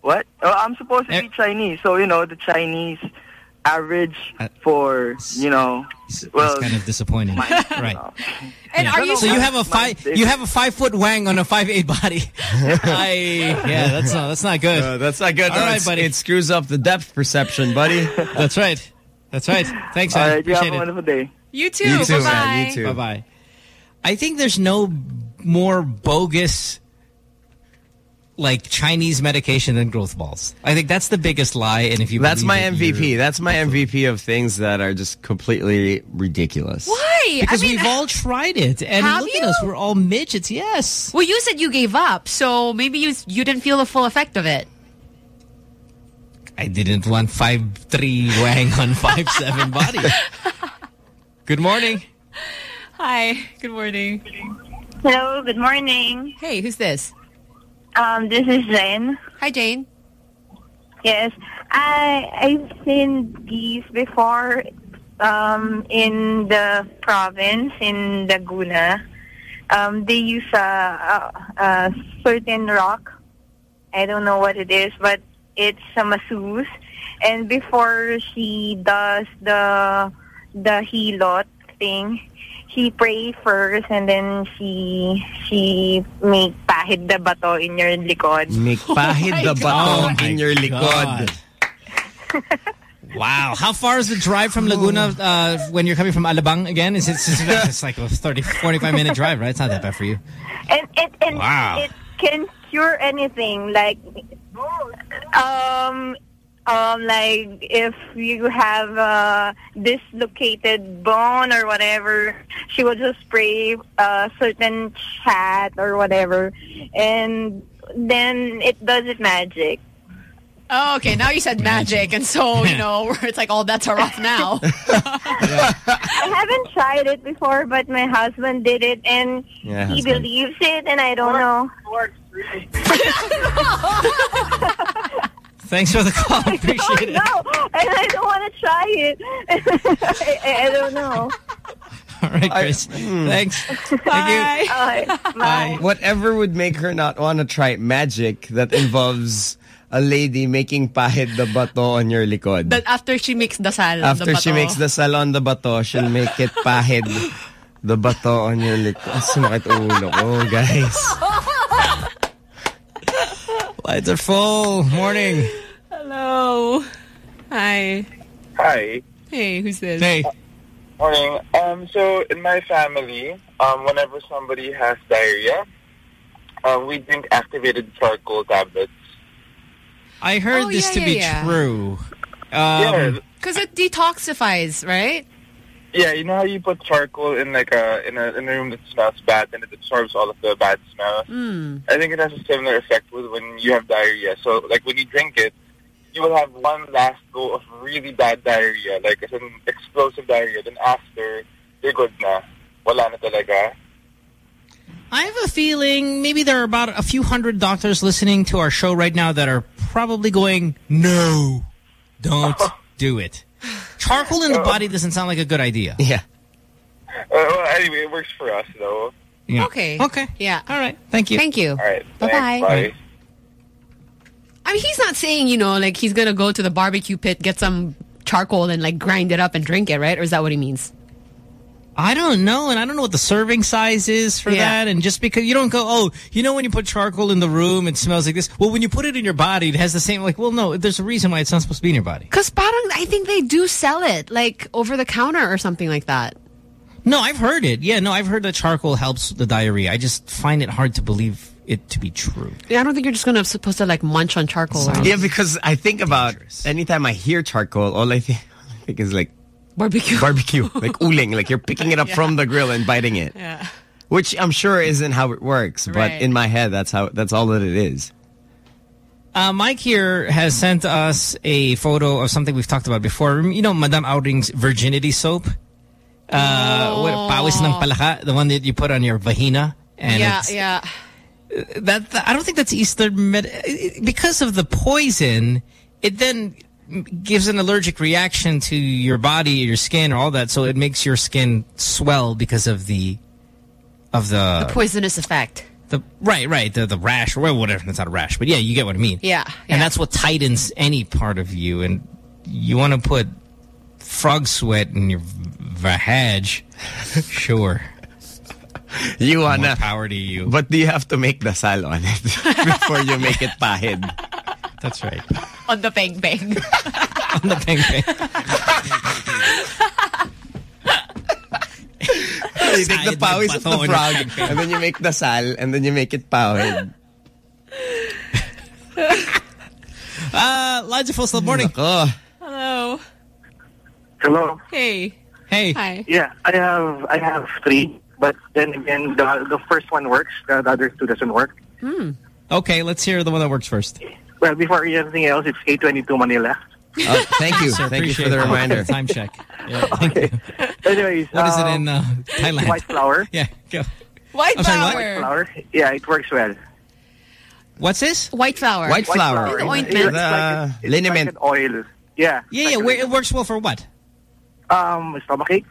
S60: What? Well, I'm supposed to be Chinese, so you know the Chinese average for you know. Well,
S1: It's kind of disappointing. right.
S3: And
S1: Yeah.
S3: are you
S1: so you have a five you have a five foot wang on a five eight body. I yeah, that's not that's not good.
S2: Uh, that's not good.
S1: All
S2: No,
S1: right, buddy.
S2: It screws up the depth perception, buddy.
S1: That's right. That's right. Thanks,
S60: All
S1: man.
S60: right, you have
S1: Appreciate
S60: a wonderful day.
S3: You too.
S2: You too,
S3: Bye-bye.
S2: man. You too.
S1: Bye bye. I think there's no more bogus like Chinese medication than growth balls. I think that's the biggest lie. And if you
S2: That's my MVP. That's my MVP of things that are just completely ridiculous.
S3: Why?
S1: because
S3: I mean,
S1: we've all tried it, and look
S3: you?
S1: at us, we're all midgets. Yes.
S3: Well, you said you gave up, so maybe you you didn't feel the full effect of it.
S1: I didn't want five three wang on five seven body. Good morning.
S3: Hi. Good morning.
S33: Hello, good morning.
S3: Hey, who's this?
S33: Um, this is Jane.
S3: Hi, Jane.
S33: Yes, I I've seen these before um, in the province in Laguna. Um, they use a, a, a certain rock. I don't know what it is, but it's a masseuse. And before she does the the hilot thing, she pray first, and then she she make pahid the bato in your likod.
S2: Make pahid the bato
S1: Oh
S2: in your likod.
S1: Wow. How far is the drive from Laguna uh, when you're coming from Alabang again? Is it, it's like a 30, 45 minute drive, right? It's not that bad for you.
S33: and it and
S1: Wow.
S33: it can cure anything like um um like if you have a dislocated bone or whatever she will just spray a certain chat or whatever and then it does it magic
S3: Oh, okay. Now you said magic, and so you know it's like all bets are off now.
S33: I haven't tried it before, but my husband did it, and
S2: Yeah,
S33: he
S2: husband.
S33: believes it, and I don't know.
S1: Thanks for the call. I Appreciate it.
S33: No, and I don't want to try it. I, I, I don't know.
S1: All right, Chris. Hmm. Thanks. Thank you.
S33: Bye. Bye.
S2: Whatever would make her not want to try magic that involves a lady making pahid the bato on your likod.
S3: But after she makes dasal,
S2: After
S3: the
S2: she makes the sal on the bato, she'll make it pahid the bato on your likod. Sumakit ulo ko, guys.
S1: Lights are full. Morning.
S3: Hello. Hi.
S61: Hi.
S3: Hey, who's this?
S1: Hey.
S61: Morning. Um, so in my family, um, whenever somebody has diarrhea, um, we drink activated charcoal tablets.
S1: I heard
S3: Oh,
S1: this
S3: yeah,
S1: to
S3: yeah,
S1: be
S3: yeah.
S1: true.
S61: yeah,
S1: Um,
S3: Because it detoxifies, right?
S61: Yeah. You know how you put charcoal in like a in a in a room that smells bad and it absorbs all of the bad smell.
S3: Mm.
S61: I think it has a similar effect with when you have diarrhea. So like when you drink it, you will have one last go of really bad diarrhea, like it's an explosive diarrhea. Then after, you're good na. Wala na talaga.
S1: I have a feeling maybe there are about a few hundred doctors listening to our show right now that are probably going, no, don't do it. Charcoal in the body doesn't sound like a good idea.
S2: Yeah.
S61: Uh, well, anyway, it works for us though.
S1: Yeah.
S3: Okay.
S1: Okay.
S3: Yeah.
S1: All right. Thank you.
S3: Thank you.
S61: All right.
S3: Bye-bye.
S61: Bye.
S3: I mean, he's not saying, you know, like he's going to go to the barbecue pit, get some charcoal and like grind it up and drink it, right? Or is that what he means?
S1: I don't know, and I don't know what the serving size is for
S3: Yeah.
S1: that. And just because you don't go, oh, you know when you put charcoal in the room, it smells like this. Well, when you put it in your body, it has the same, like, well, no, there's a reason why it's not supposed to be in your body.
S3: Because parang, I think they do sell it, like over the counter or something like that.
S1: No, I've heard it. Yeah, no, I've heard that charcoal helps the diarrhea. I just find it hard to believe it to be true.
S3: Yeah, I don't think you're just going to supposed to like munch on charcoal.
S2: Yeah, because I think about anytime I hear charcoal, all I think, I think is like
S3: barbecue.
S2: Barbecue, like uling, like you're picking it up
S3: Yeah.
S2: from the grill and biting it.
S3: Yeah.
S2: Which I'm sure isn't how it works, but
S3: Right.
S2: in my head, that's how that's all that it is.
S1: Uh, Mike here has sent us a photo of something we've talked about before. You know, Madam Auring's virginity soap? Uh, what, pawis ng palaka, the one that you put on your vagina. And
S3: yeah,
S1: it's-
S3: yeah.
S1: that, that- I don't think that's Eastern med because of the poison. It then gives an allergic reaction to your body, your skin, or all that. So it makes your skin swell because of the of the,
S3: The poisonous effect.
S1: the right, right, the the rash or whatever. That's not a rash, but yeah, you get what I mean.
S3: Yeah.
S1: And that's what tightens any part of you. And you want to put frog sweat in your vahaj, sure.
S2: You wanna
S1: More power to you.
S2: But do you have to make the sal on it before you make it pahid?
S1: That's right.
S3: On the bang bang.
S1: On the bang bang.
S2: you take the
S1: Side
S2: pawis of the frog, and then you make the sal, and then you make it pahid.
S1: Uh, Elijah Full Slow Morning.
S3: Hello.
S62: Hello.
S3: Hey.
S1: Hey.
S3: Hi.
S62: Yeah, I have I have three, but then again, the the first one works. The, the other two doesn't work.
S3: Hmm.
S1: Okay, let's hear the one that works first.
S62: Well, before anything else, it's 822 Manila.
S2: Oh, thank you.
S1: Sir,
S2: thank you for the
S1: it.
S2: reminder.
S1: Time check. Yeah, thank you.
S62: Anyways,
S1: What is it
S62: um,
S1: in uh, Thailand?
S62: White Flower.
S1: Yeah, go.
S3: White
S1: I'm sorry, what?
S3: flour.
S62: Flour. Yeah, it works well.
S1: What's this?
S3: White Flower.
S2: White Flower.
S3: The
S62: It's
S3: ointment.
S62: like it's
S2: liniment.
S62: like an oil. Yeah.
S1: Yeah, yeah. Where, it works well for what?
S62: Um, stomachache,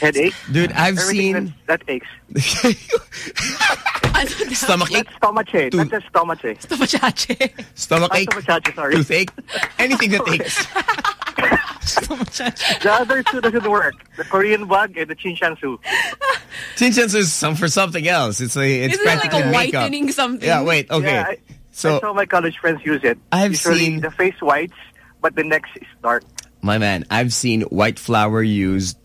S62: headache.
S2: Dude, I've
S62: everything
S2: seen
S62: that, that aches.
S2: stomach ache,
S62: That's stomachache. That's just stomachache.
S3: Stomachache.
S2: stomach
S62: Ah,
S2: ache,
S62: stomachache, sorry.
S2: toothache, anything that aches.
S62: The other two doesn't work. The Korean bug and the Chin Chun Su.
S2: Chinchansu is some for something else. It's a it's
S3: Isn't it like
S2: practically
S3: a
S2: makeup.
S3: whitening something?
S2: Yeah, wait, okay.
S62: Yeah, I,
S2: so
S62: I saw my college friends use it.
S2: I've
S62: Usually
S2: seen-
S62: the face whites, but the next is dark.
S2: my man, I've seen white flower used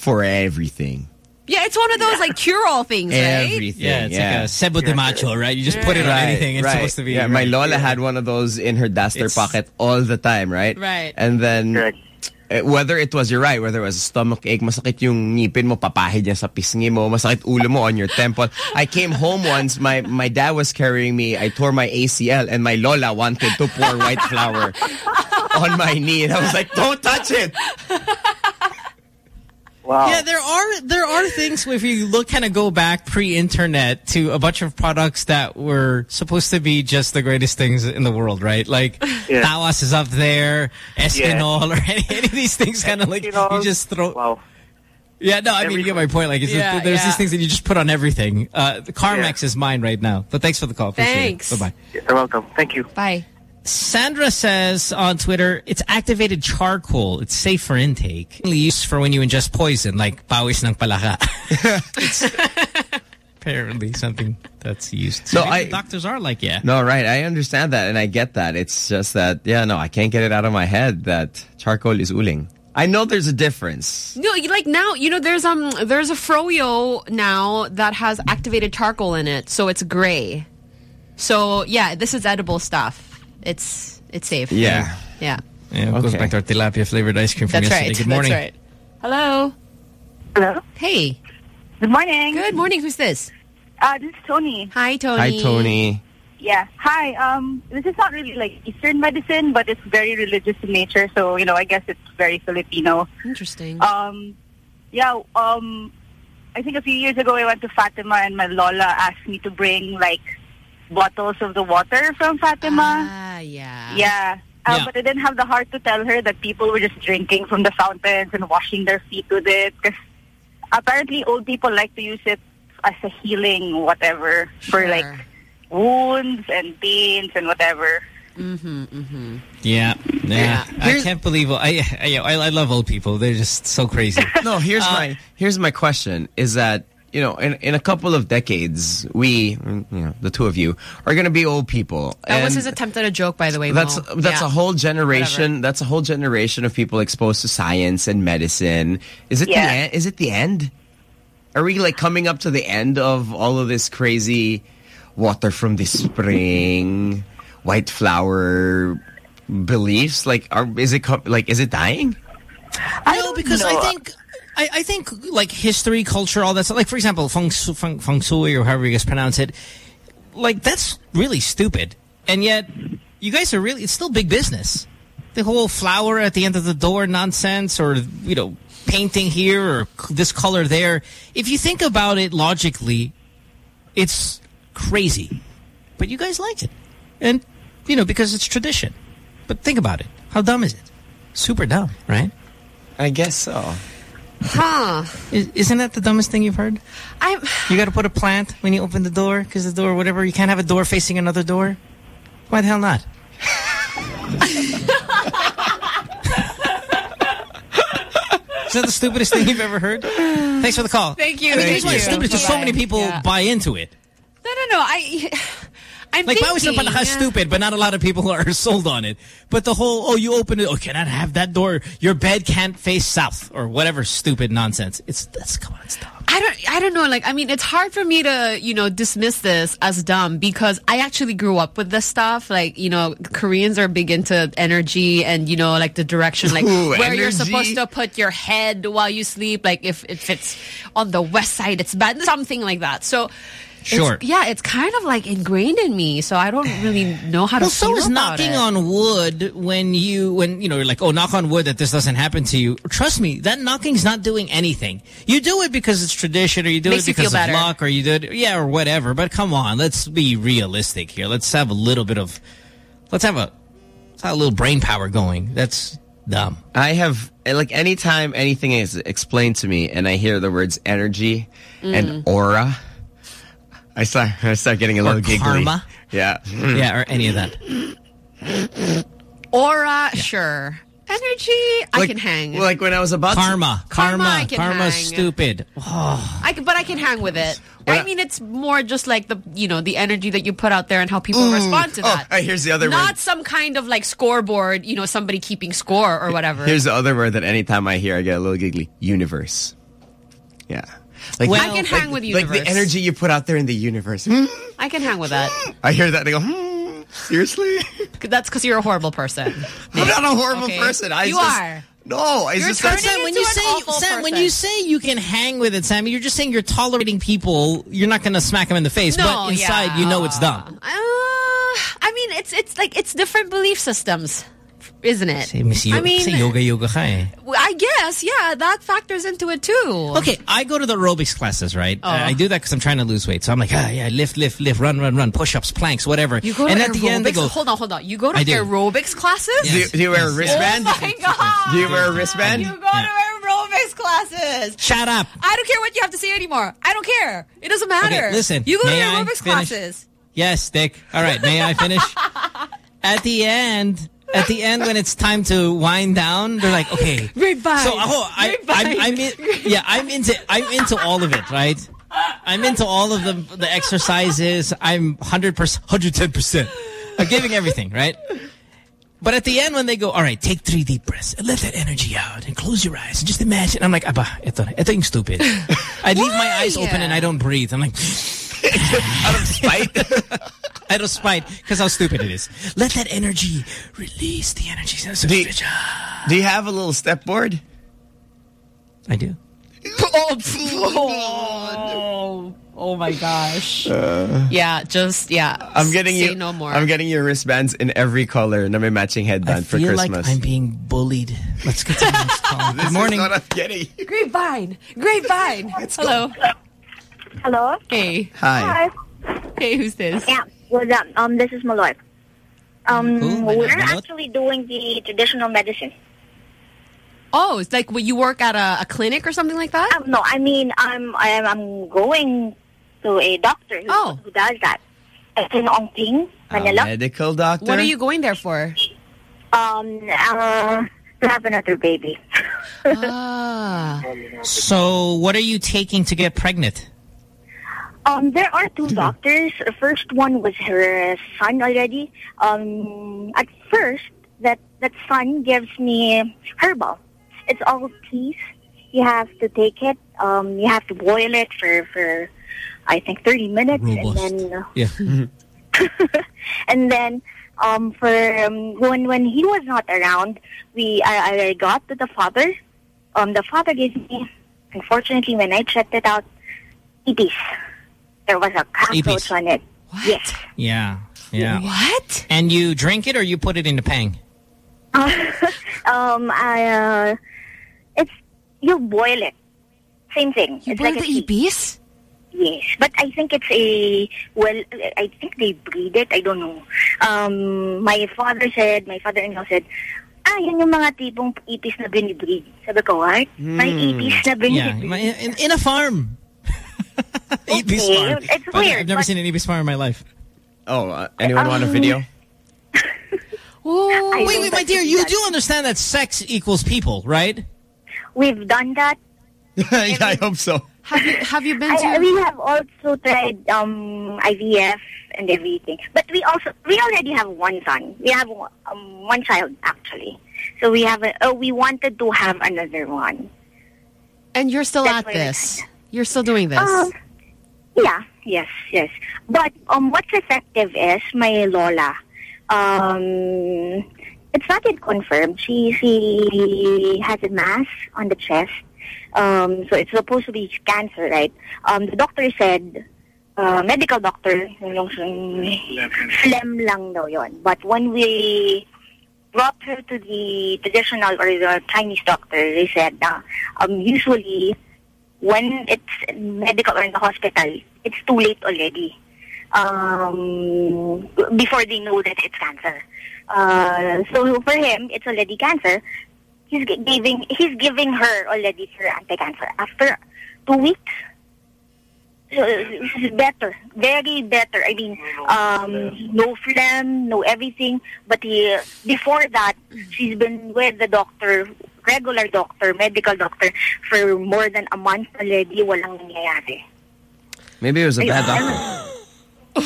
S2: for everything.
S3: Yeah, it's one of those like cure-all things, right?
S2: Everything.
S1: Yeah, it's like a Sebo de Macho, right? You just put it on
S2: Right,
S1: anything. It's
S2: right.
S1: supposed to be.
S2: Yeah, my
S1: right.
S2: Lola had one of those in her duster
S1: It's-
S2: pocket all the time, right?
S3: Right.
S2: And then,
S62: Correct.
S2: eh, whether it was, you're right, whether it was a stomach ache, masakit yung ngipin mo, papahid niya sa pisngi mo, masakit ulo mo on your temple. I came home once, my, my dad was carrying me, I tore my ACL, and my Lola wanted to pour white flower on my knee. And I was like, don't touch it!
S62: Wow.
S1: Yeah, there are there are things if you look kind of go back pre-internet to a bunch of products that were supposed to be just the greatest things in the world, right? Like
S62: Yeah.
S1: Tawas is up there, Eskinol, or any, any of these things kind of like you just throw.
S62: Wow.
S1: Yeah, no, I mean you get my point. Like it's
S3: Yeah,
S1: there's
S3: yeah.
S1: these things that you just put on everything. Uh, the Carmex is mine right now, but thanks for the call.
S3: Thanks.
S1: Bye bye.
S62: You're welcome. Thank you.
S3: Bye.
S1: Sandra says on Twitter, it's activated charcoal. It's safe for intake. Only used for when you ingest poison, like pawis ng palaka. apparently something that's used.
S2: No, I-
S1: doctors are like, yeah.
S2: No, right. I understand that and I get that. It's just that, yeah, no, I can't get it out of my head that charcoal is uling. I know there's a difference.
S3: No, like now, you know, there's um, there's a froyo now that has activated charcoal in it, so it's gray. So yeah, this is edible stuff. It's it's safe.
S2: Yeah.
S3: Yeah.
S1: Yeah, it goes back to our tilapia flavored ice cream from
S3: That's
S1: yesterday.
S3: right.
S1: Good morning.
S3: That's right. Hello.
S33: Hello.
S3: Hey.
S33: Good morning.
S3: Good morning. Who's this?
S33: Uh, this is Tony.
S3: Hi, Tony.
S2: Hi, Tony.
S33: Yeah. Hi. Um, this is not really like Eastern medicine, but it's very religious in nature. So you know, I guess it's very Filipino.
S3: Interesting.
S33: Um, yeah. Um, I think a few years ago I went to Fatima, and my Lola asked me to bring like bottles of the water from Fatima.
S3: Ah, yeah.
S33: Yeah. Uh,
S1: Yeah.
S33: But I didn't have the heart to tell her that people were just drinking from the fountains and washing their feet with it. Because apparently old people like to use it as a healing whatever for like wounds and pains and whatever.
S3: Mm-hmm, mm-hmm.
S1: Yeah, yeah. I can't believe I, I I I love old people. They're just so crazy.
S2: No, here's my here's my question is that you know, in, in a couple of decades, we, you know, the two of you, are going to be old people.
S3: That was
S2: And
S3: his attempt at a joke, by the way.
S2: That's
S3: Mo.
S2: that's
S3: Yeah.
S2: a whole generation. That's a whole generation of people exposed to science and medicine. Is it
S33: Yeah.
S2: the end? Is it the end? Are we like coming up to the end of all of this crazy water from the spring, white flower beliefs? Like, are is it co- like is it dying?
S1: no, because I think I, I think like history, culture, all that stuff. Like for example, feng, feng, feng shui or however you guys pronounce it. Like that's really stupid, and yet you guys are really it's still big business. The whole flower at the end of the door nonsense, or you know, painting here or this color there. If you think about it logically, it's crazy, but you guys like it, and you know because it's tradition. But think about it. How dumb is it? Super dumb, right?
S2: I guess so.
S3: Huh.
S1: Is, isn't that the dumbest thing you've heard?
S3: I'm.
S1: You got to put a plant when you open the door because the door, whatever. You can't have a door facing another door. Why the hell not? Is that the stupidest thing you've ever heard? Thanks for the call.
S3: Thank you.
S1: I mean,
S3: Thank
S1: it's
S3: you.
S1: stupid because so many people
S3: Yeah.
S1: buy into it.
S3: No, no, no. I. I'm
S1: Like,
S3: thinking.
S1: Bawi sa Palaka is stupid, but not a lot of people are sold on it. But the whole, oh, you open it, oh, cannot have that door. Your bed can't face south or whatever stupid nonsense. It's, that's, come on, it's dumb.
S3: I don't. I don't know. Like, I mean, it's hard for me to, you know, dismiss this as dumb because I actually grew up with this stuff. Like, you know, Koreans are big into energy and you know, like the direction, like
S2: Ooh,
S3: where you're supposed to put your head while you sleep. Like, if if it's on the west side, it's bad. Something like that. So. It's- yeah, it's kind of like ingrained in me, so I don't really know how to
S1: Well, so
S3: feel
S1: is
S3: about
S1: knocking
S3: it.
S1: on wood when you, when, you know, you're like, oh, knock on wood that this doesn't happen to you. Trust me, that knocking's not doing anything. You do it because it's tradition or you do
S3: Makes
S1: it because of
S3: better.
S1: luck or you do it, yeah, or whatever. But come on, let's be realistic here. Let's have a little bit of, let's have a, let's have a little brain power going. That's dumb.
S2: I have like anytime anything is explained to me and I hear the words energy
S3: Mm.
S2: and aura, I start I start getting a
S1: Or
S2: little giggly.
S1: karma.
S2: Yeah.
S1: Yeah, or any of that.
S3: Aura, sure. Energy, I can hang.
S2: Like when I was about
S1: Karma.
S2: to,
S3: Karma,
S1: Karma.
S3: I can
S1: Karma's
S3: hang.
S1: stupid. Oh.
S3: I can, but I can hang with it.
S2: When
S3: I
S2: I-
S3: mean, it's more just like the you know the energy that you put out there and how people respond to
S2: Oh,
S3: that.
S2: uh, here's the other
S3: Not
S2: word.
S3: some kind of like scoreboard, you know, somebody keeping score or whatever.
S2: Here's the other word that anytime I hear I get a little giggly. Universe. Yeah. Like
S3: I can hang with
S2: you.
S3: Like
S2: the energy you put out there in the universe. Hmm.
S3: I can hang with that.
S2: I hear that and I go, hmm, seriously?
S3: That's because you're a horrible person.
S2: I'm not a horrible
S3: Okay.
S2: person. I
S3: you
S2: just,
S3: are.
S2: No, I
S3: You're
S2: just
S3: turning
S1: Sam, when
S3: into
S1: you
S3: an
S1: say
S3: awful
S1: Sam, when you say you can hang with it, Sammy, you're just saying you're tolerating people. You're not going to smack them in the face,
S3: No,
S1: but inside
S3: yeah.
S1: you know it's dumb.
S3: Uh, I mean, it's it's like it's different belief systems, isn't it?
S1: Say, Miss Yo-
S3: I mean,
S1: say yoga yoga ka eh.
S3: I guess, yeah, that factors into it too.
S1: Okay, I go to the aerobics classes, right?
S3: Oh.
S1: Uh, I do that because I'm trying to lose weight. So I'm like, ah, yeah, lift, lift, lift, run, run, run, push-ups, planks, whatever.
S3: You go to
S1: and
S3: aerobics.
S1: at the end they go,
S3: hold on, hold on. You go to
S1: I
S3: aerobics classes?
S2: Do, you, do you wear a wristband?
S3: Oh my god!
S2: Do you wear a wristband?
S3: You go to aerobics classes.
S1: shut up.
S3: I don't care what you have to say anymore. I don't care. It doesn't matter.
S1: Okay, listen,
S3: You go to
S1: may I
S3: aerobics
S1: finish?
S3: classes.
S1: Yes, Dick. All right, may I finish? at the end, at the end when it's time to wind down, they're like, okay.
S3: Grapevine.
S1: So oh, I, I'm, I'm in, yeah, I'm into, I'm into all of it, right? I'm into all of the the exercises. I'm 100 percent, 110 percent. I'm giving everything, right? But at the end, when they go, all right, take three deep breaths and let that energy out and close your eyes and just imagine. I'm like, aba, ito, ito yung stupid. I leave my eyes open and I don't breathe. I'm like,
S2: Out of spite?
S1: out of spite, because how stupid it is. Let that energy release the energy. So
S2: Do you, do you have a little step board?
S1: I do.
S3: Oh, oh my gosh. yeah, just, yeah.
S2: Uh, I'm getting
S3: Say
S2: you.
S3: no more.
S2: I'm getting your wristbands in every color na may matching headband for Christmas.
S1: I feel
S2: Christmas.
S1: like I'm being bullied. Let's get to the next call.
S2: this
S1: Good morning.
S2: is what I'm getting.
S3: Grapevine. Grapevine. Hello.
S33: Hello?
S3: Hey.
S2: Hi.
S3: Hey, who's this?
S33: Yeah, what's up? Um, this is Malloy. Um,
S1: Who?
S33: we're
S1: Malot?
S33: actually doing the traditional medicine.
S3: Oh, it's like when you work at a, a clinic or something like that?
S33: Um, no, I mean, I'm I'm, I'm going to a doctor who,
S3: Oh.
S33: who does that. It's in Ongpin, Manila.
S2: A medical doctor.
S3: What are you going there for?
S33: um, uh, to have another baby.
S3: ah.
S1: So, what are you taking to get pregnant?
S33: Um, there are two doctors. The first one was her son already. Um, at first, that that son gives me herbal. It's all teas. You have to take it. Um, you have to boil it for for I think thirty minutes,
S1: Robust.
S33: and then
S1: Yeah.
S33: and then um, for um, when when he was not around, we I, I got to the father. Um, the father gave me. Unfortunately, when I checked it out, EPs. There was a cockroach
S1: EPs.
S33: on it. Yes.
S1: Yeah. Yeah.
S3: What?
S1: And you drink it or you put it in the pang?
S33: um, I, uh, it's you boil it. Same thing.
S3: You
S33: it's
S3: boil
S33: like
S3: the
S33: tea.
S3: EBs?
S33: Yes, but I think it's a well. I think they breed it. I don't know. Um, my father said, my father-in-law said, ah, yun yung mga tipong ipis na binibreed. Sabi ko, what? May
S1: Hmm.
S33: ipis na
S1: Yeah, in, in a farm. Ibis
S33: Okay,
S1: farm.
S33: it's
S1: But
S33: weird,
S1: I've never seen an Ibis farm in my life.
S2: Oh, uh, anyone want a
S33: Um,
S2: video?
S1: wait, wait, my dear, you do understand that sex equals people, right?
S33: We've done that.
S2: yeah, I hope so.
S3: Have you have you been
S33: I,
S3: to?
S33: we have also tried um, IVF and everything, but we also we already have one son. We have um, one child actually, so we have a, oh, we wanted to have another one.
S3: And you're still
S33: That's
S3: at this. You're still doing this.
S33: Um, yeah, yes, yes. But um, what's effective is my Lola. Um, it's not yet confirmed. She she has a mass on the chest. Um, so it's supposed to be cancer, right? Um, the doctor said, uh, medical doctor, phlegm lang daw yun. But when we brought her to the traditional or the Chinese doctor, they said, uh, um, usually when it's medical or in the hospital, it's too late already. Um, before they know that it's cancer. Uh, so for him, it's already cancer. He's giving he's giving her already her anti-cancer after two weeks. So better, very better. I mean, um, no phlegm, no everything. But he, before that, she's been with the doctor, regular doctor, medical doctor, for more than a month already. Walang nangyayari.
S2: Maybe it was a bad
S33: Ayun.
S2: doctor.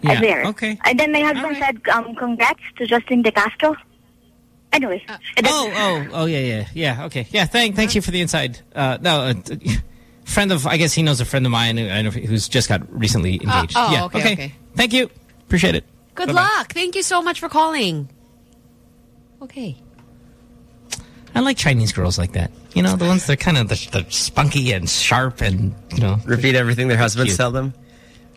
S33: Yeah. There. Okay. And then my husband said, um, congrats to Justin De Castro. Anyway. and then-
S1: Oh, oh, oh, yeah, yeah, yeah. Okay, yeah. Thank, thanks you for the inside. Uh, no, uh, friend of, I guess he knows a friend of mine who, I know who's just got recently engaged.
S3: oh,
S1: yeah.
S3: okay, okay.
S1: Thank you. Appreciate it.
S3: Good
S1: Bye-bye.
S3: luck. Thank you so much for calling. Okay.
S1: I like Chinese girls like that. You know, the ones that are kind of the, the spunky and sharp and you know
S2: repeat everything their husbands tell them.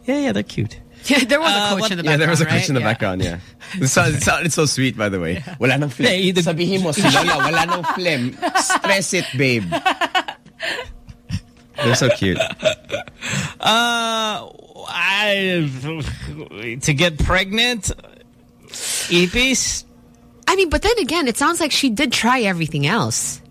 S1: Yeah, yeah, they're cute.
S3: Yeah, there was
S1: Uh,
S3: a coach
S1: what-
S3: in the
S2: Yeah, there was a coach
S3: right?
S2: in the
S3: Yeah.
S2: background, yeah. It sounded, it sounded so sweet, by the way. Wala nang phlegm. Sabihin mo, si Lola, wala nang phlegm. Stress it, babe. They're so cute.
S1: Uh, I, to get pregnant, Ipis.
S3: I mean, but then again, it sounds like she did try everything else.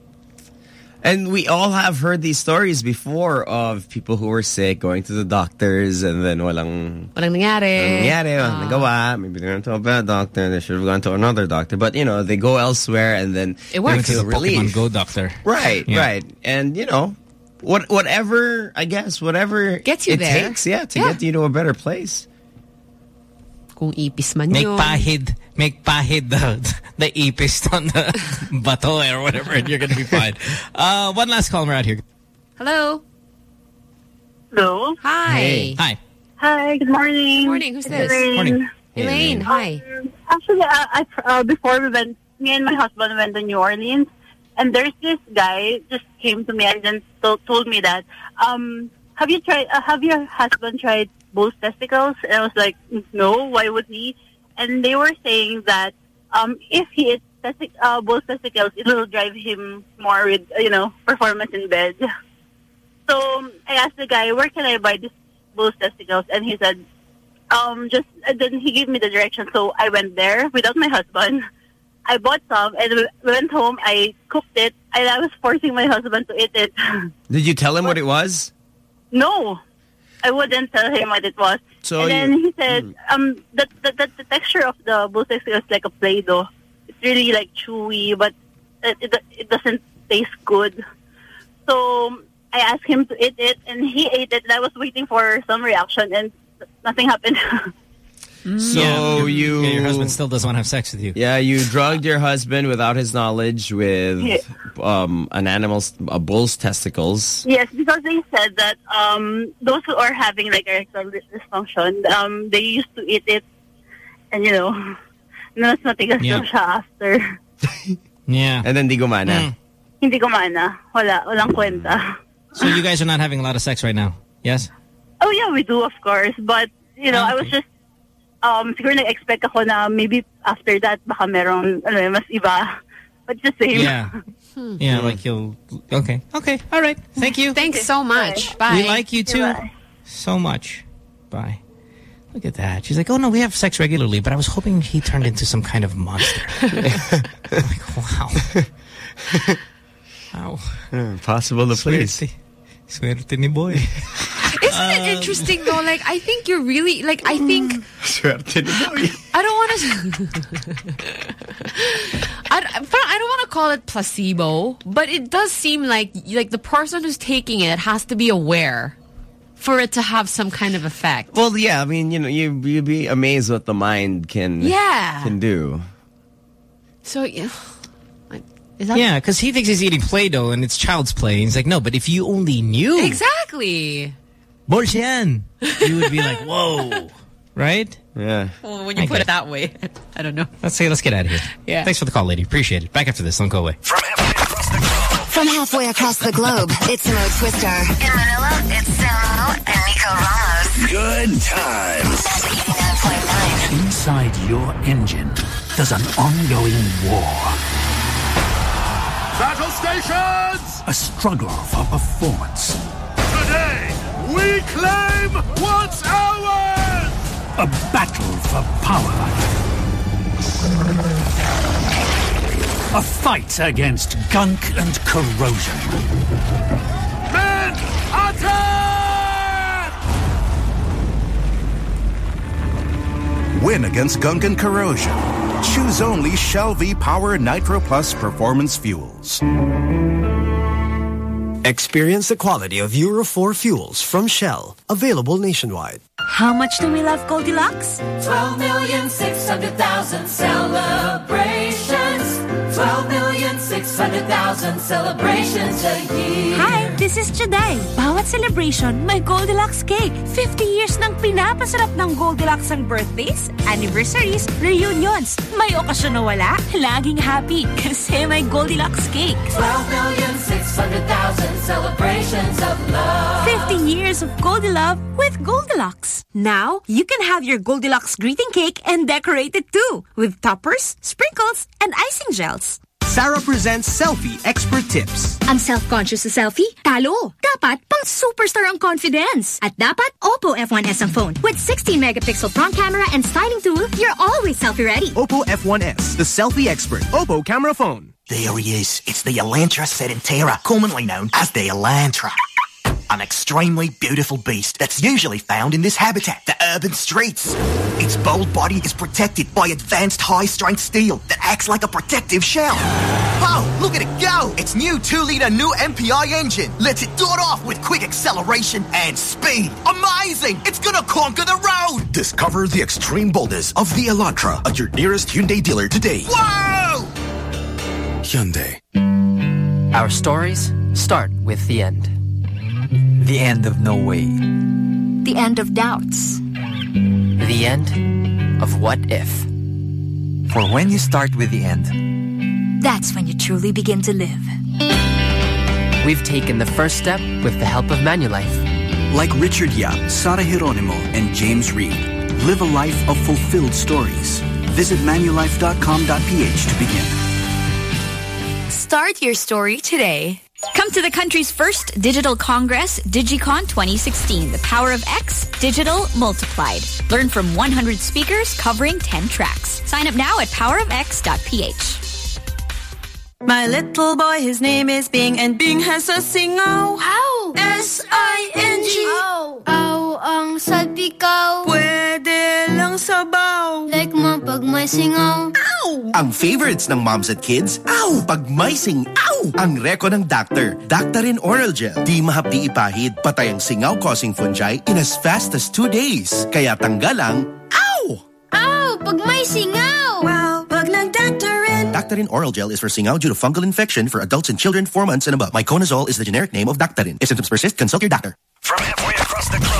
S2: And we all have heard these stories before of people who were sick going to the doctors and then walang
S3: Walang nangyari.
S2: walang nangyari, walang
S3: Ah.
S2: nagawa. Maybe they went to a bad doctor. They should have gone to another doctor. But, you know, they go elsewhere and then
S1: They
S2: they
S1: went to
S2: feel
S1: the Pokemon. Go doctor.
S2: Right,
S1: Yeah.
S2: right. And, you know, what whatever, I guess, whatever
S3: Gets you
S2: it
S3: there.
S2: takes, yeah, to
S3: Yeah.
S2: get you to a better place.
S3: Kung ipis man
S1: Make
S3: yun.
S1: pahid, make pahid the, the ipis on the bato or whatever, and you're going to be fine. Uh, one last call, we're out here.
S3: Hello.
S33: Hello.
S3: Hi.
S1: Hi.
S33: Hi, good morning.
S3: Good morning. Who's this?
S33: Elaine.
S1: Morning.
S3: Elaine, hi.
S33: Actually, uh, I, uh, before we went, me and my husband went to New Orleans, and there's this guy just came to me and then to- told me that, um, have you tried? Uh, have your husband tried bull's testicles? And I was like, no. Why would he? And they were saying that um, if he eats testic- uh, bull's testicles, it will drive him more with you know performance in bed. So um, I asked the guy, where can I buy this bull's testicles? And he said, um, just and then he gave me the direction. So I went there without my husband. I bought some and went home. I cooked it and I was forcing my husband to eat it.
S2: Did you tell him what it was?
S33: no, I wouldn't tell him what it was.
S2: So
S33: and then
S2: you-
S33: he said, um, the, the, the, the texture of the bull testicle is like a Play-Doh. It's really like chewy, but it, it, it doesn't taste good. So I asked him to eat it, and he ate it. And I was waiting for some reaction, and nothing happened.
S2: So
S1: Yeah,
S2: you...
S1: yeah, your husband still doesn't want to have sex with you.
S2: Yeah, you drugged your husband without his knowledge with
S33: Yeah.
S2: um, an animal's, a bull's testicles.
S33: Yes, because they said that um, those who are having like erectile dysfunction, um, they used to eat it, and you know, no, it's nothing
S1: Yeah.
S33: siya after.
S1: Yeah.
S2: And then di gumana.
S1: Mm.
S33: Hindi gumana. Wala, walang kwenta.
S1: So you guys are not having a lot of sex right now? Yes?
S33: Oh yeah, we do of course, but you know, I was just um siguro nag-expect ako na maybe after that baka merong ano mas iba. But it's the same.
S1: Yeah. Yeah, like you'll... Okay. Okay. All right. Thank you.
S3: Thanks so much. Bye.
S1: We like you too
S33: Bye.
S1: so much. Bye. Look at that. She's like, oh, no, we have sex regularly, but I was hoping he turned into some kind of monster. I'm like, wow. wow.
S2: Possible to please.
S1: Swerte. Swerte ni boy.
S3: Isn't it um, interesting though? Like, I think you're really like. I think
S2: Swerte.
S3: I don't want to. I, don't- I don't want to call it placebo, but it does seem like like the person who's taking it has to be aware for it to have some kind of effect.
S2: Well, yeah, I mean, you know, you you'd be amazed what the mind can
S3: Yeah.
S2: can do.
S3: So yeah, like, is that
S1: Yeah, because he thinks he's eating Play-Doh and it's child's play. And he's like, no, but if you only knew.
S3: exactly?
S1: Bolshan. You would be like, whoa. Right?
S2: Yeah.
S3: Well, when you
S1: I
S3: put
S1: get
S3: it that way, I don't know.
S1: Let's say, let's get out of here.
S3: Yeah.
S1: Thanks for the call, lady. Appreciate it. Back after this. Don't go away.
S7: From halfway across the globe, it's Mo Twister. In Manila, it's Samo and Nico Ramos.
S8: Good times. Inside your engine, there's an ongoing war.
S63: Battle stations!
S8: A struggle for performance.
S63: Today, we claim what's ours!
S8: A battle for power. A fight against gunk and corrosion.
S63: Men, attack!
S48: Win against gunk and corrosion. Choose only Shell V Power Nitro Plus Performance Fuels.
S23: Experience the quality of Euro 4 fuels from Shell. Available nationwide.
S22: How much do we love Goldilocks?
S10: 12 million 600,000 celebrations. 12 million 600,000 celebrations a year.
S22: Hi, this is Juday. Bawat celebration, may Goldilocks cake. 50 years nang pinapasarap ng Goldilocks ang birthdays, anniversaries, reunions. May okasyon na wala, laging happy kasi may Goldilocks cake.
S10: 12 million 600,000 celebrations of love.
S22: 50 years of Goldilove with Goldilocks. Now, you can have your Goldilocks greeting cake and decorate it too with toppers, sprinkles, and icing gels.
S64: Sarah presents Selfie Expert Tips.
S16: Ang self-conscious sa selfie? Talo. Dapat pang superstar ang confidence. At dapat Oppo F1S ang phone. With 16 megapixel front camera and styling tool, you're always selfie ready.
S64: Oppo F1S, the selfie expert. Oppo camera phone.
S65: There he is. It's the Elantra sedentera, commonly known as the Elantra. An extremely beautiful beast that's usually found in this habitat, the urban streets. Its bold body is protected by advanced high-strength steel that acts like a protective shell. Oh, look at it go! Its new 2-liter new MPI engine lets it dart off with quick acceleration and speed. Amazing! It's gonna conquer the road!
S9: Discover the extreme boldness of the Elantra at your nearest Hyundai dealer today.
S65: Whoa!
S9: Hyundai.
S66: Our stories start with the end. The end of no way.
S16: The end of doubts.
S66: The end of what if. For when you start with the end,
S16: That's when you truly begin to live.
S66: we've taken the first step with the help of Manulife.
S67: Like Richard Yap, Sarah Geronimo, and James Reid, live a life of fulfilled stories. Visit manulife.com.ph to begin.
S27: Start your story today. Come to the country's first digital congress, DigiCon 2016, the power of X, digital multiplied. Learn from 100 speakers covering 10 tracks. Sign up now at powerofx.ph.
S10: My little boy, his name is Bing, and Bing has a singaw.
S16: How?
S10: S-I-N-G.
S16: Ow. Ow ang salpikaw.
S10: Pwede lang sabaw.
S16: Like mo pag may singaw.
S10: Ow!
S9: Ang favorites ng moms at kids, ow! Pag may sing, ow! Ang reko ng doctor, Daktarin Oral Gel. Di mahapdi ipahid, patay ang singaw-causing fungi in as fast as two days. Kaya tanggal ang, ow!
S16: Ow! Pag may singaw.
S10: Wow, pag nag-Daktarin.
S9: Daktarin Oral Gel is for singaw due to fungal infection for adults and children 4 months and above. Miconazole is the generic name of Daktarin. If symptoms persist, consult your doctor.
S7: From halfway across the globe.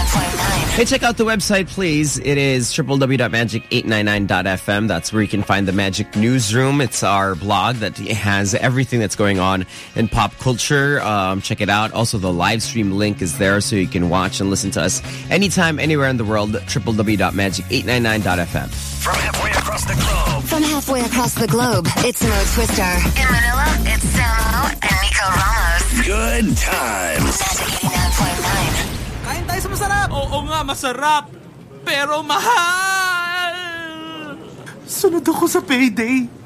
S2: Hey, check out the website, please. It is www.magic899.fm. That's where you can find the Magic Newsroom. It's our blog that has everything that's going on in pop culture. Um, check it out. Also, the live stream link is there so you can watch and listen to us anytime, anywhere in the world. www.magic899.fm.
S7: From halfway across the globe. From halfway across the globe, it's Mo Twister. In Manila, it's Samo and Nico Ramos.
S40: Good times.
S68: Magic 89.9. guys, masarap! Oo nga, masarap! Pero mahal!
S9: Sunod ako sa payday.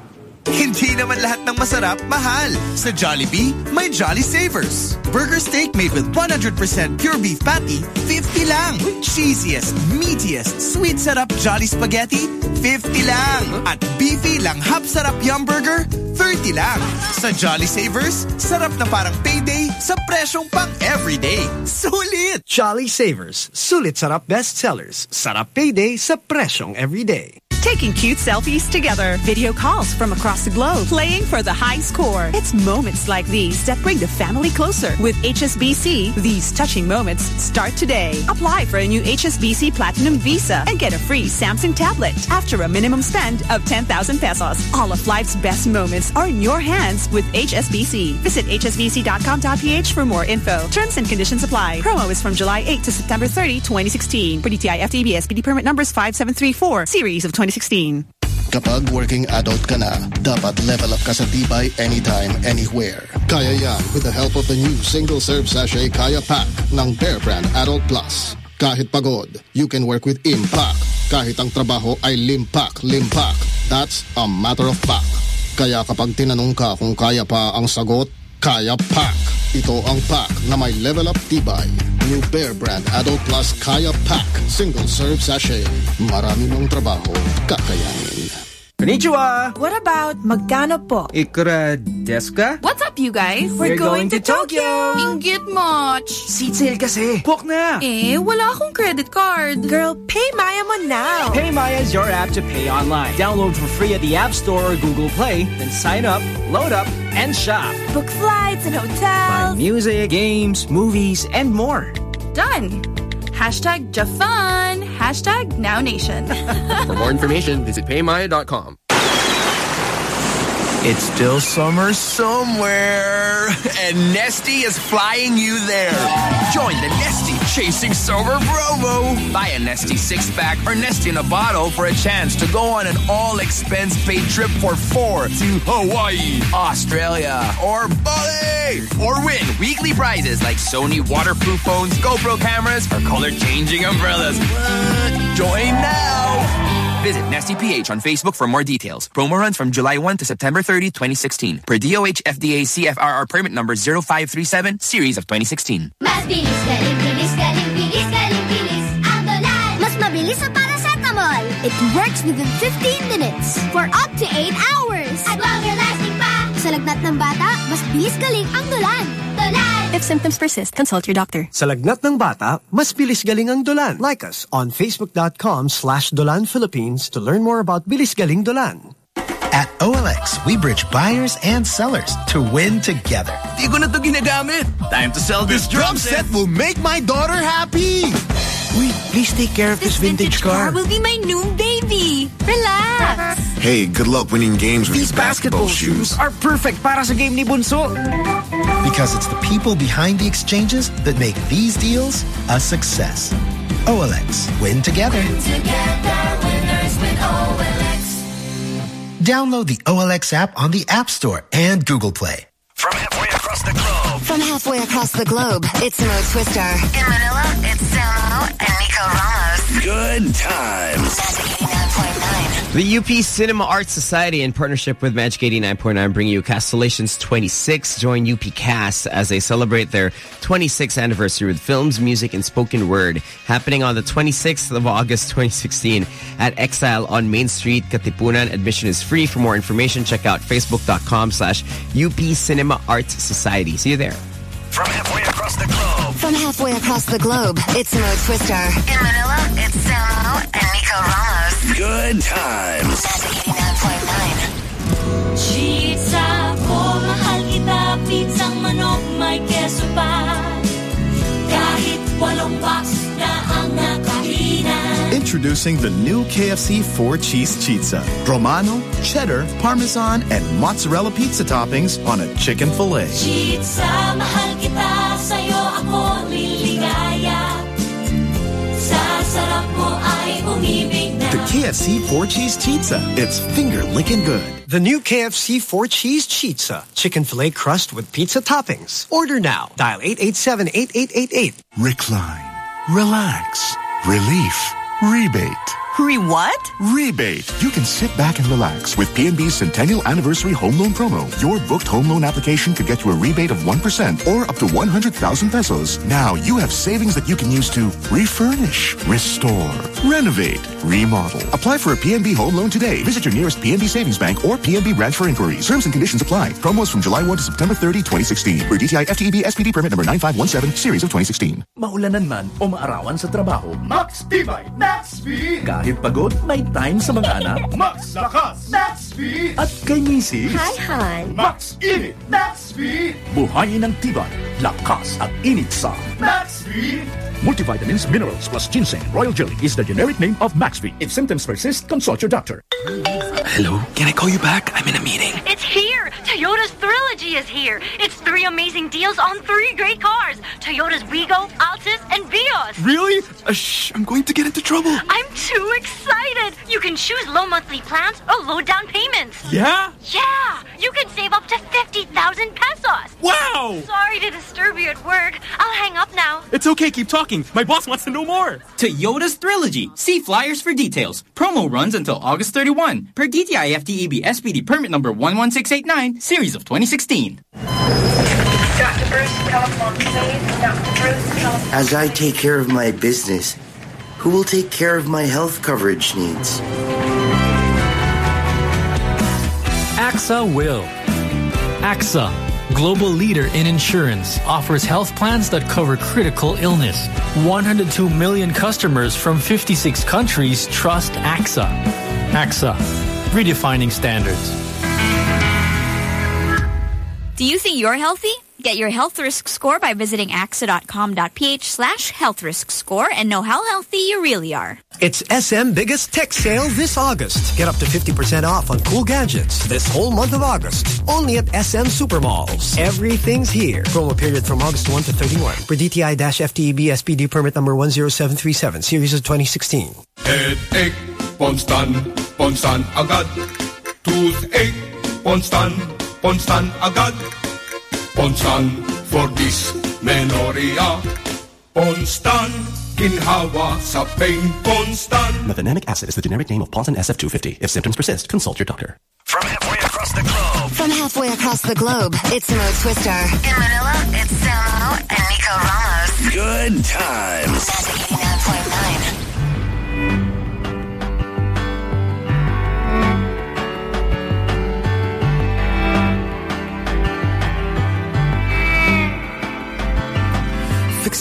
S9: Hindi naman lahat ng masarap, mahal. Sa Jollibee, may Jolly Savers. Burger steak made with 100% pure beef patty, 50 lang. Cheesiest, meatiest, sweet sarap Jolly Spaghetti, 50 lang. At beefy lang hap sarap yum burger, 30 lang. Sa Jolly Savers, sarap na parang payday sa presyong pang everyday. Sulit!
S23: Jolly Savers, sulit sarap bestsellers. Sarap payday sa presyong everyday.
S66: Taking cute selfies together, video calls from across the globe, playing for the high score. It's moments like these that bring the family closer. With HSBC, these touching moments start today. Apply for a new HSBC Platinum Visa and get a free Samsung tablet after a minimum spend of 10,000 pesos. All of life's best moments are in your hands with HSBC. Visit hsbc.com.ph for more info. Terms and conditions apply. Promo is from July 8 to September 30, 2016. For DTI FTB SPD permit numbers 5734, series of 2016.
S49: Kapag working adult ka na, dapat level up ka sa tibay anytime, anywhere. Kaya yan with the help of the new single-serve sachet Kaya Pack ng Bear Brand Adult Plus. Kahit pagod, you can work with impact. Kahit ang trabaho ay limpak, limpak. That's a matter of fact. Kaya kapag tinanong ka kung kaya pa ang sagot, Kaya Pack. Ito ang pack na may level up tibay. New Bear Brand Adult Plus Kaya Pack. Single serve sachet. Marami mong trabaho, kakayanin.
S69: Konnichiwa!
S16: What about magkano po?
S69: Ikura desu ka?
S16: What's up, you guys?
S69: We're going to Tokyo!
S16: Ingit much!
S69: Seat sale kasi! Book na!
S16: Eh, wala akong credit card. Girl, PayMaya mo now!
S70: PayMaya is your app to pay online. Download for free at the App Store or Google Play, then sign up, load up, and shop.
S16: Book flights and hotels.
S70: Buy
S16: hotels.
S70: music, games, movies, and more.
S16: Done! Hashtag Jafun. Hashtag Now Nation.
S70: For more information, visit paymaya.com.
S40: It's still summer somewhere, and Nestea is flying you there. Join the Nestea Chasing Summer Promo. Buy a Nestea six pack or Nestea in a bottle for a chance to go on an all expense paid trip for four to Hawaii, Australia, or Bali, or win weekly prizes like Sony waterproof phones, GoPro cameras, or color changing umbrellas. Join now. Visit Nestea PH on Facebook for more details. Promo runs from July 1 to September 30, 2016. Per DOH FDA CFRR permit number 0537, series of 2016.
S71: Mas bilis, galing, bilis, galing, bilis, galing, bilis. Ang Dolan! Mas mabilis sa paracetamol. It works within 15 minutes for up to 8 hours. At longer lasting pa. Sa lagnat ng bata, mas bilis galing ang Dolan. Dolan!
S23: If symptoms persist, consult your doctor. Sa lagnat ng bata, mas bilis galing ang Dolan. Like us on facebook.com slash Dolan Philippines to learn more about Bilis Galing Dolan.
S65: At OLX, we bridge buyers and sellers to win together.
S40: Di ko na to ginagamit. Time to sell this drum set will make my daughter happy.
S65: Wait, please take care of this, vintage, car.
S16: will be my new baby. Relax.
S72: Hey, good luck winning games with
S65: These
S72: these basketball, shoes.
S65: are perfect para sa game ni Bunso. Because it's the people behind the exchanges that make these deals a success. OLX, win together. Download the OLX app on the App Store and Google Play.
S7: From halfway across the globe. From halfway across the globe, it's Mo Twister. In Manila, it's Samo and Nico Ramos.
S40: Good times.
S2: The UP Cinema Arts Society, in partnership with Magic 89.9, bring you Castellations 26. Join UP Cast as they celebrate their 26th anniversary with films, music, and spoken word. Happening on the 26th of August 2016 at Exile on Main Street, Katipunan. Admission is free. For more information, check out facebook.com slash UP Cinema Arts Society. See you there.
S7: From halfway across the globe. From halfway across the globe, it's Mo Twister. In Manila, it's Samo and Nico Ramos.
S40: Good times.
S73: Pizza ko, mahal kita Pizzang manok, may keso pa
S74: walong box na ang nakainan.
S65: Introducing the new KFC four cheese pizza. Romano, cheddar, parmesan, and mozzarella pizza toppings on a chicken fillet.
S74: Pizza, mahal kita, sa'yo ako liligaya. Sa sarap mo ay umibig na.
S65: The KFC four cheese pizza. It's finger licking good.
S23: The new KFC 4 Cheese Pizza. Chicken filet crust with pizza toppings. Order now. Dial 887-8888.
S48: Recline. Relax. Relief. Rebate.
S75: Re what?
S48: Rebate. You can sit back and relax with PNB's Centennial Anniversary Home Loan Promo. Your booked home loan application could get you a rebate of 1% or up to 100,000 pesos. Now you have savings that you can use to refurnish, restore, renovate, remodel. Apply for a PNB home loan today. Visit your nearest PNB Savings Bank or PNB branch for inquiries. Terms and conditions apply. Promos from July 1 to September 30, 2016. For DTI FTEB SPD permit number 9517, series of 2016.
S8: Maulanan man o maarawan sa trabaho, Max Tibay, Max Speed! Kahit pagod, may time sa mga anak. Max Lakas, Max Speed! At kay misis,
S75: Hi, Han.
S8: Max Init, Max Speed! Buhayin ng tibay, lakas at init sa Max Speed! Multivitamins, minerals plus ginseng, royal jelly is the generic name of Max V. If symptoms persist, consult your doctor.
S76: Hello? Can I call you back? I'm in a meeting.
S66: It's here! Toyota's Trilogy is here! It's three amazing deals on three great cars! Toyota's Wigo, Altis, and Vios!
S76: Really? Uh, shh, I'm going to get into trouble.
S66: I'm too excited! You can choose low monthly plans or low down payments!
S76: Yeah?
S66: Yeah! You can save up to 50,000 pesos!
S76: Wow!
S66: Sorry to disturb you at work. I'll hang up now.
S76: It's okay, keep talking. My boss wants to know more.
S77: Toyota's Trilogy. See flyers for details. Promo runs until August 31 per DTI FTEB SPD permit number 11689, series of 2016.
S78: Dr. Bruce, telephone, please. Dr. Bruce, telephone.
S70: As I take care of my business, who will take care of my health coverage needs?
S79: AXA will. AXA, global leader in insurance, offers health plans that cover critical illness. 102 million customers from 56 countries trust AXA. AXA, redefining standards.
S27: Do you think you're healthy? Get your health risk score by visiting axa.com.ph slash health risk score and know how healthy you really are.
S23: It's SM biggest tech sale this August. Get up to 50% off on cool gadgets this whole month of August. Only at SM Supermalls. Everything's here. Promo period from August 1 to 31. For DTI-FTEB SPD permit number 10737, series of 2016.
S80: Headache, Ponstan, Ponstan agad. Toothache, Ponstan, Ponstan agad, Ponstan for dysmenorrhea. Ponstan, ginhawa sa pain, Ponstan.
S81: Mefenamic acid is the generic name of Ponstan SF250. If symptoms persist, consult your doctor.
S7: From halfway across the globe. From halfway across the globe, it's Mo Twister. In Manila, it's Samo and Nico Ramos.
S48: Good times.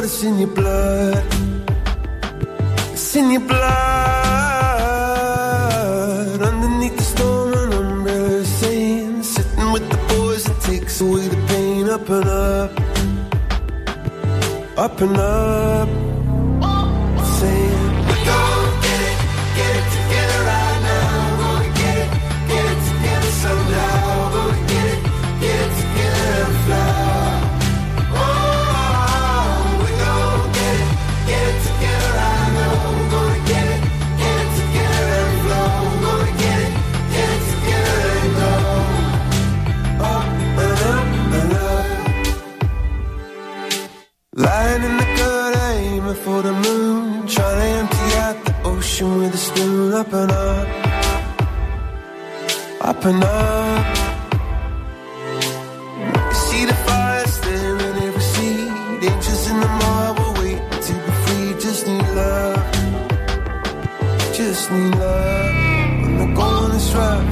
S59: flood is in your blood. It's in your blood. Underneath the storm, an umbrella saying, sitting with the boys, it takes away the pain. Up and up, up and up. kitchen with a spoon up and up, up and up. You see the fire staring at every seed, angels in the marble wait to be free. Just need love,
S82: just
S7: need love. When the going is right.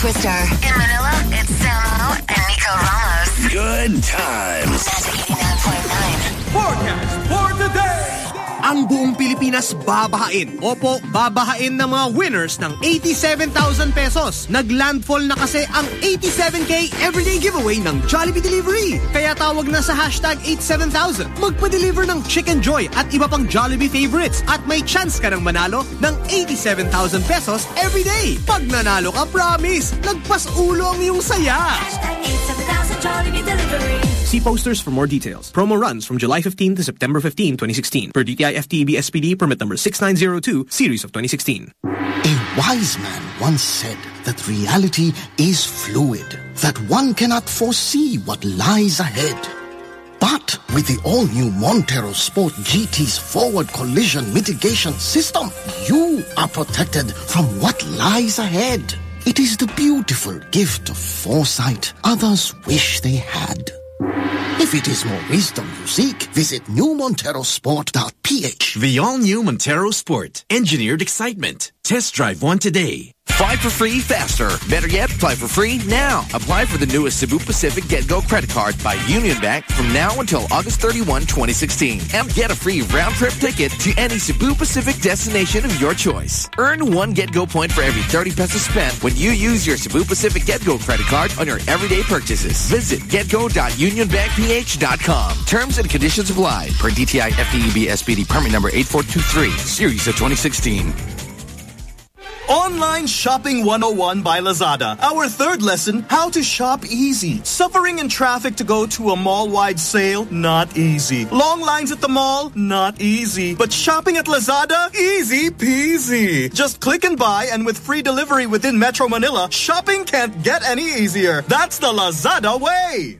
S7: Twister. In Manila, it's Samo and Nico Ramos.
S83: Good times.
S23: Buong Pilipinas babahain. Opo, babahain ng mga winners ng 87,000 pesos. Naglandfall na kasi ang 87K everyday giveaway ng Jollibee Delivery. Kaya tawag na sa hashtag 87000. Magpa-deliver ng Chicken Joy at iba pang Jollibee favorites at may chance ka ng manalo ng 87,000 pesos everyday. Pag nanalo ka, promise, lagpas ulo ang iyong saya. See posters for more details. Promo runs from July 15 to September 15, 2016. Per DTI FTEB SPD permit number 6902, series of 2016.
S49: A wise man once said that reality is fluid, that one cannot foresee what lies ahead. But with the all-new Montero Sport GT's forward collision mitigation system, you are protected from what lies ahead. It is the beautiful gift of foresight others wish they had. If it is more wisdom you seek, visit newmonterosport.ph.
S84: The all-new Montero Sport. Engineered excitement. Test drive one today.
S9: Fly for free faster. Better yet, fly for free now. Apply for the newest Cebu Pacific GetGo credit card by UnionBank from now until August 31, 2016. And get a free round trip ticket to any Cebu Pacific destination of your choice. Earn one GetGo point for every 30 pesos spent when you use your Cebu Pacific GetGo credit card on your everyday purchases. Visit getgo.unionbankph.com. Terms and conditions apply per DTI FTEB SPD permit number 8423, series of 2016.
S43: Online Shopping 101 by Lazada. Our third lesson, how to shop easy. Suffering in traffic to go to a mall-wide sale? Not easy. Long lines at the mall? Not easy. But shopping at Lazada? Easy peasy. Just click and buy and with free delivery within Metro Manila, shopping can't get any easier. That's the Lazada way.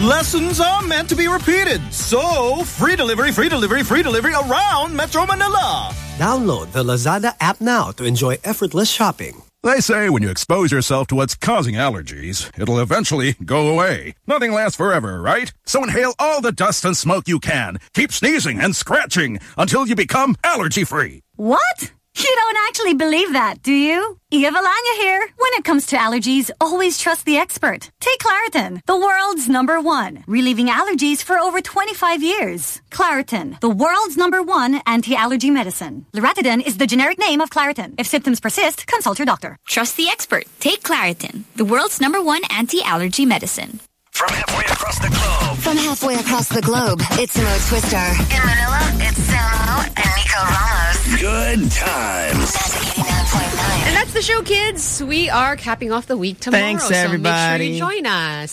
S43: Lessons are meant to be repeated. So, free delivery, free delivery, free delivery around Metro Manila.
S23: Download the Lazada app now to enjoy effortless shopping.
S65: They say when you expose yourself to what's causing allergies, it'll eventually go away. Nothing lasts forever, right? So inhale all the dust and smoke you can. Keep sneezing and scratching until you become allergy free.
S66: What? You don't actually believe that, do you? Eva Valanya here. When it comes to allergies, always trust the expert. Take Claritin, the world's number one, relieving allergies for over 25 years. Claritin, the world's number one anti-allergy medicine. Loratadine is the generic name of Claritin. If symptoms persist, consult your doctor.
S27: Trust the expert. Take Claritin, the world's number one anti-allergy medicine.
S7: From halfway across the globe. From halfway across the globe, it's Mo Twister. In Manila, it's Samo and Nico Ramos.
S83: Good times.
S3: And that's the show, kids. We are capping off the week tomorrow.
S2: Thanks,
S3: So make
S2: everybody.
S3: sure you join us.